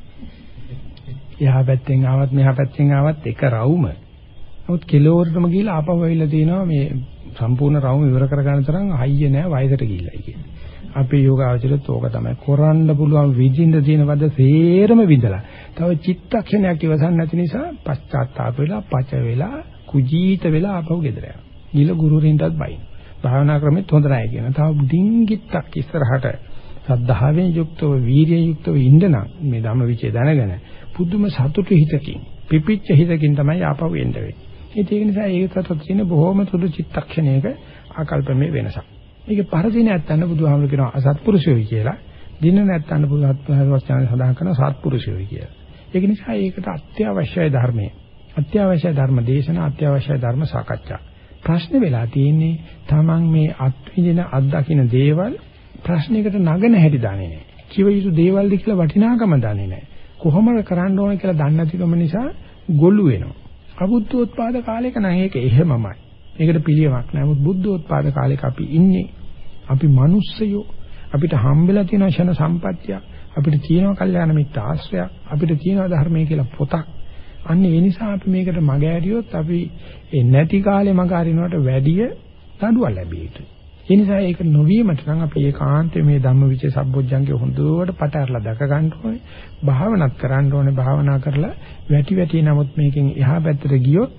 එහා පැත්තෙන් ආවත් මෙහා පැත්තෙන් ආවත් එක රවුම. නමුත් කෙලෝරටම ගිහිල්ලා ආපහු ඇවිල්ලා තිනවා මේ සම්පූර්ණ රවුම ඉවර කරගන්න තරම් හයිය නෑ වයසට ගිහිල්ලා කියන්නේ. අපේ යෝගාවචරත් ඕක තමයි. කරන්න පුළුවන් විඳින්න තියෙන වද සේරම විඳලා. තව චිත්තක්ෂණයක් ඉවසන් නැති නිසා පශ්චාත්තාප වෙලා, පච වෙලා, කුජීත වෙලා ආපහු ගෙදර යනවා. ගිල ගුරුරින්ටත් බයින්. භාවනා ක්‍රමෙත් හොඳ නැහැ කියන. තව ඩිංගිත්තක් ඉස්සරහට සද්ධාවෙන් යුක්තව, වීරියෙන් යුක්තව ඉන්න නම් මේ ධම්මවිචේ දැනගෙන පුදුම සතුටු හිතකින්, පිපිච්ච හිතකින් තමයි ආපහු එන්න වෙන්නේ. ඒක නිසා ඒක තත්ත්ව තියෙන බොහොම සුදු චිත්තක්ෂණයක ආකල්පමේ වෙනසක්. මේකේ පරදින නැත්තන්න බුදුහාමුදුරු කියනවා අසත්පුරුෂයෝයි කියලා. දින නැත්තන්න බුදුහත්වචන සඳහන් කරන සත්පුරුෂයෝයි කියලා. ඒක නිසා ඒකට අත්‍යවශ්‍යයි ධර්මයේ. අත්‍යවශ්‍ය ධර්ම දේශනා අත්‍යවශ්‍ය ධර්ම සාකච්ඡා. ප්‍රශ්න වෙලා තියෙන්නේ Taman මේ අත්විඳින අත්දකින්න දේවල් ප්‍රශ්නයකට නගන හැටි දන්නේ නැහැ. කිව යුතු දේවල්ද කියලා වටිනාකම දන්නේ නැහැ. කොහොමද කරන්න ඕන කියලා දන්නේ නැතිකම නිසා ගොළු වෙනවා. අබුද්ධෝත්පාද කාලයක නම් ඒක එහෙමමයි. මේකට පිළියමක් නැහැ. නමුත් බුද්ධෝත්පාද කාලෙක අපි ඉන්නේ. අපි මිනිස්සයෝ. අපිට හම්බෙලා තියෙන ෂණ සම්පත්තිය. අපිට තියෙනවා කල්යාණ මිත්‍ර ආශ්‍රය. අපිට තියෙනවා ධර්මයේ කියලා පොතක්. අන්න ඒ නිසා අපි මේකට මග ඇරියොත් අපි ඒ නැති කාලේ මග අරිනවට වැඩිය දඬුවම් ලැබිය යුතුයි. ඒ නිසා ඒක නොවීමට නම් අපි ඒකාන්තයෙන් මේ ධම්මවිචේ සම්බොජ්ජංගේ හොඳට පටහැරලා දැක ගන්න ඕනේ. භාවනාත් කරන්න ඕනේ. භාවනා කරලා වැටි වැටි නමුත් මේකෙන් එහා පැත්තට ගියොත්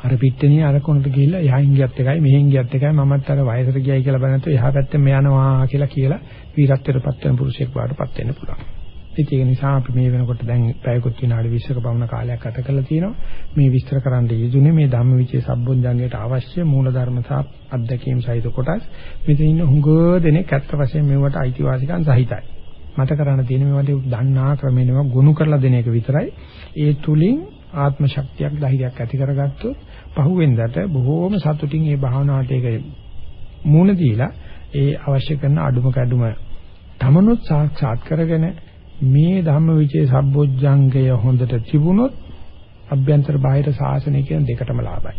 අර පිට්ටනිය අර කොනට ගිහිල්ලා යහින් ගියත් එකයි මෙහෙන් ගියත් එකයි මමත් අර වයසට ගියයි කියලා බලනකොට එහා පැත්තෙන් මේ යනවා කියලා කියලා වීරත්වයටපත් වෙන පුරුෂයෙක් වාටපත් වෙන්න පුළුවන්. ඉතින් ඒක නිසා අපි මේ වෙනකොට දැන් පැයකුත් විනාඩි 20ක පමණ කාලයක් ගත කරලා තියෙනවා. මේ විස්තර කරන්න යෙදුනේ මේ ධම්මවිචේ සම්බොධ්‍යංගයට අවශ්‍ය මූලධර්ම සහ අත්දැකීම් සහිත කොටස්. මෙතන ඉන්න හුඟ දෙනෙක් ඇත්ත වශයෙන් මේවට අයිතිවාසිකම් සහිතයි. මට කරන්න තියෙන මේවට දන්නා ක්‍රමෙනම ගොනු කරලා දෙන එක විතරයි. ඒ තුලින් ආත්ම ශක්තියක් ධෛර්යයක් ඇති කරගත්තොත් පහුවෙන්දට බොහෝම සතුටින් මේ භාවනාවට ඒක මූණ දීලා ඒ අවශ්‍ය කරන අඩුම කැඩුම තමනුත් සාක්ෂාත් කරගෙන මේ ධම්මවිචේ සම්බොජ්ජංගය හොඳට තිබුණොත් අභ්‍යන්තර බාහිර සාසනය කියන දෙකටම ලාභයි.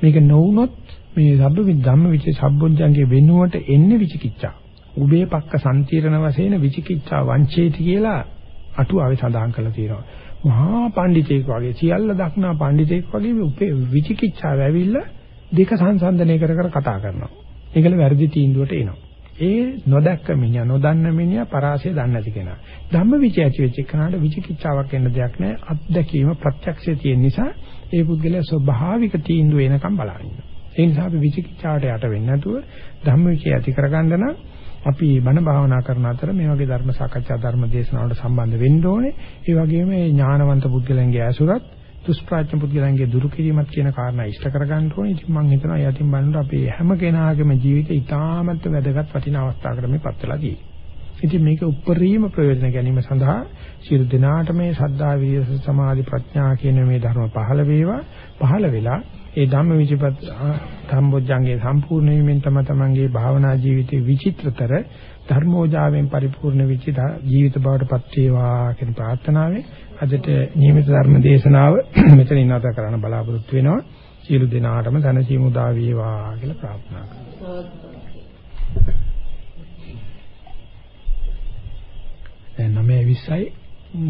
මේක නොවුනොත් මේ සබ්බ ධම්මවිචේ සම්බොජ්ජංගේ වෙනුවට එන්නේ විචිකිච්ඡා. උබේ පක්ක සම්තිරණ වශයෙන් විචිකිච්ඡා වංචේති කියලා අටුවාවේ සඳහන් කරලා තියෙනවා. මහා පඬිතෙක් වගේ සියල්ල දක්නා පඬිතෙක් වගේ උපේ විචිකිච්ඡාව ඇවිල්ලා දෙක සංසන්දනය කර කර කතා කරනවා. ඒකල වැරදි තීන්දුවට එනවා. ඒ නොදැක්ක මිනිහා නොදන්න මිනිහා පරාසය දන්නේ නැති කෙනා. ධම්මවිචය ඇති වෙච්ච කෙනාට විචිකිච්ඡාවක් එන්න දෙයක් නැහැ. අත්දැකීම ප්‍රත්‍යක්ෂය තියෙන නිසා ඒ පුද්ගලයා ස්වභාවික තීන්දුව එනකම් බලන ඒ නිසා අපි විචිකිච්ඡාවට යට වෙන්නේ නැතුව ධම්මවිචය ඇති කරගන්න නම් අපි බණ භාවනා කරන අතර මේ වගේ ධර්ම සාකච්ඡා ධර්ම දේශනාවලට සම්බන්ධ වෙන්න ඕනේ. ඒ වගේම මේ ඥානවන්ත පුද්ගලයන්ගේ ඇසුරත් දුෂ්ප්‍රාඥ පුද්ගලයන්ගේ දුරු කිරීමත් කියන කාරණා ඉෂ්ට කරගන්න ඕනේ. ඉතින් මම හිතනවා යටින් බලනකොට අපේ හැම කෙනාගේම ජීවිතේ ඉතාමත් වැදගත් වටිනා අවස්ථාවකට මේපත් වෙලා තියෙනවා. ඉතින් මේක උපරිම ප්‍රයෝජන ගැනීම සඳහා සියලු දෙනාට මේ සද්ධා විරිය සමාධි ප්‍රඥා කියන මේ ධර්ම පහළ වේවා. පහළ වෙලා ඒ ධම්ම විචිපත් සම්බොජ්ජංගේ සම්පූර්ණ වීමෙන් තම තමන්ගේ භාවනා ජීවිතේ විචිත්‍රතර ධර්මෝජාවෙන් පරිපූර්ණ වෙච්ච ජීවිත බවට පත් වේවා කියන ප්‍රාර්ථනාවෙන් අදට නියමිත ධර්ම දේශනාව මෙතනින් නැවත කරන්න බලාපොරොත්තු වෙනවා. සියලු දෙනාටම ධනසීම උදා වේවා කියලා ප්‍රාර්ථනා කරනවා. දැන් 9:20යි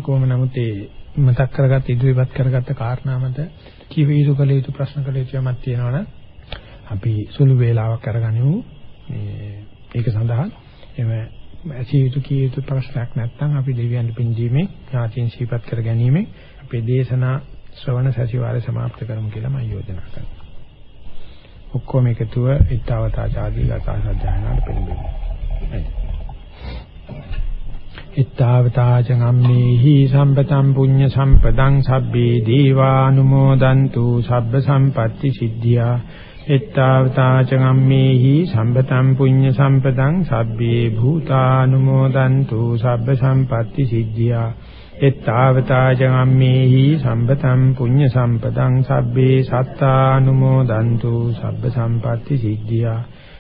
කොහොම නමුත් ඒ මතක් කරගත් ඉදිරිපත් කරගත්ත කාරණා මත කිව යුතු කළ යුතු ප්‍රශ්න කළ යුතු යමක් තියෙනවනම් අපි සුළු වේලාවක් අරගනිමු මේ ඒක සඳහා එම ඇසිය යුතු කිය යුතු ප්‍රශ්නයක් නැත්නම් අපි දෙවියන් පින්දීමේ ඥාතින් සිහිපත් කර ගැනීම අපේ දේශනා ශ්‍රවණ සැසිවාරය સમાપ્ત කරමු කියලා මම යෝජනා කරනවා. ඔක්කොම එකතුව ඊතාවතා ආදී ගතා සත්‍යයන්ට පිළිබිඹු. Thank you. Ittavataca ngammehi sampatam punya sampadang sabbe devanumodantu sabba sampatti siddhya ittavataca ngammehi sampatam punya sampadang sabbe bhutanumodantu sabba sampatti siddhya ittavataca ngammehi sampatam punya sampadang sabbe sattanumodantu sabba sampatti siddhya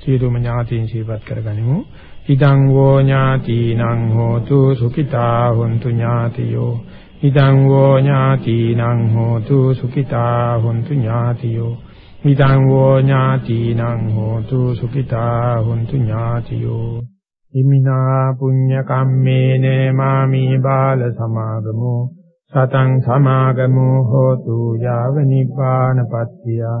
සියලුම ඥාතීන් සිහිපත් කරගනිමු. ඉදං වෝ ඥාතිනං හෝතු සුඛිතා හොන්තු ඥාතියෝ. ඉදං වෝ ඥාතිනං හෝතු සුඛිතා හොන්තු ඥාතියෝ. ඉදං වෝ ඥාතිනං හෝතු සුඛිතා හොන්තු ඥාතියෝ. ඉමිනා පුඤ්ඤ කම්මේන මාමි බාල සමාගමෝ සතං සමාගමෝ හෝතු යාව නිපානපත්තියා